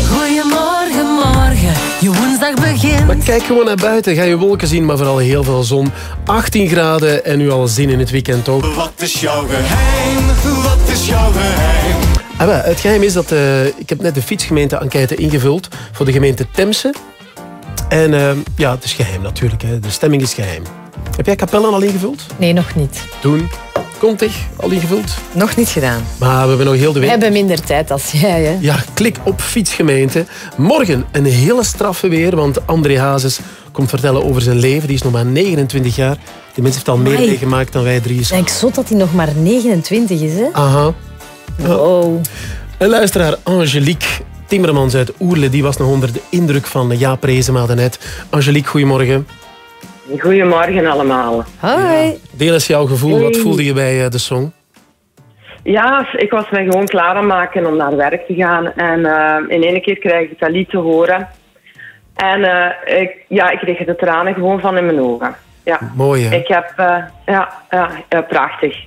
Goedemorgen, morgen. Je woensdag begint. Maar kijk gewoon naar buiten. Ga je wolken zien, maar vooral heel veel zon. 18 graden en nu al zin in het weekend ook. Wat is jouw geheim? Wat is jouw geheim? Ah, wel, het geheim is dat... eh, ik heb net de fietsgemeente-enquête ingevuld voor de gemeente Temse. En eh, ja, het is geheim natuurlijk. Hè. De stemming is geheim. Heb jij Capellen al ingevuld? Nee, nog niet. Doen. Kontig, al ingevuld? Nog niet gedaan. Maar we hebben nog heel de We week. hebben minder tijd als jij, hè? Ja, klik op fietsgemeente. Morgen een hele straffe weer, want André Hazes komt vertellen over zijn leven. Die is nog maar 29 jaar. Die mens heeft al meer meegemaakt dan wij drie. Ik denk zot dat hij nog maar 29 is, hè? Aha. Wow. Een luisteraar, Angelique Timmermans uit Oerle, die was nog onder de indruk van Jaap Reesema daarnet. Angelique, goedemorgen. Goedemorgen allemaal. Hoi. Deel eens jouw gevoel. Wat voelde je bij eh, de song? Ja, ik was me gewoon klaar aan het maken om naar werk te gaan. En eh, in één keer krijg ik dat lied te horen. En eh, ik, ja, ik kreeg de tranen gewoon van in mijn ogen. Ja. Mooi, hè? Ik heb, eh, ja, ja, prachtig.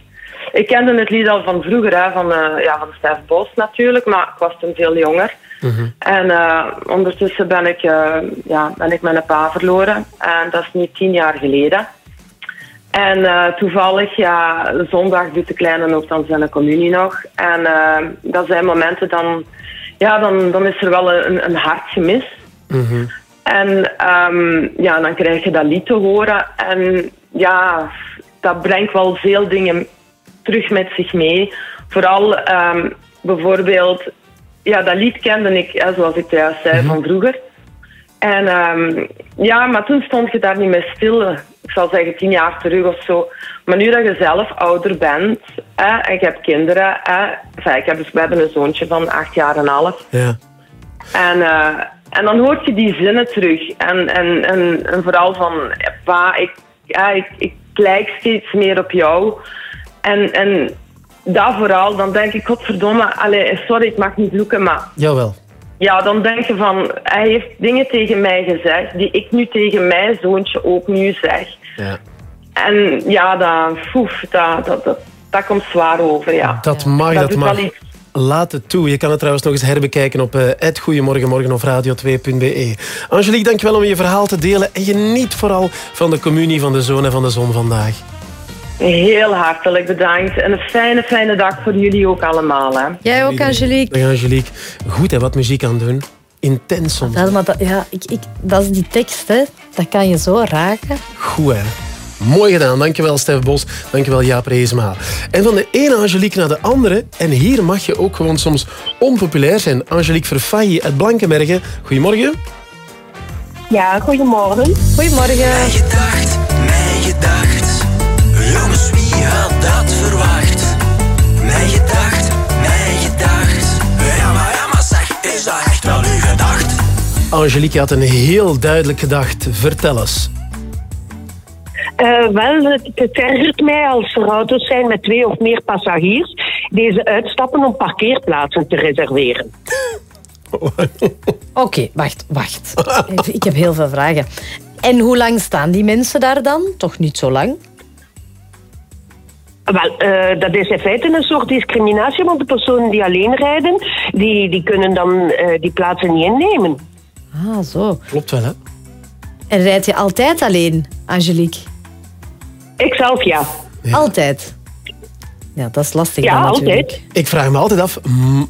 Ik kende het lied al van vroeger, hè, van, eh, ja, van Stef Bos natuurlijk, maar ik was toen veel jonger. En eh, ondertussen ben ik, ja, ben ik mijn pa verloren. En dat is nu tien jaar geleden. En toevallig, ja, zondag doet de kleine ook dan zijn communie nog. En dat zijn momenten dan, ja, dan, dan is er wel een, een En ehm, ja, dan krijg je dat lied te horen. En ja, dat brengt wel veel dingen terug met zich mee. Vooral ehm, bijvoorbeeld, ja, dat lied kende ik, hè, zoals ik juist zei, van vroeger. En ehm, ja, maar toen stond je daar niet meer stil. Ik zal zeggen tien jaar terug of zo. Maar nu dat je zelf ouder bent hè, en je hebt kinderen. Hè, enfin, ik heb, dus- we hebben een zoontje van acht jaar en een half. Ja. En, eh, en dan hoort je die zinnen terug. En, en, en, en vooral van, pa, ik, ja, ik, ik lijk steeds meer op jou. En, en dat vooral, dan denk ik, godverdomme, allee, sorry, ik mag niet vloeken, maar Jawel. ja, dan denk je van, hij heeft dingen tegen mij gezegd die ik nu tegen mijn zoontje ook nu zeg. Ja. En ja, dat, foef, dat, dat, dat, dat komt zwaar over, ja. Dat mag, dat, doet mag. wel iets. Laat het toe. Je kan het trouwens nog eens herbekijken op uh, Goedemorgenmorgen of radio2.be. Angelique, dankjewel om je verhaal te delen. En geniet vooral van de communie van de zoon en van de zon vandaag. Heel hartelijk bedankt. En een fijne, fijne dag voor jullie ook allemaal. Hè. Jij ook, Angelique. Dag Angelique. Goed hè, wat muziek aan doen. Intens soms. Dat, maar dat, ja, ik, ik, dat is die tekst, hè. Dat kan je zo raken. Goed hè. Mooi gedaan. Dankjewel Stef Bos. Dankjewel Jaap Reesma. En van de ene Angelique naar de andere. En hier mag je ook gewoon soms onpopulair zijn. Angelique Verfaillie uit Blankenbergen. Goedemorgen. Ja, goedemorgen. Goedemorgen. Mijn gedacht, mijn gedacht. Jongens, wie had dat verwacht? Mijn gedacht, mijn gedacht. Ja, maar, ja, maar zeg, is dat echt wel uw gedacht? Angelique had een heel duidelijk gedacht. Vertel eens. Eh, wel, het, het ergert mij als er auto's zijn met twee of meer passagiers deze uitstappen om parkeerplaatsen te reserveren. Oké, wacht, wacht. Ik heb heel veel vragen. En hoe lang staan die mensen daar dan? Toch niet zo lang? Wel, eh, dat is in feite een soort discriminatie, want de personen die alleen rijden, die, die kunnen dan eh, die plaatsen niet innemen. Ah, zo. Klopt wel, hè? En rijd je altijd alleen, Angelique? Ikzelf ja. Altijd? Ja, dat is lastig Ja, dan natuurlijk. altijd. Ik vraag me altijd af,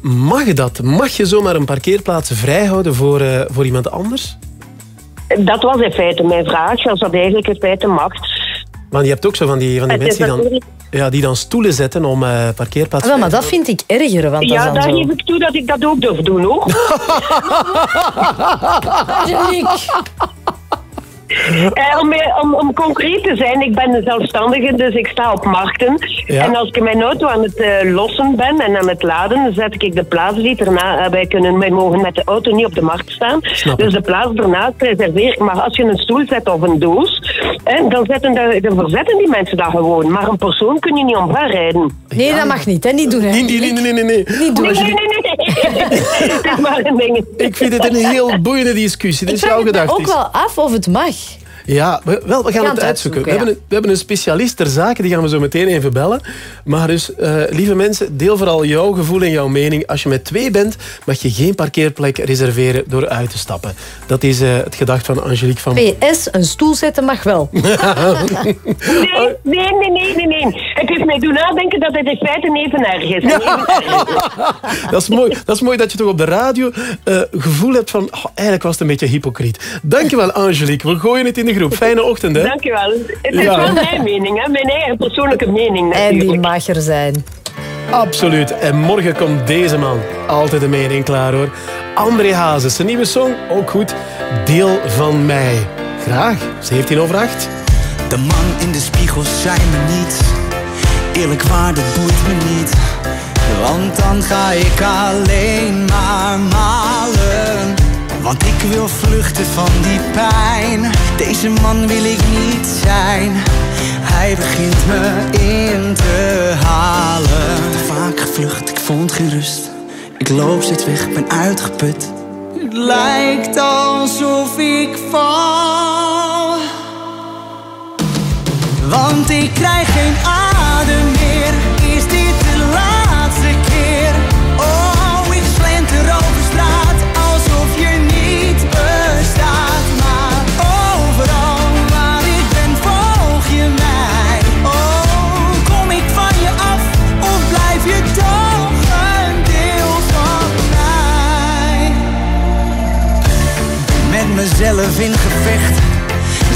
mag je dat? Mag je zomaar een parkeerplaats vrijhouden voor, eh, voor iemand anders? Dat was in feite mijn vraag, als dat eigenlijk in feite mag. Want je hebt ook zo van die, van die mensen die dan, natuurlijk- ja, die dan stoelen zetten om eh parkeerplaats Ah, maar dat vind ik erger, want Ja, daar geef ik toe dat ik dat ook durf doen, hoor. Eh, om, om, om concreet te zijn, ik ben een zelfstandige, dus ik sta op markten. Ja. En als ik mijn auto aan het eh, lossen ben en aan het laden, dan zet ik de plaats die erna... eh, wij, kunnen, wij mogen met de auto niet op de markt staan. Snap dus de plaats ernaast reserveer ik. Maar als je een stoel zet of een doos, eh, dan, zetten de, dan verzetten die mensen dat gewoon. Maar een persoon kun je niet omver rijden. Nee, dat mag niet. Hè? Niet doen. Hè? Nee, nee, nee, nee, nee. nee. Niet doen. Nee, nee, nee, nee. Het is maar een ding. Ik vind het een heel boeiende discussie. Dit Ik is jouw gedachte. ook wel af of het mag. Ja, we, wel, we gaan gaan het uitzoeken. We, hebben een, we hebben een specialist ter zake, die gaan we zo meteen even bellen. Maar dus, eh, lieve mensen, deel vooral jouw gevoel en jouw mening. Als je met twee bent, mag je geen parkeerplek reserveren door uit te stappen. Dat is eh, het gedacht van Angelique van... PS, een stoel zetten mag wel. Nee, nee, nee, nee, nee, nee. Het is mij doen nadenken dat het in feite even erg is. En even erg is. dat, is mooi, dat is mooi dat je toch op de radio eh gevoel hebt van... oh, eigenlijk was het een beetje hypocriet. Dankjewel, Angelique. We gooien het in de groep. Fijne ochtend, hè? Dankjewel. Het is Ja. wel mijn mening, hè? mijn eigen persoonlijke mening En natuurlijk. die mag er zijn. Absoluut. En morgen komt deze man. Altijd een mening klaar, hoor. André Hazes. Zijn nieuwe song, ook goed. Deel van mij. Graag. 17 over 8. De man in de spiegel zei me niet Eerlijk waar, dat boeit me niet Want dan ga ik alleen maar malen Want ik wil vluchten van die pijn. Deze man wil ik niet zijn. Hij begint me in te halen. Vaak gevlucht, ik vond geen rust Ik loop steeds weg, ben uitgeput. Het lijkt alsof ik val. Want ik krijg geen adem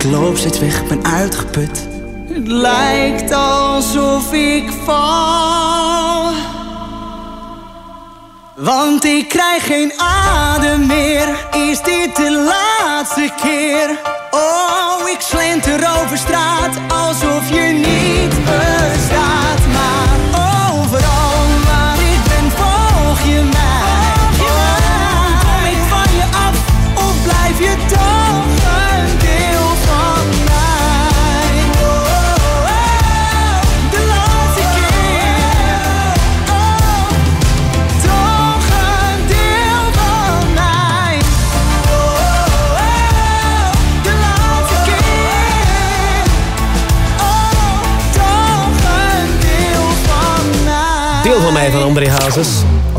Ik loop steeds weg, ben uitgeput. Het lijkt alsof ik val. Want ik krijg geen adem meer. Is dit de laatste keer? Oh, ik slenter over straat alsof je niet van André Hazes.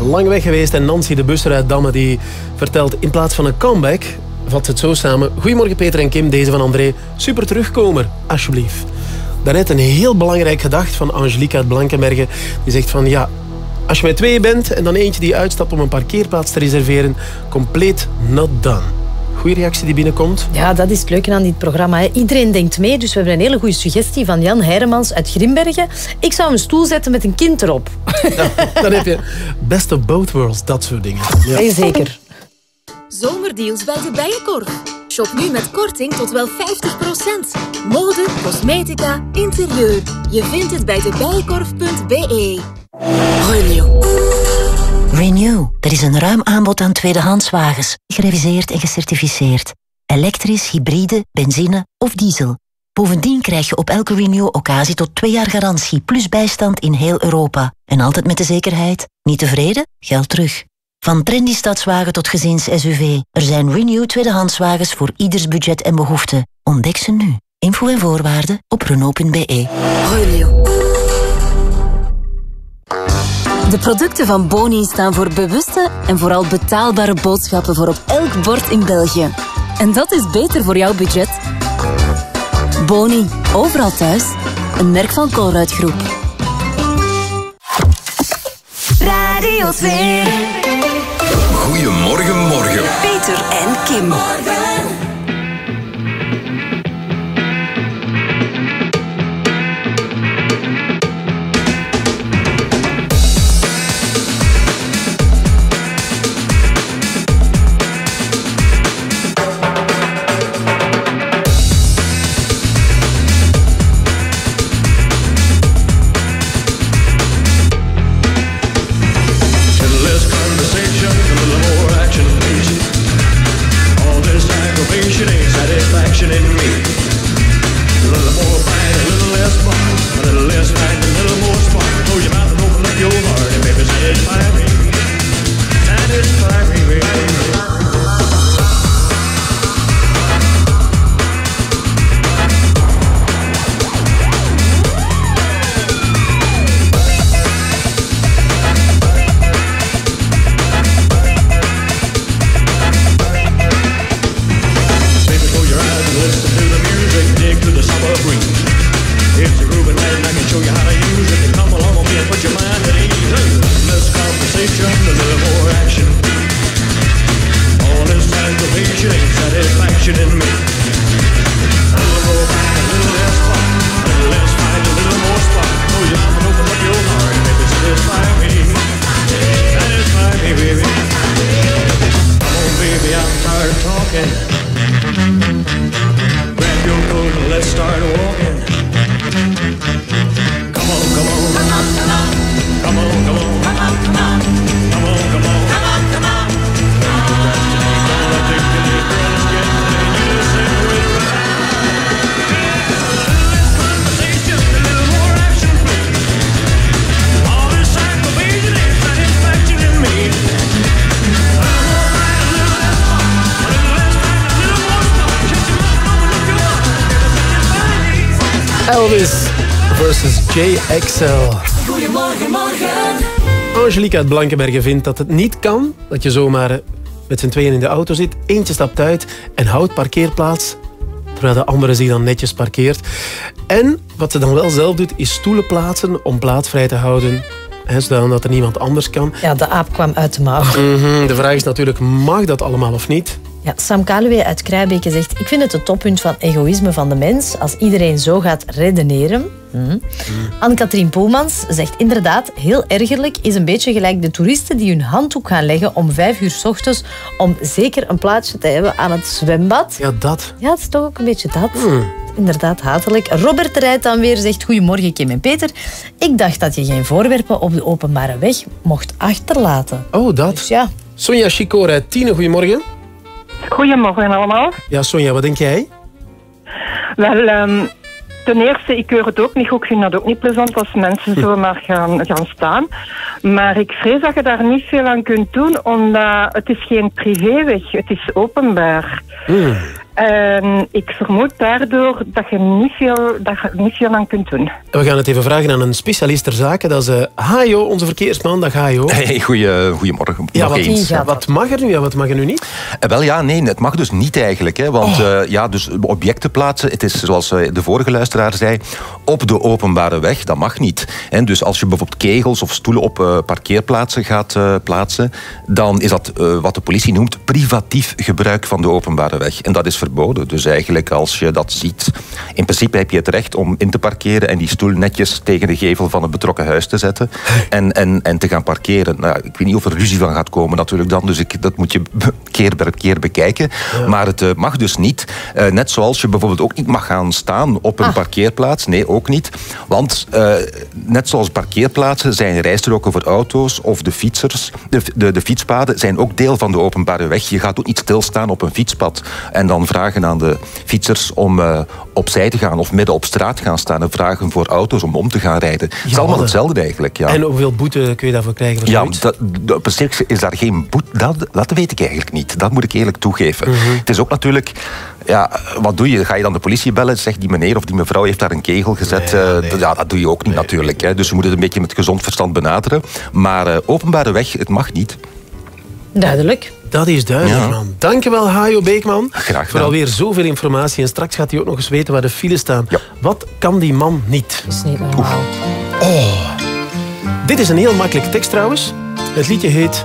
Lang weg geweest en Nancy de Busser uit Damme die vertelt in plaats van een comeback, vat het zo samen. Goedemorgen Peter en Kim, deze van André. Super terugkomer, alsjeblieft. Daarnet een heel belangrijk gedacht van Angelique uit Blankenbergen. Die zegt van ja, als je met twee bent en dan eentje die uitstapt om een parkeerplaats te reserveren, compleet not done. Goeie reactie die binnenkomt. Ja, dat is het leuke aan dit programma. Hè. Iedereen denkt mee, dus we hebben een hele goede suggestie van Jan Heiremans uit Grimbergen. Ik zou een stoel zetten met een kind erop. Dan heb je best of both worlds, dat soort dingen. Ja. Zeker. Zomerdeals bij de Bijenkorf. Shop nu met korting tot wel 50%. Mode, cosmetica, interieur. Je vindt het bij de bijenkorf.be. Renew. Er is een ruim aanbod aan tweedehandswagens. Gereviseerd en gecertificeerd. Elektrisch, hybride, benzine of diesel. Bovendien krijg je op elke Renew-occasie tot twee jaar garantie... plus bijstand in heel Europa. En altijd met de zekerheid. Niet tevreden? Geld terug. Van trendy stadswagen tot gezins-SUV. Er zijn Renew tweedehandswagens voor ieders budget en behoefte. Ontdek ze nu. Info en voorwaarden op Renault.be. De producten van Boni staan voor bewuste en vooral betaalbare boodschappen voor op elk bord in België. En dat is beter voor jouw budget. Boni, overal thuis. Een merk van Colruyt Groep. Radio 2. Goedemorgen, morgen. Peter en Kim. Little JXL. Goedemorgen, morgen. Angelique uit Blankenbergen vindt dat het niet kan dat je zomaar eh, met z'n tweeën in de auto zit. Eentje stapt uit en houdt parkeerplaats, terwijl de andere zich dan netjes parkeert. En wat ze dan wel zelf doet, is stoelen plaatsen om plaats vrij te houden, hè, zodat er niemand anders kan. Ja, de aap kwam uit de mouw. Mhm, De vraag is natuurlijk, mag dat allemaal of niet? Ja, Sam Kaluwe uit Kruijbeke zegt... Ik vind het het toppunt van egoïsme van de mens als iedereen zo gaat redeneren. Hm. Anne-Katrien Poelmans zegt inderdaad... Heel ergerlijk is een beetje gelijk de toeristen die hun handdoek gaan leggen om vijf uur s ochtends om zeker een plaatsje te hebben aan het zwembad. Ja, dat. Ja, het is toch ook een beetje dat. Hmm. Inderdaad, hatelijk. Robert Rijt dan weer zegt... Goedemorgen, Kim en Peter. Ik dacht dat je geen voorwerpen op de openbare weg mocht achterlaten. Oh, dat. Dus ja. Sonja Chicor uit Tiene, goedemorgen. Goedemorgen allemaal. Ja, Sonja, wat denk jij? Wel, ehm, ten eerste, ik keur het ook niet goed. Ik vind dat ook niet plezant als mensen zomaar gaan, gaan staan. Maar ik vrees dat je daar niet veel aan kunt doen, omdat het is geen privéweg, het is openbaar. Hmm. En ik vermoed daardoor dat je niet veel, dat je niet veel aan kunt doen. We gaan het even vragen aan een specialist ter zake. Dat is eh, Hajo, onze verkeersman. Dag Hajo. Hey, goeie, goedemorgen. Ja, Nog wat, eens. wat mag er nu en wat mag er nu niet? Eh, Wel ja, nee, het mag dus niet eigenlijk. Hè, want Oh. eh, ja, dus objecten plaatsen, het is zoals eh, de vorige luisteraar zei, op de openbare weg, dat mag niet. En dus als je bijvoorbeeld kegels of stoelen op eh, parkeerplaatsen gaat eh, plaatsen, dan is dat eh, wat de politie noemt privatief gebruik van de openbare weg. En dat is verboden. Dus eigenlijk als je dat ziet, in principe heb je het recht om in te parkeren en die stoel netjes tegen de gevel van het betrokken huis te zetten en, en, en te gaan parkeren. Nou, ik weet niet of er ruzie van gaat komen natuurlijk dan, dus ik, dat moet je keer per keer bekijken. Maar het eh, mag dus niet. Eh, net zoals je bijvoorbeeld ook niet mag gaan staan op een parkeerplaats. Nee, ook niet. Want eh, net zoals parkeerplaatsen zijn rijstroken voor auto's of de fietsers, de, de, de fietspaden zijn ook deel van de openbare weg. Je gaat ook niet stilstaan op een fietspad en dan vragen aan de fietsers om uh, opzij te gaan of midden op straat gaan staan en vragen voor auto's om om te gaan rijden. Het is allemaal hetzelfde eigenlijk. Ja. En hoeveel boete kun je daarvoor krijgen? Voor ja, dat, op is daar geen boete. Dat, dat weet ik eigenlijk niet. Dat moet ik eerlijk toegeven. Mhm. Het is ook natuurlijk. Ja, wat doe je? Ga je dan de politie bellen? Zegt die meneer of die mevrouw heeft daar een kegel gezet? Eh, Ja, dat doe je ook niet natuurlijk. Hè. Dus je moet het een beetje met gezond verstand benaderen. Maar eh, openbare weg, het mag niet. Duidelijk. Dat is duidelijk, Ja. man. Dankjewel, Hajo Beekman. Graag Voor alweer zoveel informatie. En straks gaat hij ook nog eens weten waar de files staan. Wat kan die man niet? Dat is niet normaal. Oh. Dit is een heel makkelijk tekst trouwens. Het liedje heet...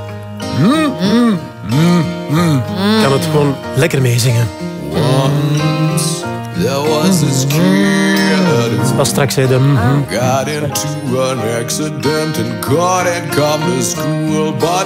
Mm, mm, mm, mm. Kan het gewoon lekker meezingen. Once there was this kid. Pas straks zei de... Got into an accident and couldn't come to school. But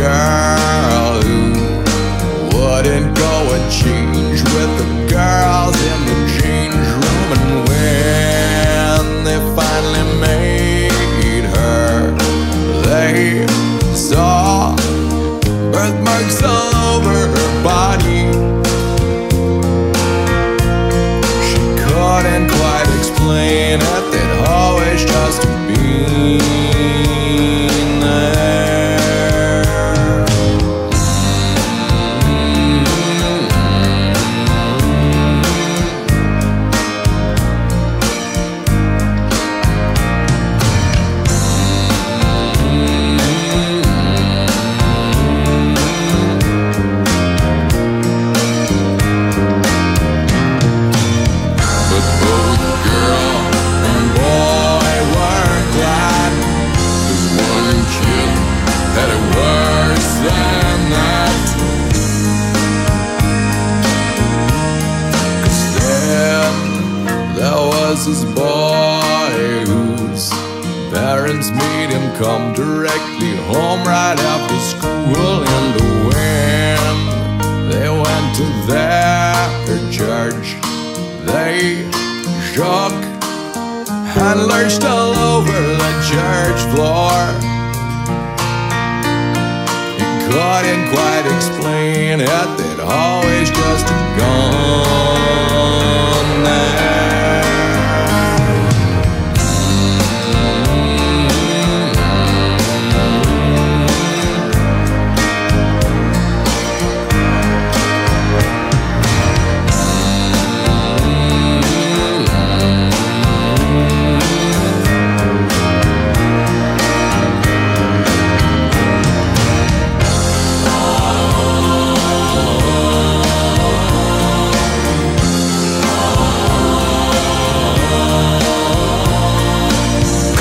girl church, they shook and lurched all over the church floor. He couldn't quite explain it, they'd always just gone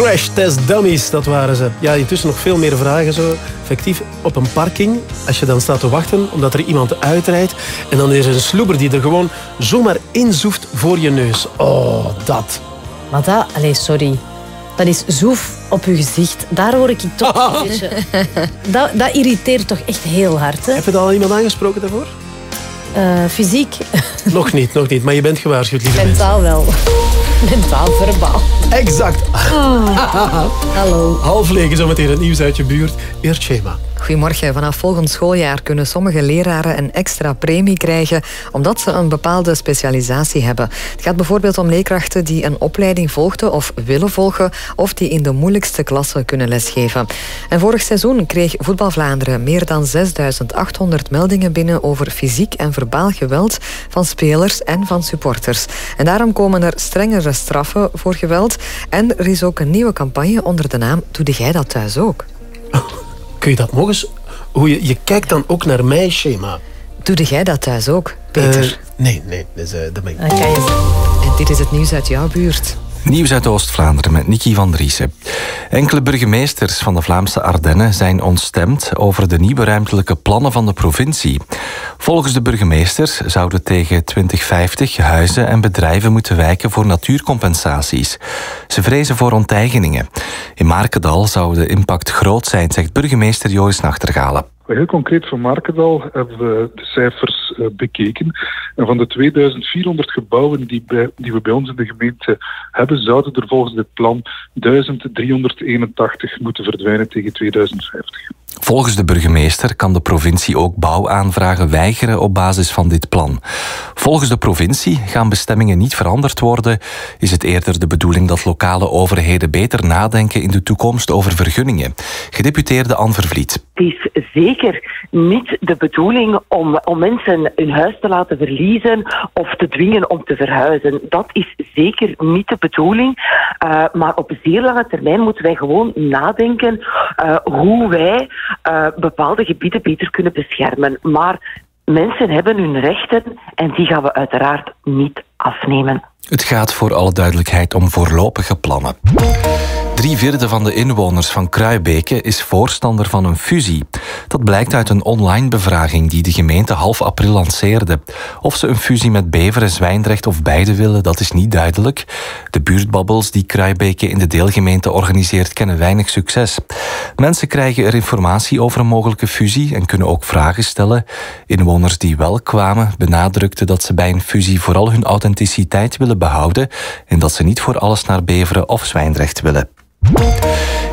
Crash Test Dummies, dat waren ze. Ja, intussen nog veel meer vragen zo. Effectief op een parking, als je dan staat te wachten omdat er iemand uitrijdt en dan is er een sloeber die er gewoon zomaar inzoeft voor je neus. Oh, dat. Maar dat, allez, sorry. Dat is zoef op je gezicht. Daar word ik toch een beetje... Dat, dat irriteert toch echt heel hard. Hè? Heb je al iemand aangesproken daarvoor? Eh, fysiek, Nog niet, nog niet. Maar je bent gewaarschuwd, lieve mensen. mentaal wel. Mentaal, verbaal. Exact. Hallo. Half legen zometeen het nieuws uit je buurt. Eerst Schema. Goedemorgen. Vanaf volgend schooljaar kunnen sommige leraren een extra premie krijgen omdat ze een bepaalde specialisatie hebben. Het gaat bijvoorbeeld om leerkrachten die een opleiding volgden of willen volgen of die in de moeilijkste klassen kunnen lesgeven. En vorig seizoen kreeg Voetbal Vlaanderen meer dan 6800 meldingen binnen over fysiek en verbaal geweld van spelers en van supporters. En daarom komen er strengere straffen voor geweld en er is ook een nieuwe campagne onder de naam Doe jij dat thuis ook? Kun je dat nog eens... Hoe je, je kijkt dan ook naar mijn schema. Doe jij dat thuis ook, Peter? Eh, nee, nee, dus, uh, dat ben ik En dit is het nieuws uit jouw buurt. Nieuws uit Oost-Vlaanderen met Nicky van Driessen. Enkele burgemeesters van de Vlaamse Ardennen zijn ontstemd over de nieuwe ruimtelijke plannen van de provincie. Volgens de burgemeesters zouden tegen 2050 huizen en bedrijven moeten wijken voor natuurcompensaties. Ze vrezen voor onteigeningen. In Markendal zou de impact groot zijn, zegt burgemeester Joris Nachtergalen. Heel concreet voor Markendal hebben we de cijfers uh, bekeken. En van de 2400 gebouwen die, die we bij ons in de gemeente hebben, zouden er volgens dit plan 1381 moeten verdwijnen tegen 2050. Volgens de burgemeester kan de provincie ook bouwaanvragen weigeren op basis van dit plan. Volgens de provincie gaan bestemmingen niet veranderd worden. Is het eerder de bedoeling dat lokale overheden beter nadenken in de toekomst over vergunningen? Gedeputeerde Anne Vervliet. Het is zeker niet de bedoeling om, om mensen hun huis te laten verliezen of te dwingen om te verhuizen. Dat is zeker niet de bedoeling. Uh, maar op zeer lange termijn moeten wij gewoon nadenken uh, hoe wij uh, bepaalde gebieden beter kunnen beschermen. Maar mensen hebben hun rechten en die gaan we uiteraard niet afnemen. Het gaat voor alle duidelijkheid om voorlopige plannen. Drie vierde van de inwoners van Kruibeke is voorstander van een fusie. Dat blijkt uit een online bevraging die de gemeente half april lanceerde. Of ze een fusie met Beveren, Zwijndrecht of beide willen, dat is niet duidelijk. De buurtbabbels die Kruibeke in de deelgemeente organiseert kennen weinig succes. Mensen krijgen er informatie over een mogelijke fusie en kunnen ook vragen stellen. Inwoners die wel kwamen benadrukten dat ze bij een fusie vooral hun authenticiteit willen behouden en dat ze niet voor alles naar Beveren of Zwijndrecht willen.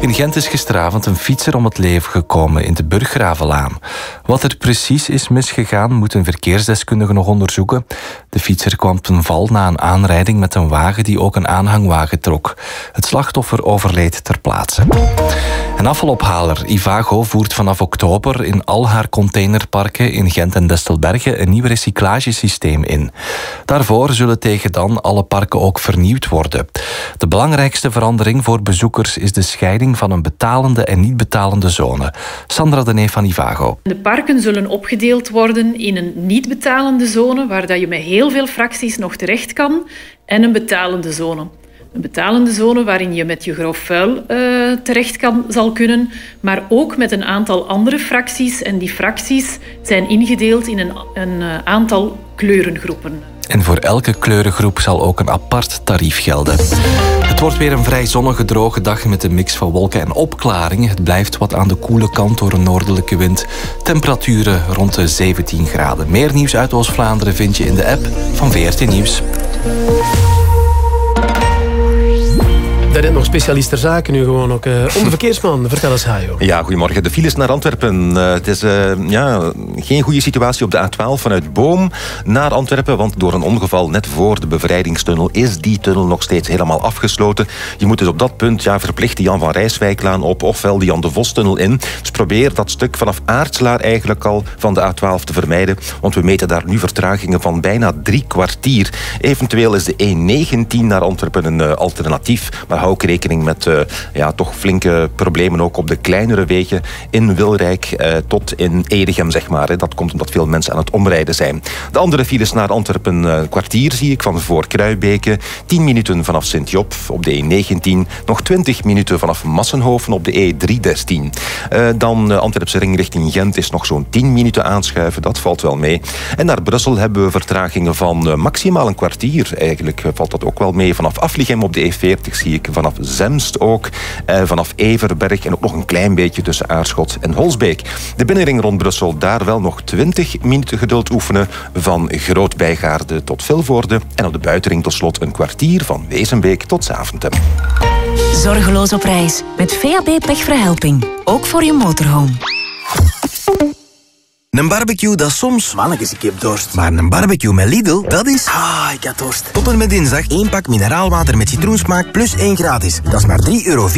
In Gent is gisteravond een fietser om het leven gekomen in de Burggravenlaan. Wat er precies is misgegaan, moet een verkeersdeskundige nog onderzoeken. De fietser kwam ten val na een aanrijding met een wagen die ook een aanhangwagen trok. Het slachtoffer overleed ter plaatse. Een afvalophaler Ivago voert vanaf oktober in al haar containerparken in Gent en Destelbergen een nieuw recyclagesysteem in. Daarvoor zullen tegen dan alle parken ook vernieuwd worden. De belangrijkste verandering voor bezoekers is de scheiding van een betalende en niet betalende zone. Sandra Dene van Ivago. De parken zullen opgedeeld worden in een niet betalende zone, waar dat je met heel veel fracties nog terecht kan, en een betalende zone. Een betalende zone waarin je met je grof vuil uh, terecht kan, zal kunnen, maar ook met een aantal andere fracties. En die fracties zijn ingedeeld in een, een uh, aantal kleurengroepen. En voor elke kleurengroep zal ook een apart tarief gelden. Het wordt weer een vrij zonnige, droge dag met een mix van wolken en opklaringen. Het blijft wat aan de koele kant door een noordelijke wind. Temperaturen rond de 17 graden. Meer nieuws uit Oost-Vlaanderen vind je in de app van VRT Nieuws. Daarnet nog specialist ter zaken, nu gewoon ook uh, onder verkeersman. Vertel eens, Hajo. Ja, goedemorgen. De files naar Antwerpen. Uh, het is uh, ja, geen goede situatie op de A12 vanuit Boom naar Antwerpen, want door een ongeval net voor de bevrijdingstunnel is die tunnel nog steeds helemaal afgesloten. Je moet dus op dat punt ja, verplicht die Jan van Rijswijklaan op, ofwel die Jan de Vostunnel in. Dus probeer dat stuk vanaf Aartslaar eigenlijk al van de A12 te vermijden, want we meten daar nu vertragingen van bijna drie kwartier. Eventueel is de E19 naar Antwerpen een alternatief, maar ook rekening met uh, ja, toch flinke problemen ook op de kleinere wegen in Wilrijk uh, tot in Edegem, zeg maar. Dat komt omdat veel mensen aan het omrijden zijn. De andere files naar Antwerpen uh, een kwartier zie ik van voor Kruibeke. 10 minuten vanaf Sint-Job op de E19. Nog 20 minuten vanaf Massenhoven op de E313. dan Antwerpse ring richting Gent is nog zo'n 10 minuten aanschuiven. Dat valt wel mee. En naar Brussel hebben we vertragingen van maximaal een kwartier. Eigenlijk valt dat ook wel mee. Vanaf Afligem op de E40 zie ik vanaf Zemst ook, eh, vanaf Everberg en ook nog een klein beetje tussen Aarschot en Holsbeek. De binnenring rond Brussel, daar wel nog 20 minuten geduld oefenen van Groot-Bijgaarde tot Vilvoorde en op de buitenring tot slot een kwartier van Wezenbeek tot Zaventem. Zorgeloos op reis met VAB Pechverhelping, ook voor je motorhome. Een barbecue, dat soms... Mannetjes, ik heb dorst. Maar een barbecue met Lidl, dat is... Ah, ik heb dorst. Tot en met dinsdag één pak mineraalwater met citroensmaak plus één gratis. Dat is maar 3,54 euro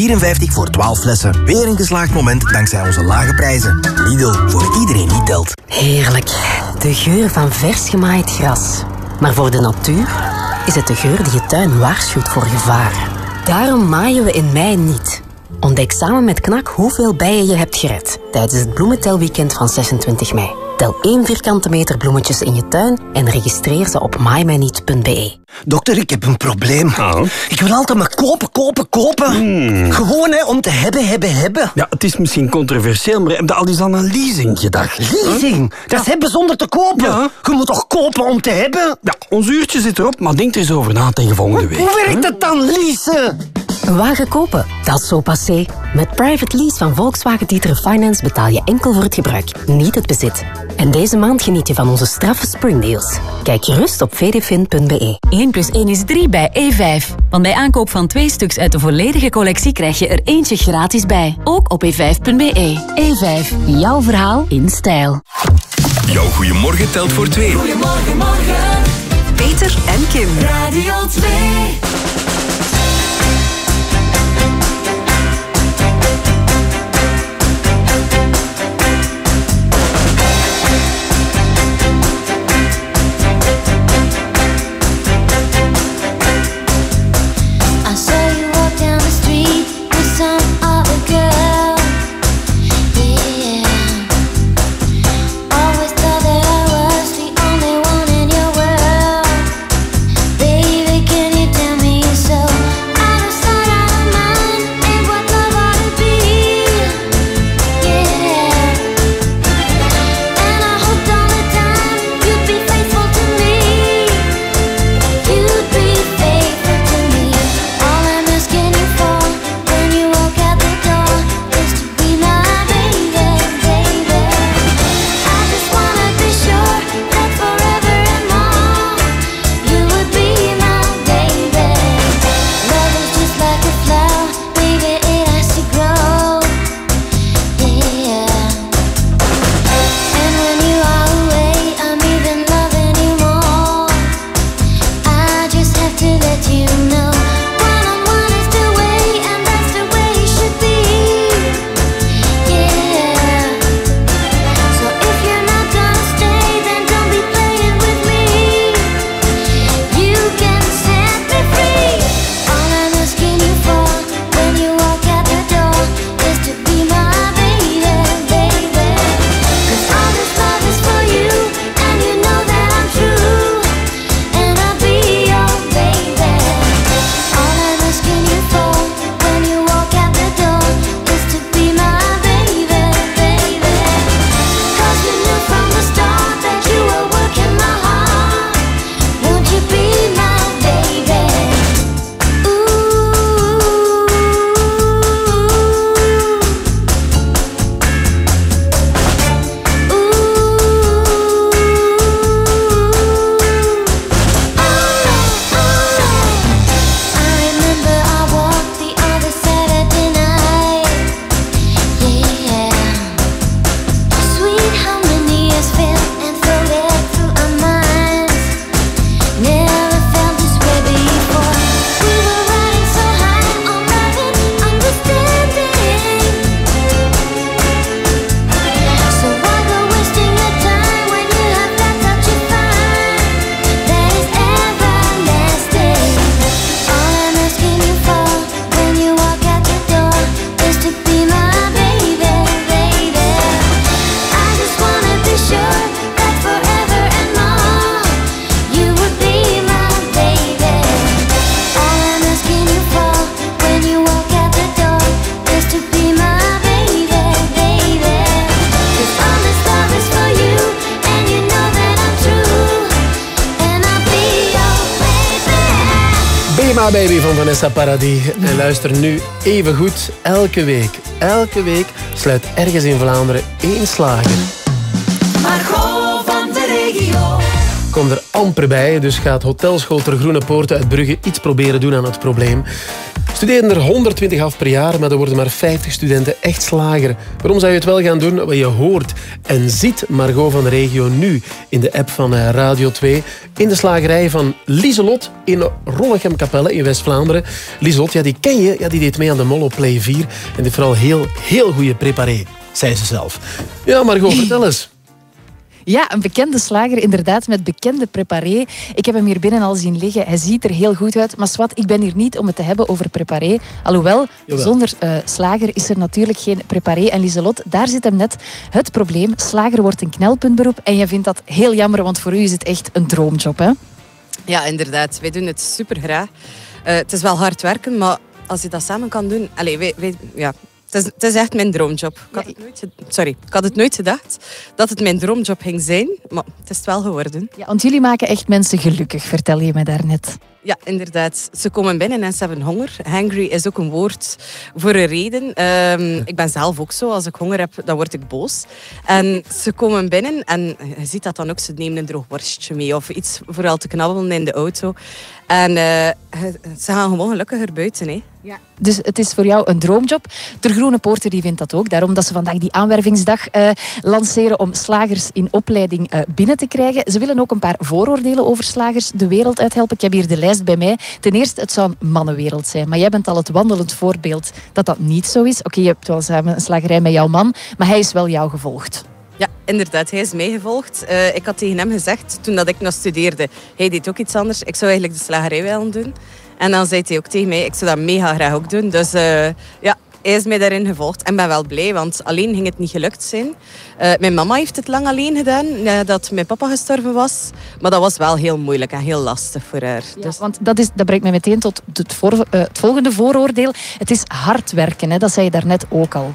voor 12 flessen. Weer een geslaagd moment dankzij onze lage prijzen. Lidl, voor iedereen die telt. Heerlijk. De geur van vers gemaaid gras. Maar voor de natuur is het de geur die je tuin waarschuwt voor gevaar. Daarom maaien we in mei niet. Ontdek samen met KNAK hoeveel bijen je hebt gered tijdens het bloementelweekend van 26 mei. Tel één vierkante meter bloemetjes in je tuin en registreer ze op maaimijniet.be. Dokter, ik heb een probleem. Ik wil altijd maar kopen, kopen, kopen. Gewoon hè, om te hebben, hebben, hebben. Ja, het is misschien controversieel, maar heb je al eens aan een leasing gedacht? Leasing? Dat is hebben zonder te kopen. Je moet toch kopen om te hebben? Ja, ons uurtje zit erop, maar denk er eens over na tegen volgende week. Hoe werkt het dan, leasen? Een wagen kopen, dat is zo passé. Met private lease van Volkswagen Tieteren Finance betaal je enkel voor het gebruik, niet het bezit. En deze maand geniet je van onze straffe springdeals. Kijk gerust op vdfin.be. 1 plus 1 is 3 bij E5. Want bij aankoop van twee stuks uit de volledige collectie krijg je er eentje gratis bij. Ook op e5.be. E5, jouw verhaal in stijl. Jouw goeiemorgen telt voor twee. Goedemorgen, morgen. Peter en Kim. Radio 2. Luister nu even goed elke week. Elke week sluit ergens in Vlaanderen één slager. Margot van de regio. Kom er amper bij, dus gaat Hotelschool ter Groene Poort uit Brugge iets proberen doen aan het probleem. Studeren er 120 af per jaar, maar er worden maar 50 studenten echt slager. Waarom zou je het wel gaan doen? Wat je hoort en ziet Margot van de Regio nu in de app van eh, Radio 2. In de slagerij van Lieselot in Rollechem-Capelle in West-Vlaanderen. Lieselot, ja, die ken je. Ja, die deed mee aan de Mol op Play 4. En dit vooral heel, heel goede preparé, zei ze zelf. Ja, Margot, vertel eens. Ja, een bekende slager, inderdaad, met bekende preparé. Ik heb hem hier binnen al zien liggen. Hij ziet er heel goed uit. Maar Swat, ik ben hier niet om het te hebben over preparé. Alhoewel, Jawel. zonder eh, slager is er natuurlijk geen preparé. En Lieselot, daar zit hem net het probleem. Slager wordt een knelpuntberoep. En je vindt dat heel jammer, want voor u is het echt een droomjob, hè? Ja, inderdaad. Wij doen het super graag. het is wel hard werken, maar als je dat samen kan doen... Allee, wij, wij- ja, het, is, het is echt mijn droomjob. Ik had, het nooit, sorry, ik had het nooit gedacht dat het mijn droomjob ging zijn, maar het is het wel geworden. Ja, want jullie maken echt mensen gelukkig, vertel je me daarnet. Ja, inderdaad. Ze komen binnen en ze hebben honger. Hangry is ook een woord voor een reden. Ehm, ik ben zelf ook zo. Als ik honger heb, dan word ik boos. En ze komen binnen en je ziet dat dan ook. Ze nemen een droog worstje mee of iets vooral te knabbelen in de auto. En eh, ze gaan gewoon gelukkiger buiten. Hè. Dus het is voor jou een droomjob. De Groene Poorter die vindt dat ook. Daarom dat ze vandaag die aanwervingsdag eh, lanceren om slagers in opleiding eh, binnen te krijgen. Ze willen ook een paar vooroordelen over slagers de wereld uithelpen. Ik heb hier de lijst bij mij. Ten eerste, het zou een mannenwereld zijn. Maar jij bent al het wandelend voorbeeld dat dat niet zo is. Oké, je hebt wel samen een slagerij met jouw man, maar hij is wel jou gevolgd. Ja, inderdaad. Hij is meegevolgd. Eh, ik had tegen hem gezegd, toen dat ik nog studeerde, hij deed ook iets anders. Ik zou eigenlijk de slagerij willen doen. En dan zei hij ook tegen mij, ik zou dat mega graag ook doen. Dus eh, ja, hij is mij daarin gevolgd. En ben wel blij, want alleen ging het niet gelukt zijn. Eh, mijn mama heeft het lang alleen gedaan, nadat mijn papa gestorven was. Maar dat was wel heel moeilijk en heel lastig voor haar. Dus... Want dat, is, dat brengt me meteen tot het, voor- het volgende vooroordeel. Het is hard werken, hè? dat zei je daarnet ook al.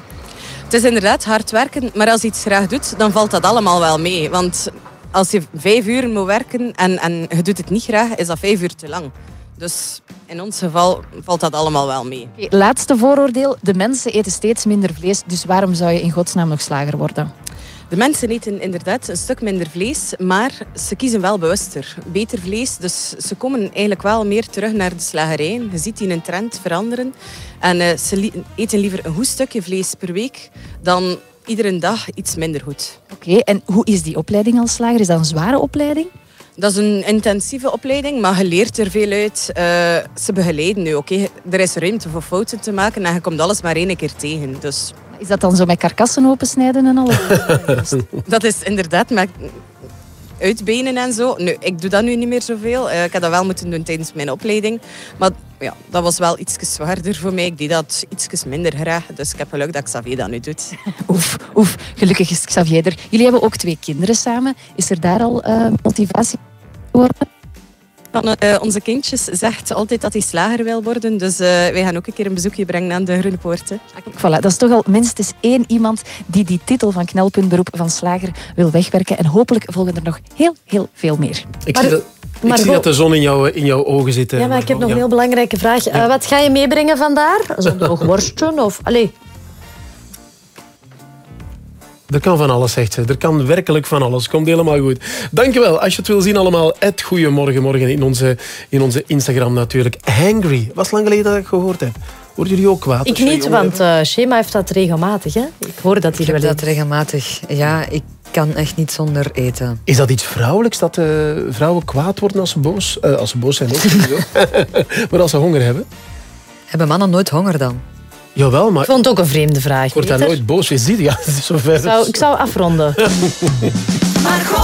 Het is inderdaad hard werken, maar als je iets graag doet, dan valt dat allemaal wel mee. Want als je vijf uur moet werken en, en je doet het niet graag, is dat vijf uur te lang. Dus in ons geval valt dat allemaal wel mee. Laatste vooroordeel. De mensen eten steeds minder vlees. Dus waarom zou je in godsnaam nog slager worden? De mensen eten inderdaad een stuk minder vlees, maar ze kiezen wel bewuster. Beter vlees, dus ze komen eigenlijk wel meer terug naar de slagerijen. Je ziet die een trend veranderen. En eh, ze eten liever een goed stukje vlees per week dan iedere dag iets minder goed. Oké, en hoe is die opleiding als slager? Is dat een zware opleiding? Dat is een intensieve opleiding, maar je leert er veel uit. Eh, ze begeleiden nu, oké. Er is ruimte voor fouten te maken en je komt alles maar één keer tegen. Dus Is dat dan zo met karkassen opensnijden en alles? dat is inderdaad met uitbenen en zo. Nu, ik doe dat nu niet meer zoveel. Eh, ik heb dat wel moeten doen tijdens mijn opleiding. Maar ja, dat was wel iets zwaarder voor mij. Ik deed dat iets minder graag. Dus ik heb geluk dat Xavier dat nu doet. Oef, oef, gelukkig is Xavier er. Jullie hebben ook twee kinderen samen. Is er daar al eh, motivatie voor? Van, eh, onze kindjes zegt altijd dat hij slager wil worden. Dus eh, wij gaan ook een keer een bezoekje brengen aan de Groene Poorten. Voilà, dat is toch al minstens één iemand die die titel van knelpuntberoep van slager wil wegwerken. En hopelijk volgen er nog heel, heel veel meer. Ik, zie, dat, ik Margot- zie dat de zon in, jou, in jouw ogen zit. Ja, maar ik heb nog een heel belangrijke vraag. Eh, wat ga je meebrengen vandaar? Zo'n droog worstje of... Allee, Er kan van alles, zegt ze. Er kan werkelijk van alles. Komt helemaal goed. Dankjewel. Als je het wil zien allemaal, het Goedemorgen Morgen in onze, in onze Instagram natuurlijk. Hangry. Was lang geleden dat ik gehoord heb. Worden jullie ook kwaad? ik niet, want eh Shema heeft dat regelmatig. Hè? Ik hoor dat er wel dat regelmatig. Ja, ik kan echt niet zonder eten. Is dat iets vrouwelijks, dat eh, vrouwen kwaad worden als ze boos, eh, als ze boos zijn? Ook, maar als ze honger hebben? Hebben mannen nooit honger dan? Jawel, maar... Ik vond het ook een vreemde vraag. Ik word daar nooit boos je? Ja, het is zover. Ik zou, ik zou afronden. Margot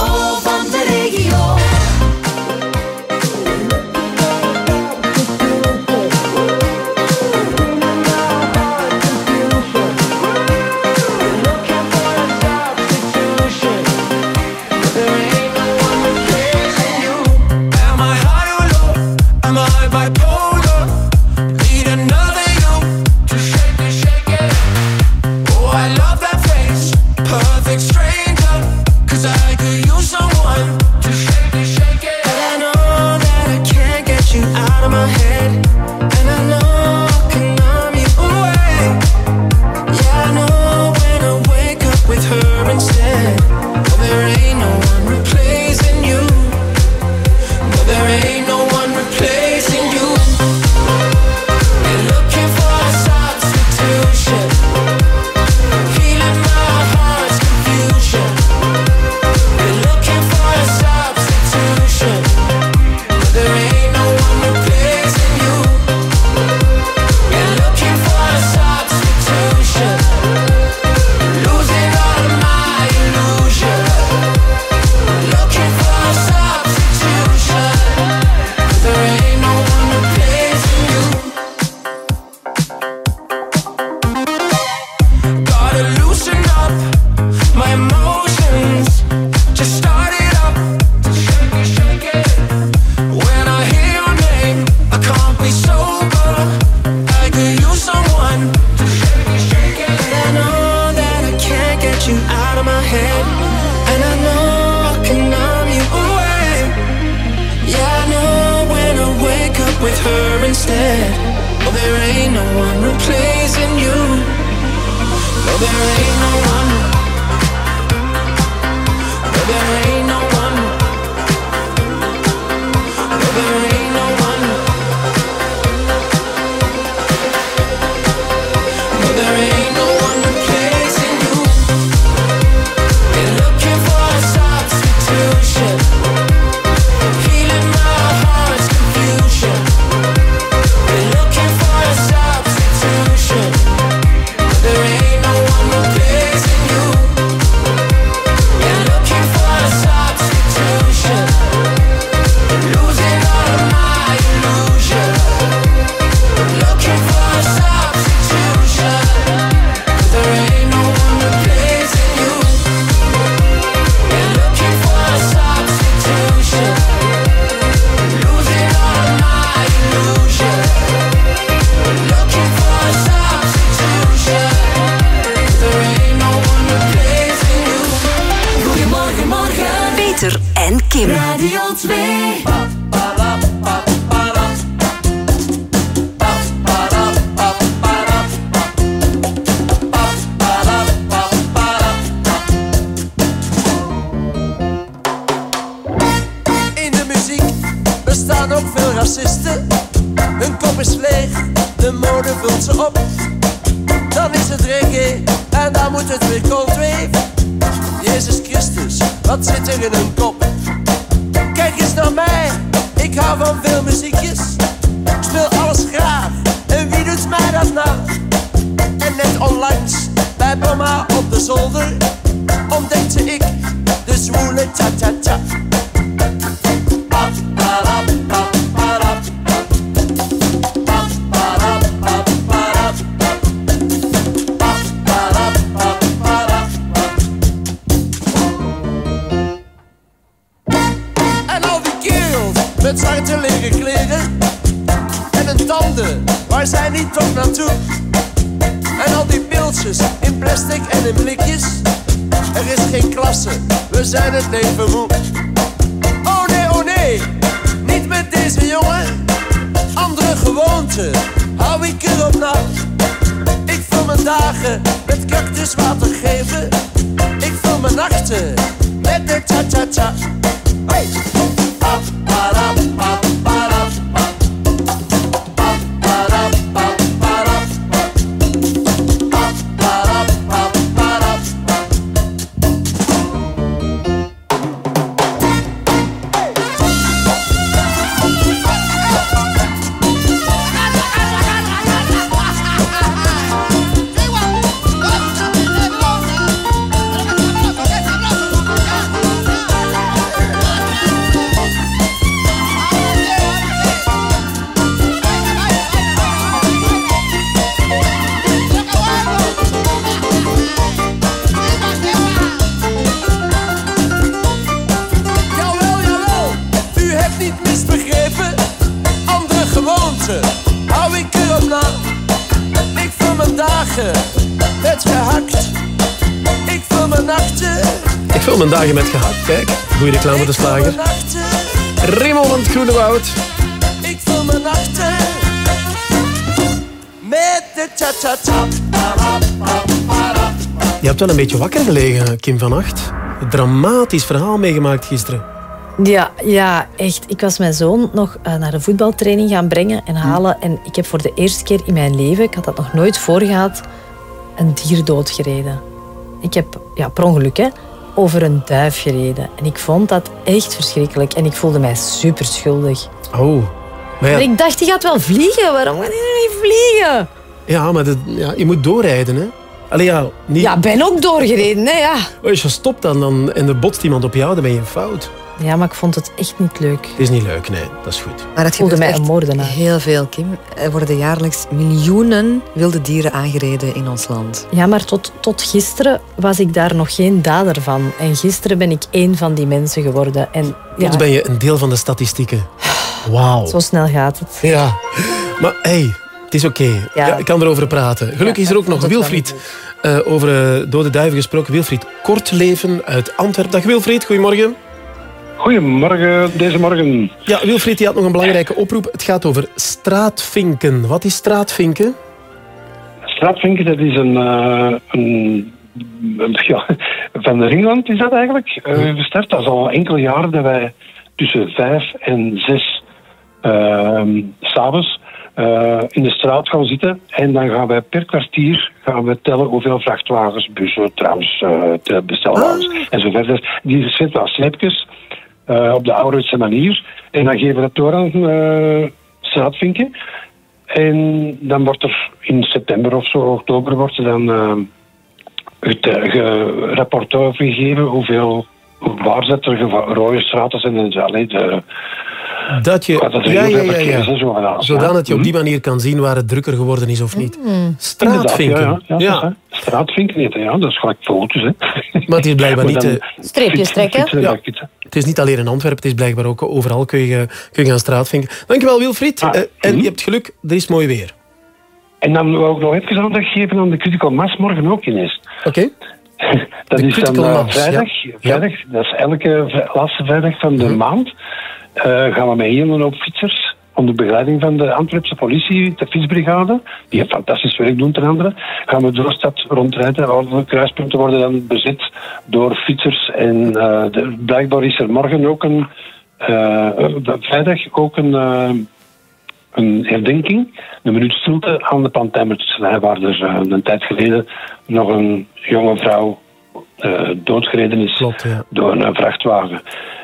dagen met gehakt. Kijk, goede reclame voor de slager. Remo van het Groene Woud. Ik vul mijn nachten met de cha-cha-cha. Je hebt wel een beetje wakker gelegen, Kim van Acht. Een dramatisch verhaal meegemaakt gisteren. Ja, ja, echt. Ik was mijn zoon nog eh, naar de voetbaltraining gaan brengen en halen. En ik heb voor de eerste keer in mijn leven, ik had dat nog nooit voor gehad, een dier doodgereden. Ik heb, ja, per ongeluk, hè, over een duif gereden. En ik vond dat echt verschrikkelijk. En ik voelde mij super schuldig. Oh. Maar ja, Maar ik dacht, die gaat wel vliegen. Waarom gaat hij niet vliegen? ja, maar dat- ja, je moet doorrijden, hè. Allee, ja, niet... Ja, ben ook doorgereden, hè, ja. Als je stopt dan, dan, en er botst iemand op jou, dan ben je een fout. Ja, maar ik vond het echt niet leuk. Het is niet leuk, nee. Dat is goed. Maar het voelde gebeurt mij echt een moordenaar. heel veel, Kim. Er worden jaarlijks miljoenen wilde dieren aangereden in ons land. Ja, maar tot, tot gisteren was ik daar nog geen dader van. En gisteren ben ik één van die mensen geworden. En ja, ben je een deel van de statistieken. Wauw. zo snel gaat het. Ja. Maar hey, het is oké. Ja. ik kan erover praten. Gelukkig is er ook nog Wilfried eh, over eh, dode duiven gesproken. Wilfried Kortleven uit Antwerpen. Dag Wilfried, goedemorgen. Goedemorgen, deze morgen. Ja, Wilfried, die had nog een belangrijke oproep. Het gaat over straatvinken. Wat is straatvinken? Straatvinken, dat is een, eh, een, ja, van de Ringland is dat eigenlijk eh, gestart. Dat is al enkele jaren dat wij tussen vijf en zes ehm, s'avonds eh in de straat gaan zitten. En dan gaan wij per kwartier gaan we tellen hoeveel vrachtwagens, bussen, trams, eh, te- bestelwagens en zo verder. Die zetten we als sleepjes eh, op de ouderwetse manier. En dan geven we dat door aan straatvinken. En dan wordt er in september of zo, oktober, wordt er dan eh, het rapport overgegeven hoeveel waar zit er rode straten zijn en zo. De, Dat je, dat ja, ja, ja, ja. Zodat je op die manier kan zien waar het drukker geworden is of niet. Inderdaad, Straatvinken. Ja, ja, ja, dat is, hè. Straatvinken dat, ja. Dat is gelijk foto's, hè. Maar het is blijkbaar niet... eh, Streepjes trekken. Ja. dat. Het is niet alleen in Antwerpen, het is blijkbaar ook overal kun je, kun je gaan straatvinken. Dankjewel Wilfried. Eh, en je hebt geluk, er is mooi weer. En dan wil ik nog even aandacht geven aan de critical mass morgen ook ineens. Oké. Dat De is dan mass, vrijdag, ja. vrijdag. Dat is elke laatste vrijdag van de maand. Eh, gaan we met een hele hoop fietsers onder begeleiding van de Antwerpse politie, de fietsbrigade, die een fantastisch werk doen ten andere, gaan we door de stad rondrijden. Alle kruispunten worden dan bezet door fietsers. En eh, de- blijkbaar is er morgen ook een, eh, vrijdag ook een, een herdenking, een minuut stilte aan de Pantemmertslijn, waar er een tijd geleden nog een jonge vrouw doodgereden is door een vrachtwagen.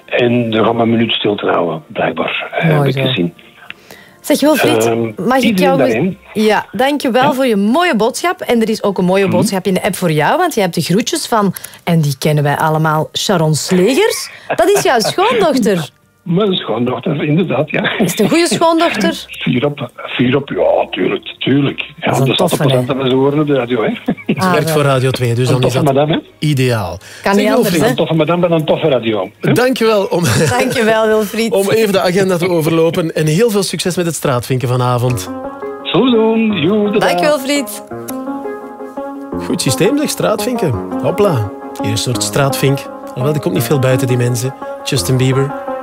En gaan we een minuut stilte houden, blijkbaar, eh, heb ik gezien. Zeg Wilfried, Ehm, mag ik jou... daarin. Ja, dankjewel voor je mooie boodschap. En er is ook een mooie Mhm. boodschap in de app voor jou, want je hebt de groetjes van, en die kennen wij allemaal, Sharon Slegers. Dat is jouw schoondochter. Mijn schoondochter, inderdaad, ja. Is het een goede schoondochter? Vier op, vier op, ja, tuurlijk, tuurlijk. Ja, is een dat staat op toffe, hè? op de radio, hè. Ze werkt voor Radio 2, dus Een dan is dat madame, hè? ideaal. Kan niet anders, Wilfried, hè? Een toffe madame met een toffe radio. Dankjewel om, Dankjewel Wilfried. om even de agenda te overlopen. En heel veel succes met het straatvinken vanavond. Zo doen, joe. Dank Wilfried. Goed systeem, zeg, straatvinken. Hopla. Hier een soort straatvink. Alhoewel, er komt niet veel buiten die mensen. Justin Bieber.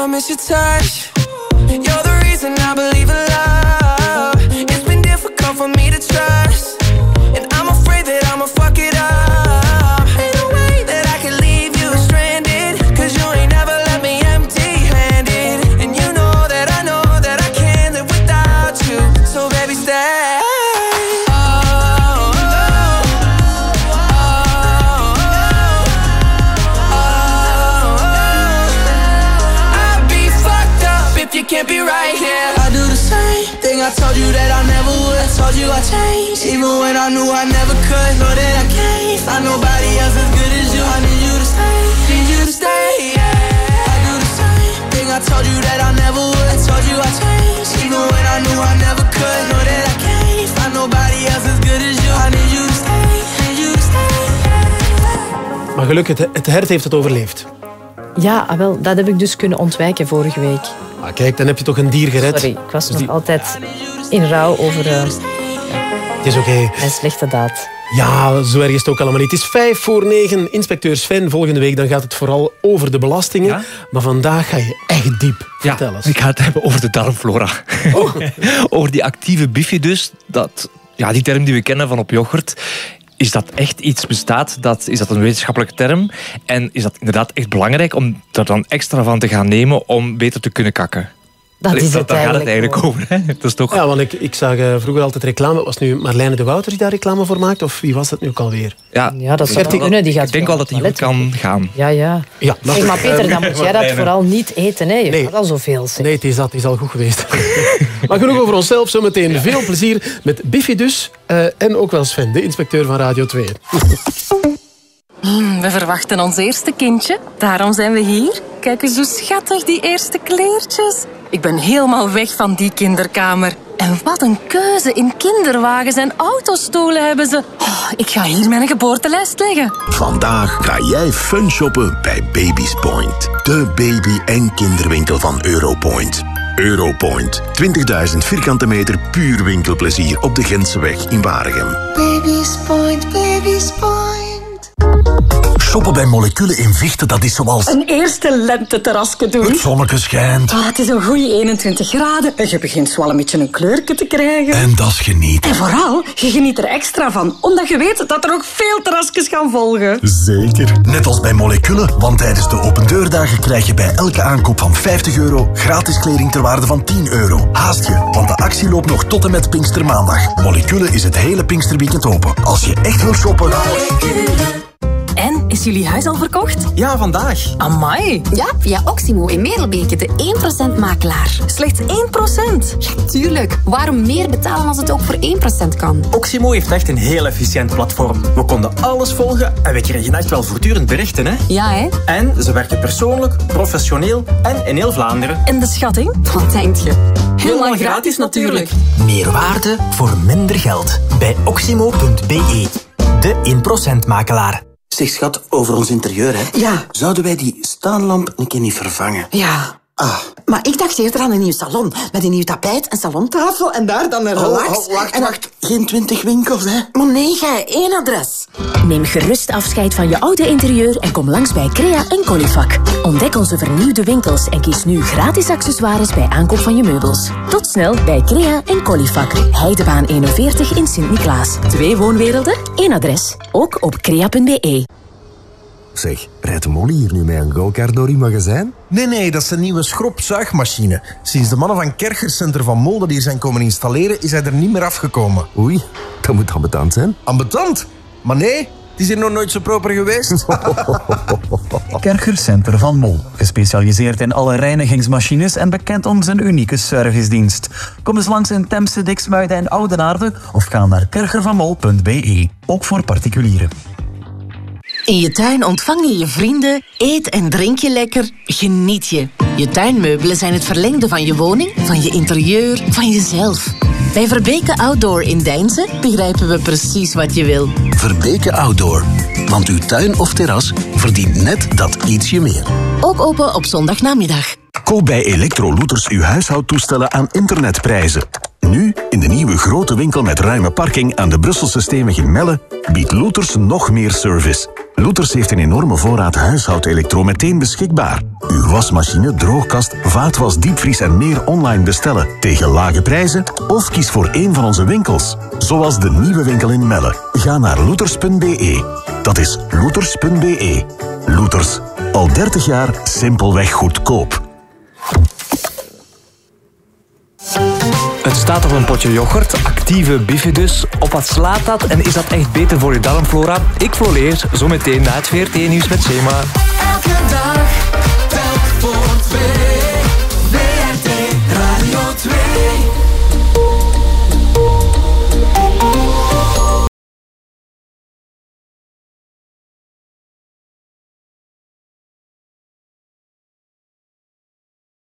I miss your touch. You're the reason I believe in love. Told you that I never would. I told you I changed, even when I knew I never could. Know that I can't find nobody else as good as you. I need you to stay, need you to stay. Maar gelukkig, het, het hert heeft het overleefd. Ja, ah, wel, dat heb ik dus kunnen ontwijken vorige week. Ah, kijk, dan heb je toch een dier gered. Sorry, ik was Dus nog die- altijd in rouw over eh, Het is oké. mijn slechte daad. Ja, zo erg is het ook allemaal niet. Het is vijf voor negen. Inspecteur Sven, volgende week dan gaat het vooral over de belastingen. Maar vandaag ga je echt diep. Vertel eens. Ik ga het hebben over de darmflora. over die actieve bifidus. Dat, ja, die term die we kennen van op yoghurt. is dat echt iets bestaat? Dat, is dat een wetenschappelijke term? En is dat inderdaad echt belangrijk om er dan extra van te gaan nemen om beter te kunnen kakken? Dat Allee, is het daar gaat het eigenlijk over. Hè? Dat is toch... Ja, want ik, ik zag eh, vroeger altijd reclame. Was nu Marlijne de Wouter die daar reclame voor maakt? Of wie was dat nu ook alweer? Ja, Ja, dat zou ik denk kunnen. Die gaat Ik denk wel dat die goed kan gaan. Ja, ja. Ja, Zeg maar Peter, dan moet jij dat vooral niet eten. Hè. Je Nee. gaat al zoveel zeggen. Nee, het is, dat, het is al goed geweest. maar genoeg over onszelf. Zometeen veel plezier met Biffy dus. eh, en ook wel Sven, de inspecteur van Radio 2. Hmm, we verwachten ons eerste kindje. Daarom zijn we hier. Kijk eens hoe schattig, die eerste kleertjes. Ik ben helemaal weg van die kinderkamer. En wat een keuze in kinderwagens en autostoelen hebben ze. Oh, ik ga hier mijn geboortelijst leggen. Vandaag ga jij fun shoppen bij Baby's Point. De baby- en kinderwinkel van Europoint. Europoint. 20.000 vierkante meter puur winkelplezier op de Gentseweg in Waregem. Baby's point, baby's point. Shoppen bij moleculen in Vichten, dat is zoals... Een eerste lenteterrasje doen. Het zonneke schijnt. Ah, het is een goede 21 graden en je begint wel een beetje een kleurke te krijgen. En dat is genieten. En vooral, je geniet er extra van, omdat je weet dat er ook veel terrasjes gaan volgen. Zeker. Net als bij moleculen, want tijdens de opendeurdagen krijg je bij elke aankoop van 50 euro gratis kleding ter waarde van 10 euro. Haast je, want de actie loopt nog tot en met Pinkstermaandag. Moleculen is het hele Pinksterweekend open. Als je echt wil shoppen... En, is jullie huis al verkocht? Ja, vandaag. Amai. Ja, via Oximo in Merelbeke, de 1% makelaar. Slechts 1%? Ja, tuurlijk. Waarom meer betalen als het ook voor 1% kan? Oximo heeft echt een heel efficiënt platform. We konden alles volgen en we kregen echt wel voortdurend berichten, hè? Ja, hè? En ze werken persoonlijk, professioneel en in heel Vlaanderen. En de schatting? Wat denk je? Helemaal gratis natuurlijk. Meer waarde voor minder geld. Bij oximo.be. De 1% makelaar. Zeg schat, over ons interieur, hè? Ja. Zouden wij die staanlamp een keer niet vervangen? Ja. Ah. Maar ik dacht eerder aan een nieuw salon. Met een nieuw tapijt, een salontafel en daar dan een Oh, relax. oh, wacht, en wacht. Geen twintig winkels, hè? Maar nee, gij, één adres. Neem gerust afscheid van je oude interieur en kom langs bij Crea en Colifac. Ontdek onze vernieuwde winkels en kies nu gratis accessoires bij aankoop van je meubels. Tot snel bij Crea en Colifac. Heidebaan 41 in Sint-Niklaas. Twee woonwerelden, één adres. Ook op crea.be. Zeg, rijdt de Molly hier nu met een go-kart door uw magazijn? Nee, nee, dat is een nieuwe schropzuigmachine. Sinds de mannen van Kerchercenter van Molde die hier zijn komen installeren, is hij er niet meer afgekomen. Oei, dat moet ambetant zijn. Ambetant? Maar nee, het is hier nog nooit zo proper geweest. Kerchercenter van Mol. Gespecialiseerd in alle reinigingsmachines en bekend om zijn unieke servicedienst. Kom eens langs in Temse, Diksmuiden en Oudenaarde of ga naar kerchervanmol.be. Ook voor particulieren. In je tuin ontvang je je vrienden, eet en drink je lekker, geniet je. Je tuinmeubelen zijn het verlengde van je woning, van je interieur, van jezelf. Bij Verbeke Outdoor in Deinzen begrijpen we precies wat je wil. Verbeke Outdoor. Want uw tuin of terras verdient net dat ietsje meer. Ook open op zondagnamiddag. Koop bij Electrolooters uw huishoudtoestellen aan internetprijzen. Nu, in de nieuwe grote winkel met ruime parking aan de Brusselse Steenweg in Melle, biedt Looters nog meer service. Looters heeft een enorme voorraad huishoudelektro meteen beschikbaar. Uw wasmachine, droogkast, vaatwas, diepvries en meer online bestellen tegen lage prijzen of kies voor een van onze winkels. Zoals de nieuwe winkel in Melle. Ga naar looters.be. Dat is looters.be. Looters. Al 30 jaar simpelweg goedkoop. Het staat op een potje yoghurt, actieve bifidus. Op wat slaat dat en is dat echt beter voor je darmflora? Ik floreer zometeen na het VRT-nieuws met Schema. Elke dag twee.